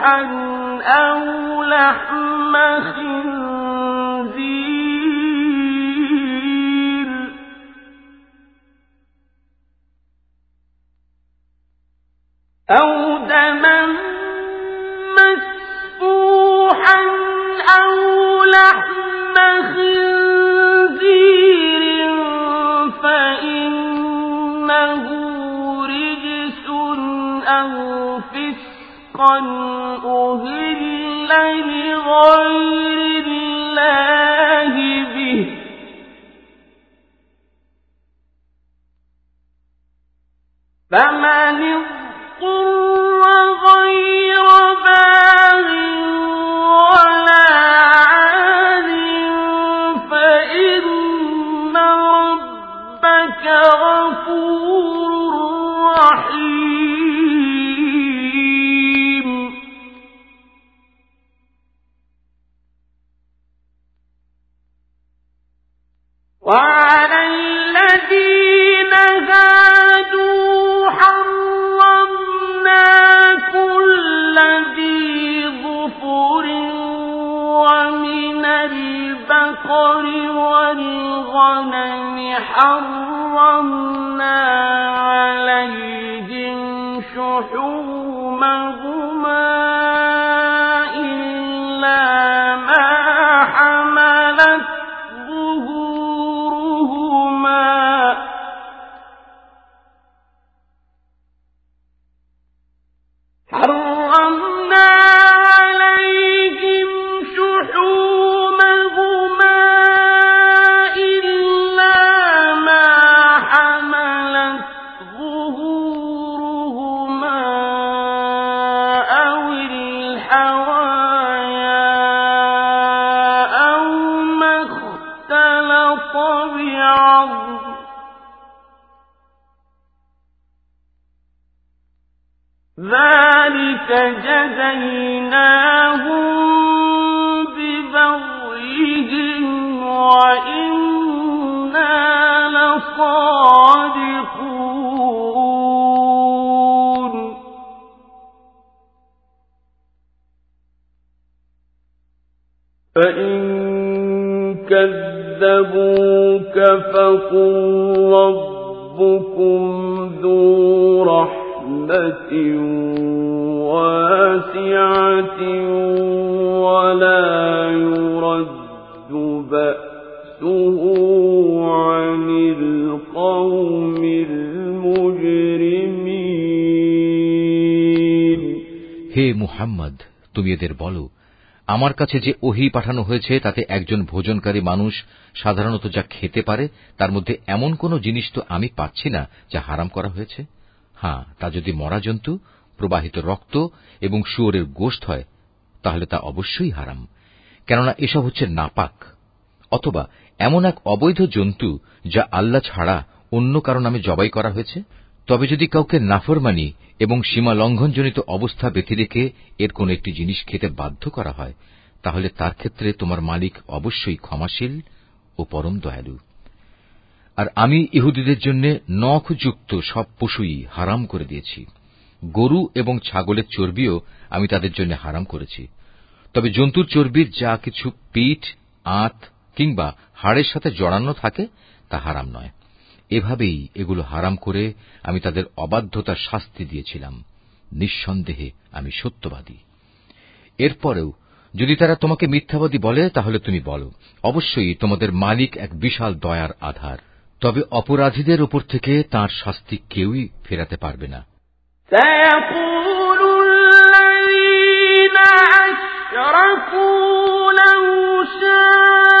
مسفوحا أو لحم خنزير. أو دما مسفوحا أو لحم خنزير فإنه رجس أو فسقا أهل لغير الله به. فمن اضطر غير البقر والغنم حرمنا عليهم شحومهما وإنا لصادقون فإن كذبوك فقل ربكم ذو رحمة واسعة ولا يرد بأسه عن القوم المجرمين হে মুহাম্মদ তুমি এদের বলো আমার কাছে যে ওহি পাঠানো হয়েছে তাতে একজন ভোজনকারী মানুষ সাধারণত যা খেতে পারে তার মধ্যে এমন কোন জিনিস তো আমি পাচ্ছি না যা হারাম করা হয়েছে হ্যাঁ তা যদি মরা জন্তু প্রবাহিত রক্ত এবং শুয়োরের গোশত হয়, তাহলে তা অবশ্যই হারাম। কেননা এসব হচ্ছে নাপাক, অথবা এমন এক অবৈধ জন্তু যা আল্লাহ ছাড়া অন্য কারও নামে জবাই করা হয়েছে। তবে যদি কাউকে নাফরমানি এবং সীমা লঙ্ঘনজনিত অবস্থা ব্যতি রেখে এর কোন একটি জিনিস খেতে বাধ্য করা হয়, তাহলে তার ক্ষেত্রে তোমার মালিক অবশ্যই ক্ষমাশীল ও পরম দয়ালু। আর আমি ইহুদিদের জন্য নখযুক্ত সব পশুই হারাম করে দিয়েছি। গরু এবং ছাগলের চর্বিও আমি তাদের জন্য হারাম করেছি। তবে জন্তুর চর্বির যা কিছু পিঠ, আঁত কিংবা হাড়ের সাথে জড়ানো থাকে, তা হারাম নয়। এভাবেই এগুলো হারাম করে আমি তাদের অবাধ্যতার শাস্তি দিয়েছিলাম। নিঃসন্দেহে আমি সত্যবাদী। এরপরেও, যদি তারা তোমাকে মিথ্যাবাদী বলে, তাহলে তুমি বলো, অবশ্যই তোমাদের মালিক এক বিশাল দয়ার আধার। তবে অপরাধীদের উপর থেকে তার শাস্তি কেউই ফেরাতে পারবে না। سيقول الذين أشركوا لو شاء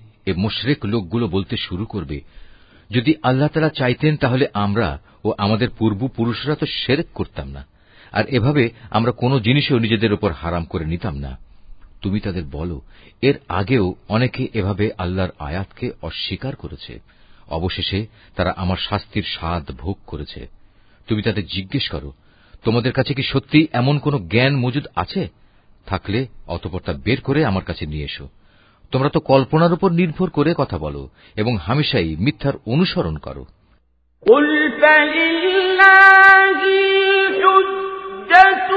এ মুশরেক লোকগুলো বলতে শুরু করবে। যদি আল্লাহ তালা চাইতেন তাহলে আমরা ও আমাদের পূর্বপুরুষরা তো সেরেক করতাম না। আর এভাবে আমরা কোনো জিনিসও নিজেদের উপর হারাম করে নিতাম না। তুমি তাদের বলো, এর আগেও অনেকে এভাবে আল্লাহর আয়াতকে অস্বীকার করেছে। অবশেষে তারা আমার শাস্তির স্বাদ ভোগ করেছে। তুমি তাদের জিজ্ঞেস করো, তোমাদের কাছে কি সত্যি এমন কোন জ্ঞান মজুদ আছে? থাকলে অতপর তা বের করে আমার কাছে নিয়ে এসো। তোমরা তো কল্পনার উপর নির্ভর করে কথা বলো এবং হামেশাই মিথ্যার অনুসরণ করো قل فلله الحجة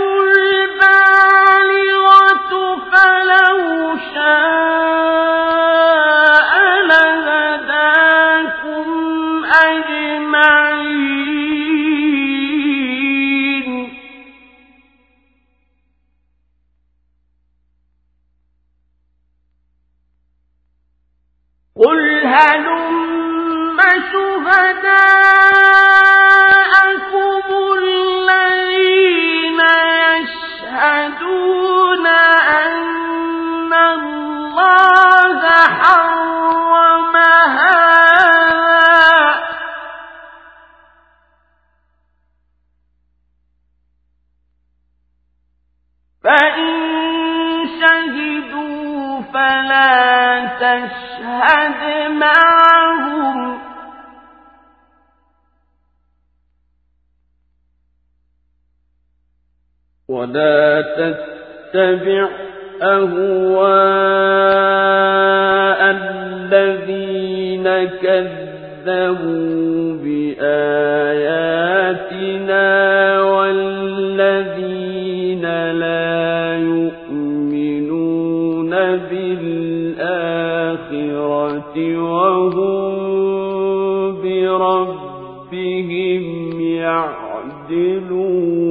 البالغة فلو شاء تشهد ولا تتبع أهواء الذين كذبوا بآياتنا. يعدلون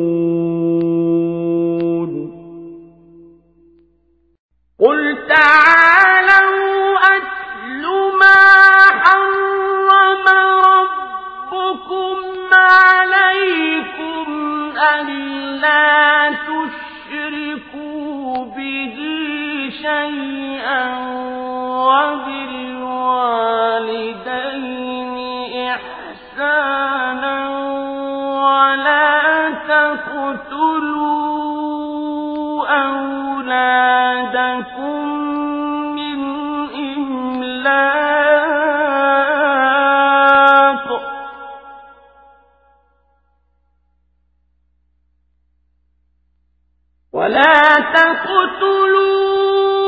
تقتلوا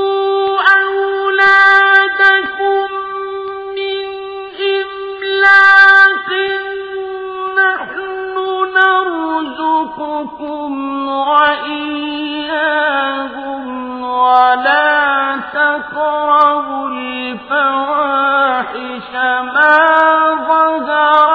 أولادكم من إملاق نحن نرزقكم وإياهم ولا الفواحش ما ظهر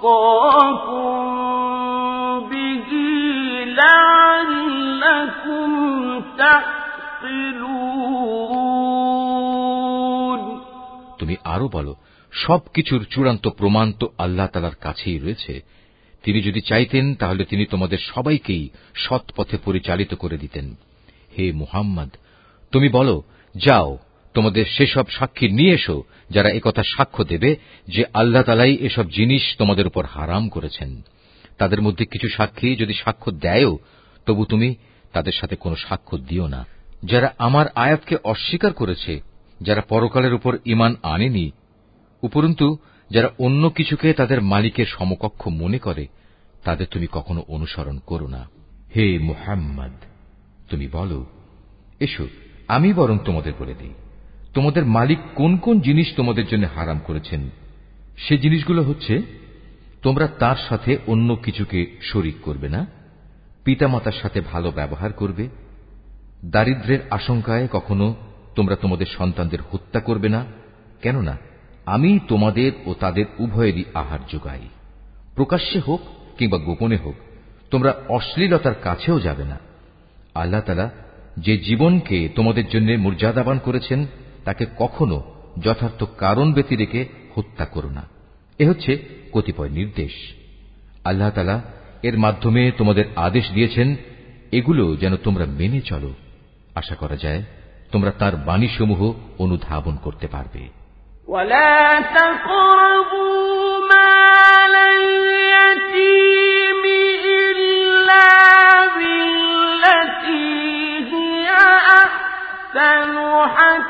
وصاكم به لعلكم تعقلون তুমি আরো বলো সব কিছুর চূড়ান্ত প্রমাণ তো আল্লাহ তালার কাছেই রয়েছে তিনি যদি চাইতেন তাহলে তিনি তোমাদের সবাইকেই সৎ পথে পরিচালিত করে দিতেন হে মুহাম্মদ তুমি বলো যাও তোমাদের সেসব সাক্ষী নিয়ে এসো যারা একথা সাক্ষ্য দেবে যে আল্লাহ তালাই এসব জিনিস তোমাদের উপর হারাম করেছেন। তাদের মধ্যে কিছু সাক্ষী যদি সাক্ষ্য দেয়ও, তবু তুমি তাদের সাথে কোনো সাক্ষ্য দিও না। যারা আমার আয়াতকে অস্বীকার করেছে, যারা পরকালের উপর ইমান আনেনি, উপরন্তু যারা অন্য কিছুকে তাদের মালিকের সমকক্ষ মনে করে, তাদের তুমি কখনো অনুসরণ করো না। হে মুহাম্মদ, তুমি বলো, এসো, আমি বরং তোমাদের বলে দিই। তোমাদের মালিক কোন কোন জিনিস তোমাদের জন্য হারাম করেছেন? সে জিনিসগুলো হচ্ছে, তোমরা তার সাথে অন্য কিছুকে শরিক করবে না, পিতামাতার সাথে ভালো ব্যবহার করবে, দারিদ্রের আশঙ্কায় কখনো তোমরা তোমাদের সন্তানদের হত্যা করবে না, কেননা আমি তোমাদের ও তাদের উভয়েরই আহার যোগাই। প্রকাশ্যে হোক কিংবা গোপনে হোক, তোমরা অশ্লীলতার কাছেও যাবে না। আল্লাহ তালা যে জীবনকে তোমাদের জন্য মর্যাদাবান করেছেন তাকে কখনো যথার্থ কারণ ব্যতি রেখে হত্যা করো না এ হচ্ছে কতিপয় নির্দেশ আল্লাহ তালা এর মাধ্যমে তোমাদের আদেশ দিয়েছেন এগুলো যেন তোমরা মেনে চলো আশা করা যায় তোমরা তার বাণীসমূহ অনুধাবন করতে পারবে ولا تقربوا مال اليتيم إلا بالتي هي أحسن حتى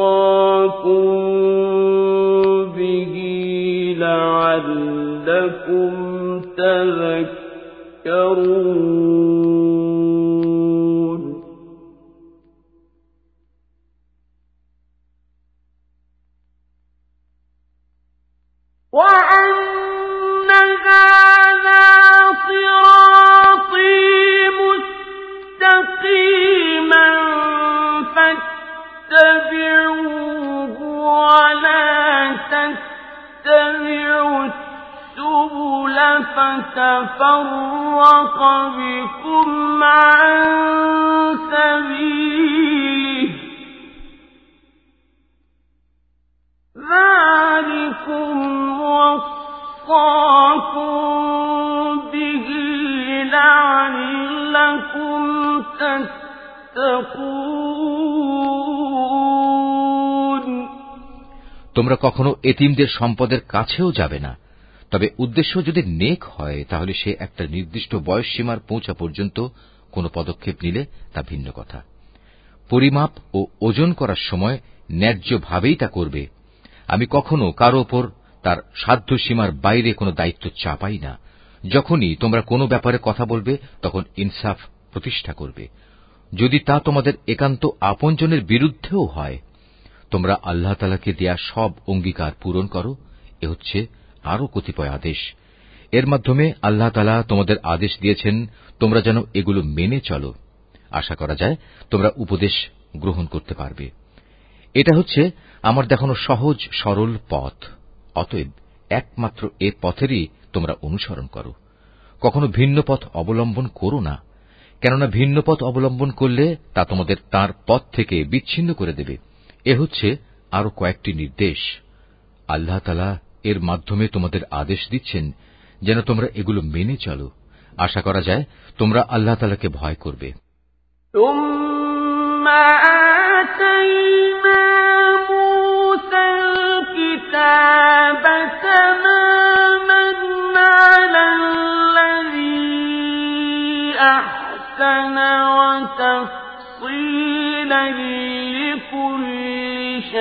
وصاكم به لعلكم تذكرون وأن هذا صراطي مستقيما اتَّبِعُوهُ وَلَا تَتَّبِعُوا السُّبُلَ فَتَفَرَّقَ بِكُمْ عَن سَبِيلِهِ ۚ. ذَٰلِكُمْ وَصَّاكُم بِهِ لَعَلَّكُمْ تَتَّقُونَ. তোমরা কখনো এতিমদের সম্পদের কাছেও যাবে না। তবে উদ্দেশ্য যদি নেক হয়, তাহলে সে একটা নির্দিষ্ট বয়স সীমার পৌঁছা পর্যন্ত কোনো পদক্ষেপ নিলে তা ভিন্ন কথা। পরিমাপ ও ওজন করার সময় ন্যায্যভাবেই তা করবে। আমি কখনো কারও ওপর তার সাধ্য সীমার বাইরে কোনো দায়িত্ব চাপাই না। যখনই তোমরা কোনো ব্যাপারে কথা বলবে, তখন ইনসাফ প্রতিষ্ঠা করবে। যদি তা তোমাদের একান্ত আপনজনের বিরুদ্ধেও হয় তোমরা আল্লাহ তালাকে দেয়া সব অঙ্গীকার পূরণ করো, এ হচ্ছে আরও কতিপয় আদেশ। এর মাধ্যমে আল্লাহ তালা তোমাদের আদেশ দিয়েছেন, তোমরা যেন এগুলো মেনে চলো। আশা করা যায় তোমরা উপদেশ গ্রহণ করতে পারবে। এটা হচ্ছে আমার দেখানো সহজ, সরল পথ। অতএব একমাত্র এ পথেরই তোমরা অনুসরণ করো। কখনো ভিন্ন পথ অবলম্বন করো না। কেননা ভিন্ন পথ অবলম্বন করলে তা তোমাদের তার পথ থেকে বিচ্ছিন্ন করে দেবে। এ হচ্ছে আরো কয়েকটি নির্দেশ আল্লাহ তালা এর মাধ্যমে তোমাদের আদেশ দিচ্ছেন যেন তোমরা এগুলো মেনে চলো আশা করা যায় তোমরা আল্লাহ তালাকে ভয় করবে ثم آتينا موسى الكتاب تماما على الذي أحسن وتفصيلا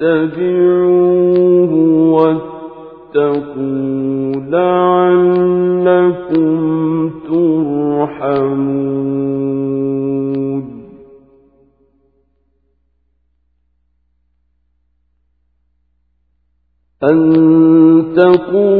فاتبعوه واتقوا لعلكم ترحمون. أن تقولوا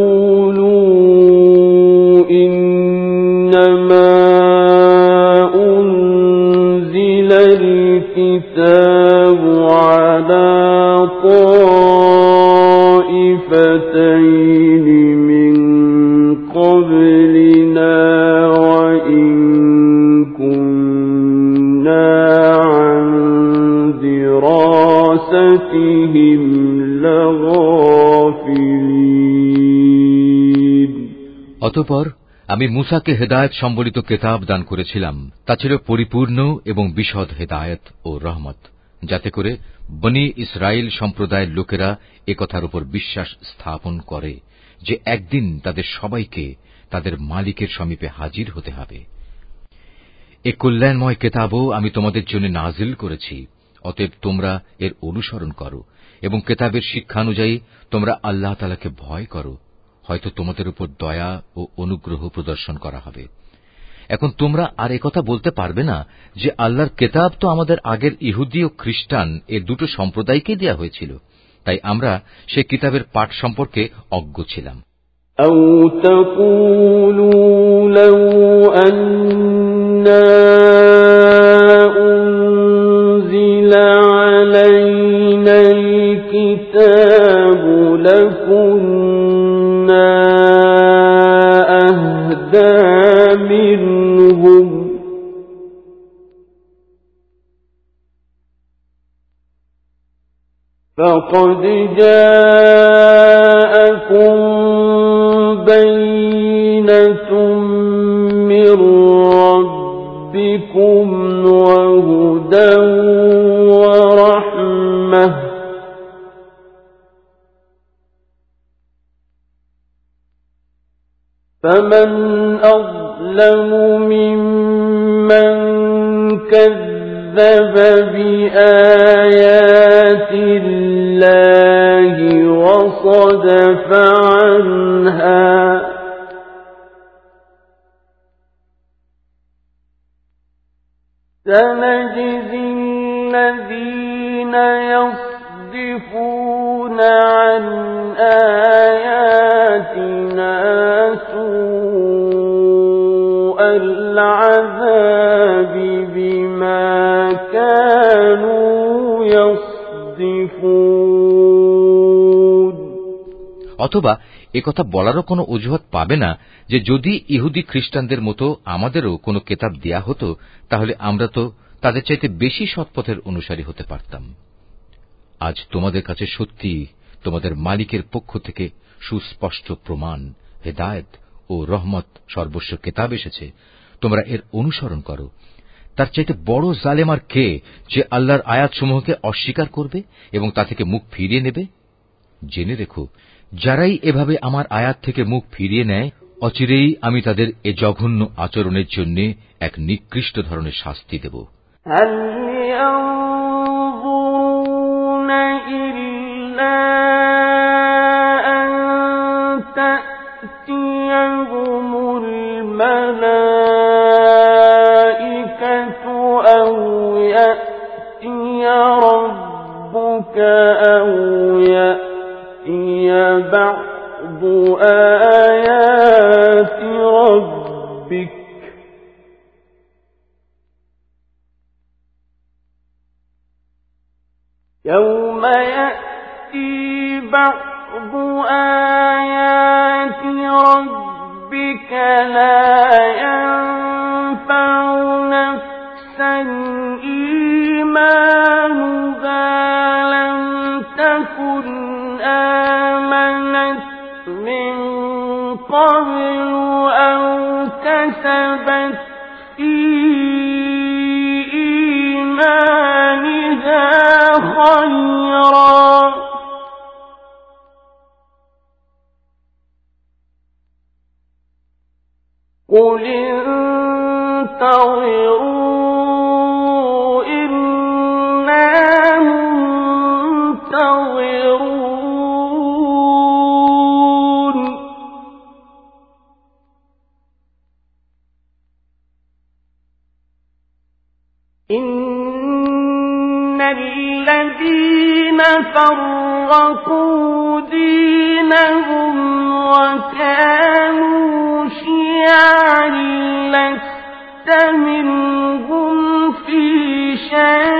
আমি মুসাকে হেদায়ত সম্বলিত কেতাব দান করেছিলাম। তা ছিল পরিপূর্ণ এবং বিশদ হেদায়ত ও রহমত, যাতে করে বনি ইসরায়েল সম্প্রদায়ের লোকেরা একথার উপর বিশ্বাস স্থাপন করে যে একদিন তাদের সবাইকে তাদের মালিকের সমীপে হাজির হতে হবে। এ কল্যাণময় কেতাবও আমি তোমাদের জন্য নাজিল করেছি, অতএব তোমরা এর অনুসরণ করো এবং কেতাবের শিক্ষানুযায়ী তোমরা আল্লাহ তালাকে ভয় করো। হয়তো তোমাদের উপর দয়া ও অনুগ্রহ প্রদর্শন করা হবে এখন তোমরা আর একথা বলতে পারবে না যে আল্লাহর কেতাব তো আমাদের আগের ইহুদি ও খ্রিস্টান এ দুটো সম্প্রদায়কেই দেয়া হয়েছিল তাই আমরা সে কিতাবের পাঠ সম্পর্কে অজ্ঞ ছিলাম أو تقولوا لو أنا فقد جاءكم بينة من ربكم وهدى ورحمة. فمن أظلم ممن كذب بآيات অথবা একথা বলারও কোনো অজুহাত পাবে না যে যদি ইহুদি খ্রিস্টানদের মতো আমাদেরও কোনো কেতাব দেয়া হতো, তাহলে আমরা তো তাদের চাইতে বেশি সৎপথের অনুসারী হতে পারতাম। আজ তোমাদের কাছে সত্যি তোমাদের মালিকের পক্ষ থেকে সুস্পষ্ট প্রমাণ, হেদায়ত ও রহমত সর্বস্ব কেতাব এসেছে। তোমরা এর অনুসরণ করো। তার চাইতে বড় জালেমার কে যে আল্লাহর আয়াতসমূহকে অস্বীকার করবে এবং তা থেকে মুখ ফিরিয়ে নেবে? জেনে রেখো যারাই এভাবে আমার আয়াত থেকে মুখ ফিরিয়ে নেয় অচিরেই আমি তাদের এ জঘন্য আচরণের জন্য এক নিকৃষ্ট ধরনের শাস্তি দেব هل ينظرون إلا أن تأتيهم الملائكة بعض آيات ربك. يوم يأتي بعض آيات ربك لا ينفع في إيمانها خيرا. قل انتظروا فرقوا دينهم وكانوا شيعا لست منهم في شيء.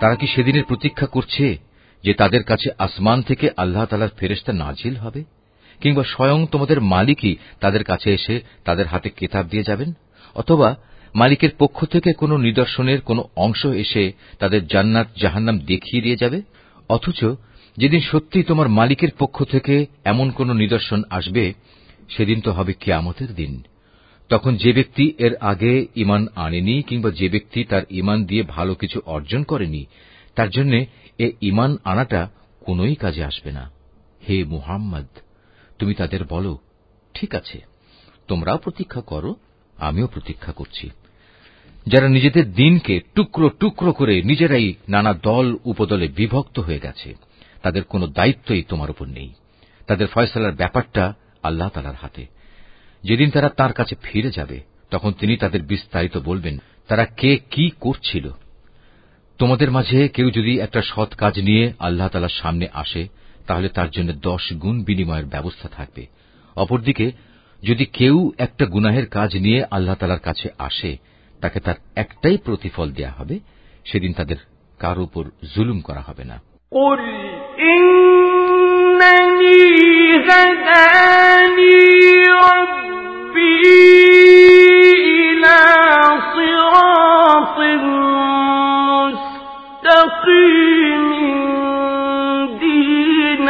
তারা কি সেদিনের প্রতীক্ষা করছে যে তাদের কাছে আসমান থেকে আল্লাহ তালার ফেরেস্তা নাজিল হবে? কিংবা স্বয়ং তোমাদের মালিকই তাদের কাছে এসে তাদের হাতে কেতাব দিয়ে যাবেন? অথবা মালিকের পক্ষ থেকে কোনো নিদর্শনের কোনো অংশ এসে তাদের জান্নাত জাহান্নাম দেখিয়ে দিয়ে যাবে? অথচ যেদিন সত্যি তোমার মালিকের পক্ষ থেকে এমন কোনো নিদর্শন আসবে, সেদিন তো হবে কেয়ামতের দিন। তখন যে ব্যক্তি এর আগে ইমান আনেনি কিংবা যে ব্যক্তি তার ইমান দিয়ে ভালো কিছু অর্জন করেনি, তার জন্য এ ইমান আনাটা কোনোই কাজে আসবে না। হে মুহাম্মদ, তুমি তাদের বলো, ঠিক আছে, তোমরাও প্রতীক্ষা করো আমিও প্রতীক্ষা করছি। যারা নিজেদের দিনকে টুকরো টুকরো করে নিজেরাই নানা দল উপদলে বিভক্ত হয়ে গেছে, তাদের কোনো দায়িত্বই তোমার উপর নেই। তাদের ফয়সলার ব্যাপারটা আল্লাহ তালার হাতে। যেদিন তারা তার কাছে ফিরে যাবে, তখন তিনি তাদের বিস্তারিত বলবেন, তারা কে কি করছিল? তোমাদের মাঝে কেউ যদি একটা সৎ কাজ নিয়ে আল্লাহ তালার সামনে আসে, তাহলে তার জন্য দশ গুণ বিনিময়ের ব্যবস্থা থাকবে। অপরদিকে যদি কেউ একটা গুনাহের কাজ নিয়ে আল্লাহ তালার কাছে আসে, তাকে তার একটাই প্রতিফল দেয়া হবে, সেদিন তাদের কারও উপর জুলুম করা হবে না। قل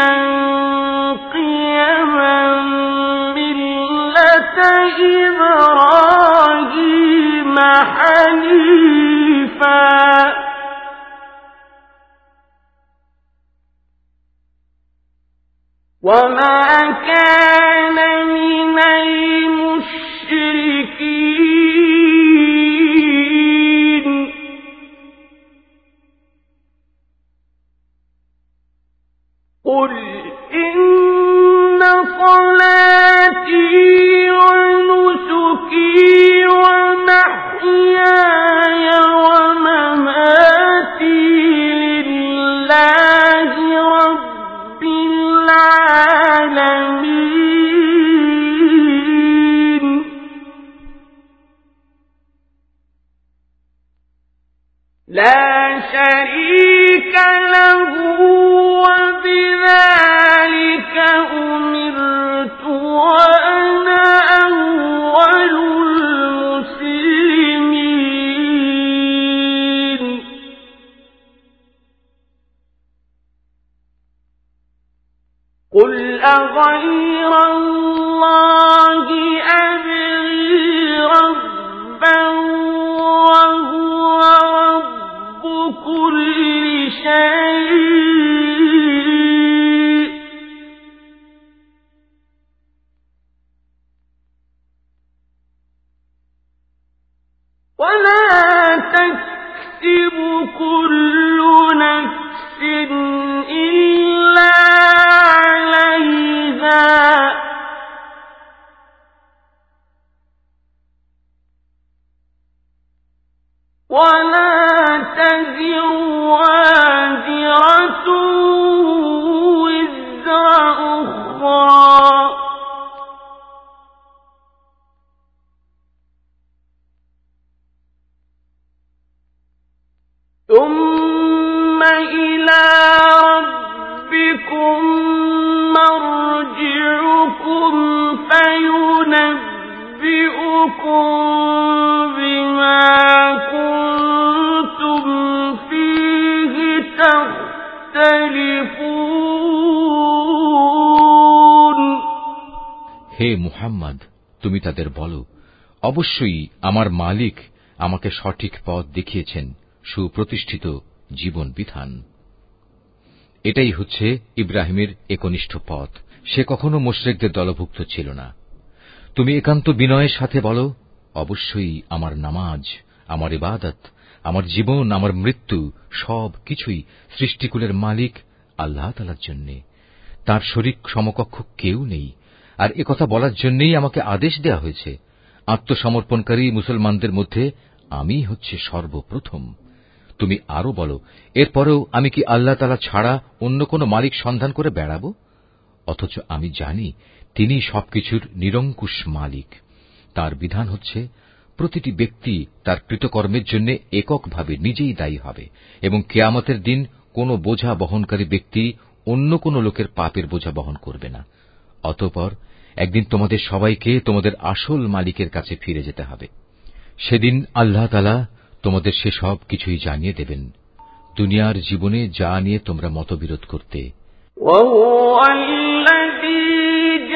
إنني إبراهيم حنيفا. وما كان من المشركين. قل إن شريك له وبذلك أمرت أغير الله أبغي ربا وهو رب كل شيء. ولا تكسب كل نفس إلا ولا تزر হে মুহাম্মদ, তুমি তাদের বলো, অবশ্যই আমার মালিক আমাকে সঠিক পথ দেখিয়েছেন, সুপ্রতিষ্ঠিত জীবন বিধান। এটাই হচ্ছে ইব্রাহিমের একনিষ্ঠ পথ। সে কখনো মোশরেকদের দলভুক্ত ছিল না। তুমি একান্ত বিনয়ের সাথে বলো, অবশ্যই আমার নামাজ, আমার ইবাদত, আমার জীবন, আমার মৃত্যু, সব কিছুই সৃষ্টিকুলের মালিক আল্লাহ তালার জন্যে। তার শরিক সমকক্ষ কেউ নেই। আর একথা বলার জন্যই আমাকে আদেশ দেয়া হয়েছে, আত্মসমর্পণকারী মুসলমানদের মধ্যে আমি হচ্ছে সর্বপ্রথম। তুমি আরও বলো, এরপরেও আমি কি আল্লাহ তালা ছাড়া অন্য কোন মালিক সন্ধান করে বেড়াব? অথচ আমি জানি তিনি সবকিছুর নিরঙ্কুশ মালিক তার বিধান হচ্ছে প্রতিটি ব্যক্তি তার কৃতকর্মের জন্য এককভাবে নিজেই দায়ী হবে এবং কেয়ামতের দিন কোন বোঝা বহনকারী ব্যক্তি অন্য কোন লোকের পাপের বোঝা বহন করবে না অতঃপর একদিন তোমাদের সবাইকে তোমাদের আসল মালিকের কাছে ফিরে যেতে হবে সেদিন আল্লাহ তালা তোমাদের সে সব কিছুই জানিয়ে দেবেন দুনিয়ার জীবনে যা নিয়ে তোমরা মতবিরোধ করতে وهو الذي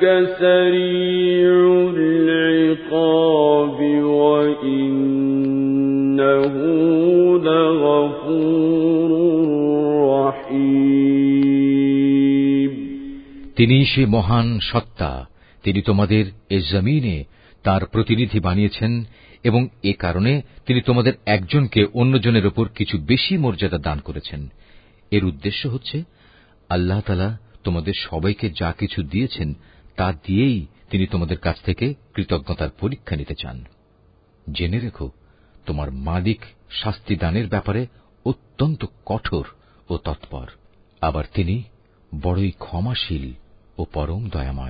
ربك سريع العقاب وإنه لغفور رحيم তিনি সে মহান সত্তা তিনি তোমাদের এ জমিনে তার প্রতিনিধি বানিয়েছেন এবং এ কারণে তিনি তোমাদের একজনকে অন্যজনের ওপর কিছু বেশি মর্যাদা দান করেছেন এর উদ্দেশ্য হচ্ছে আল্লাহ তালা তোমাদের সবাইকে যা কিছু দিয়েছেন তা দিয়েই তিনি তোমাদের কাছ থেকে কৃতজ্ঞতার পরীক্ষা নিতে চান। জেনে রেখো, তোমার মালিক শাস্তি দানের ব্যাপারে অত্যন্ত কঠোর ও তৎপর। আবার তিনি বড়ই ক্ষমাশীল ও পরম দয়াময়।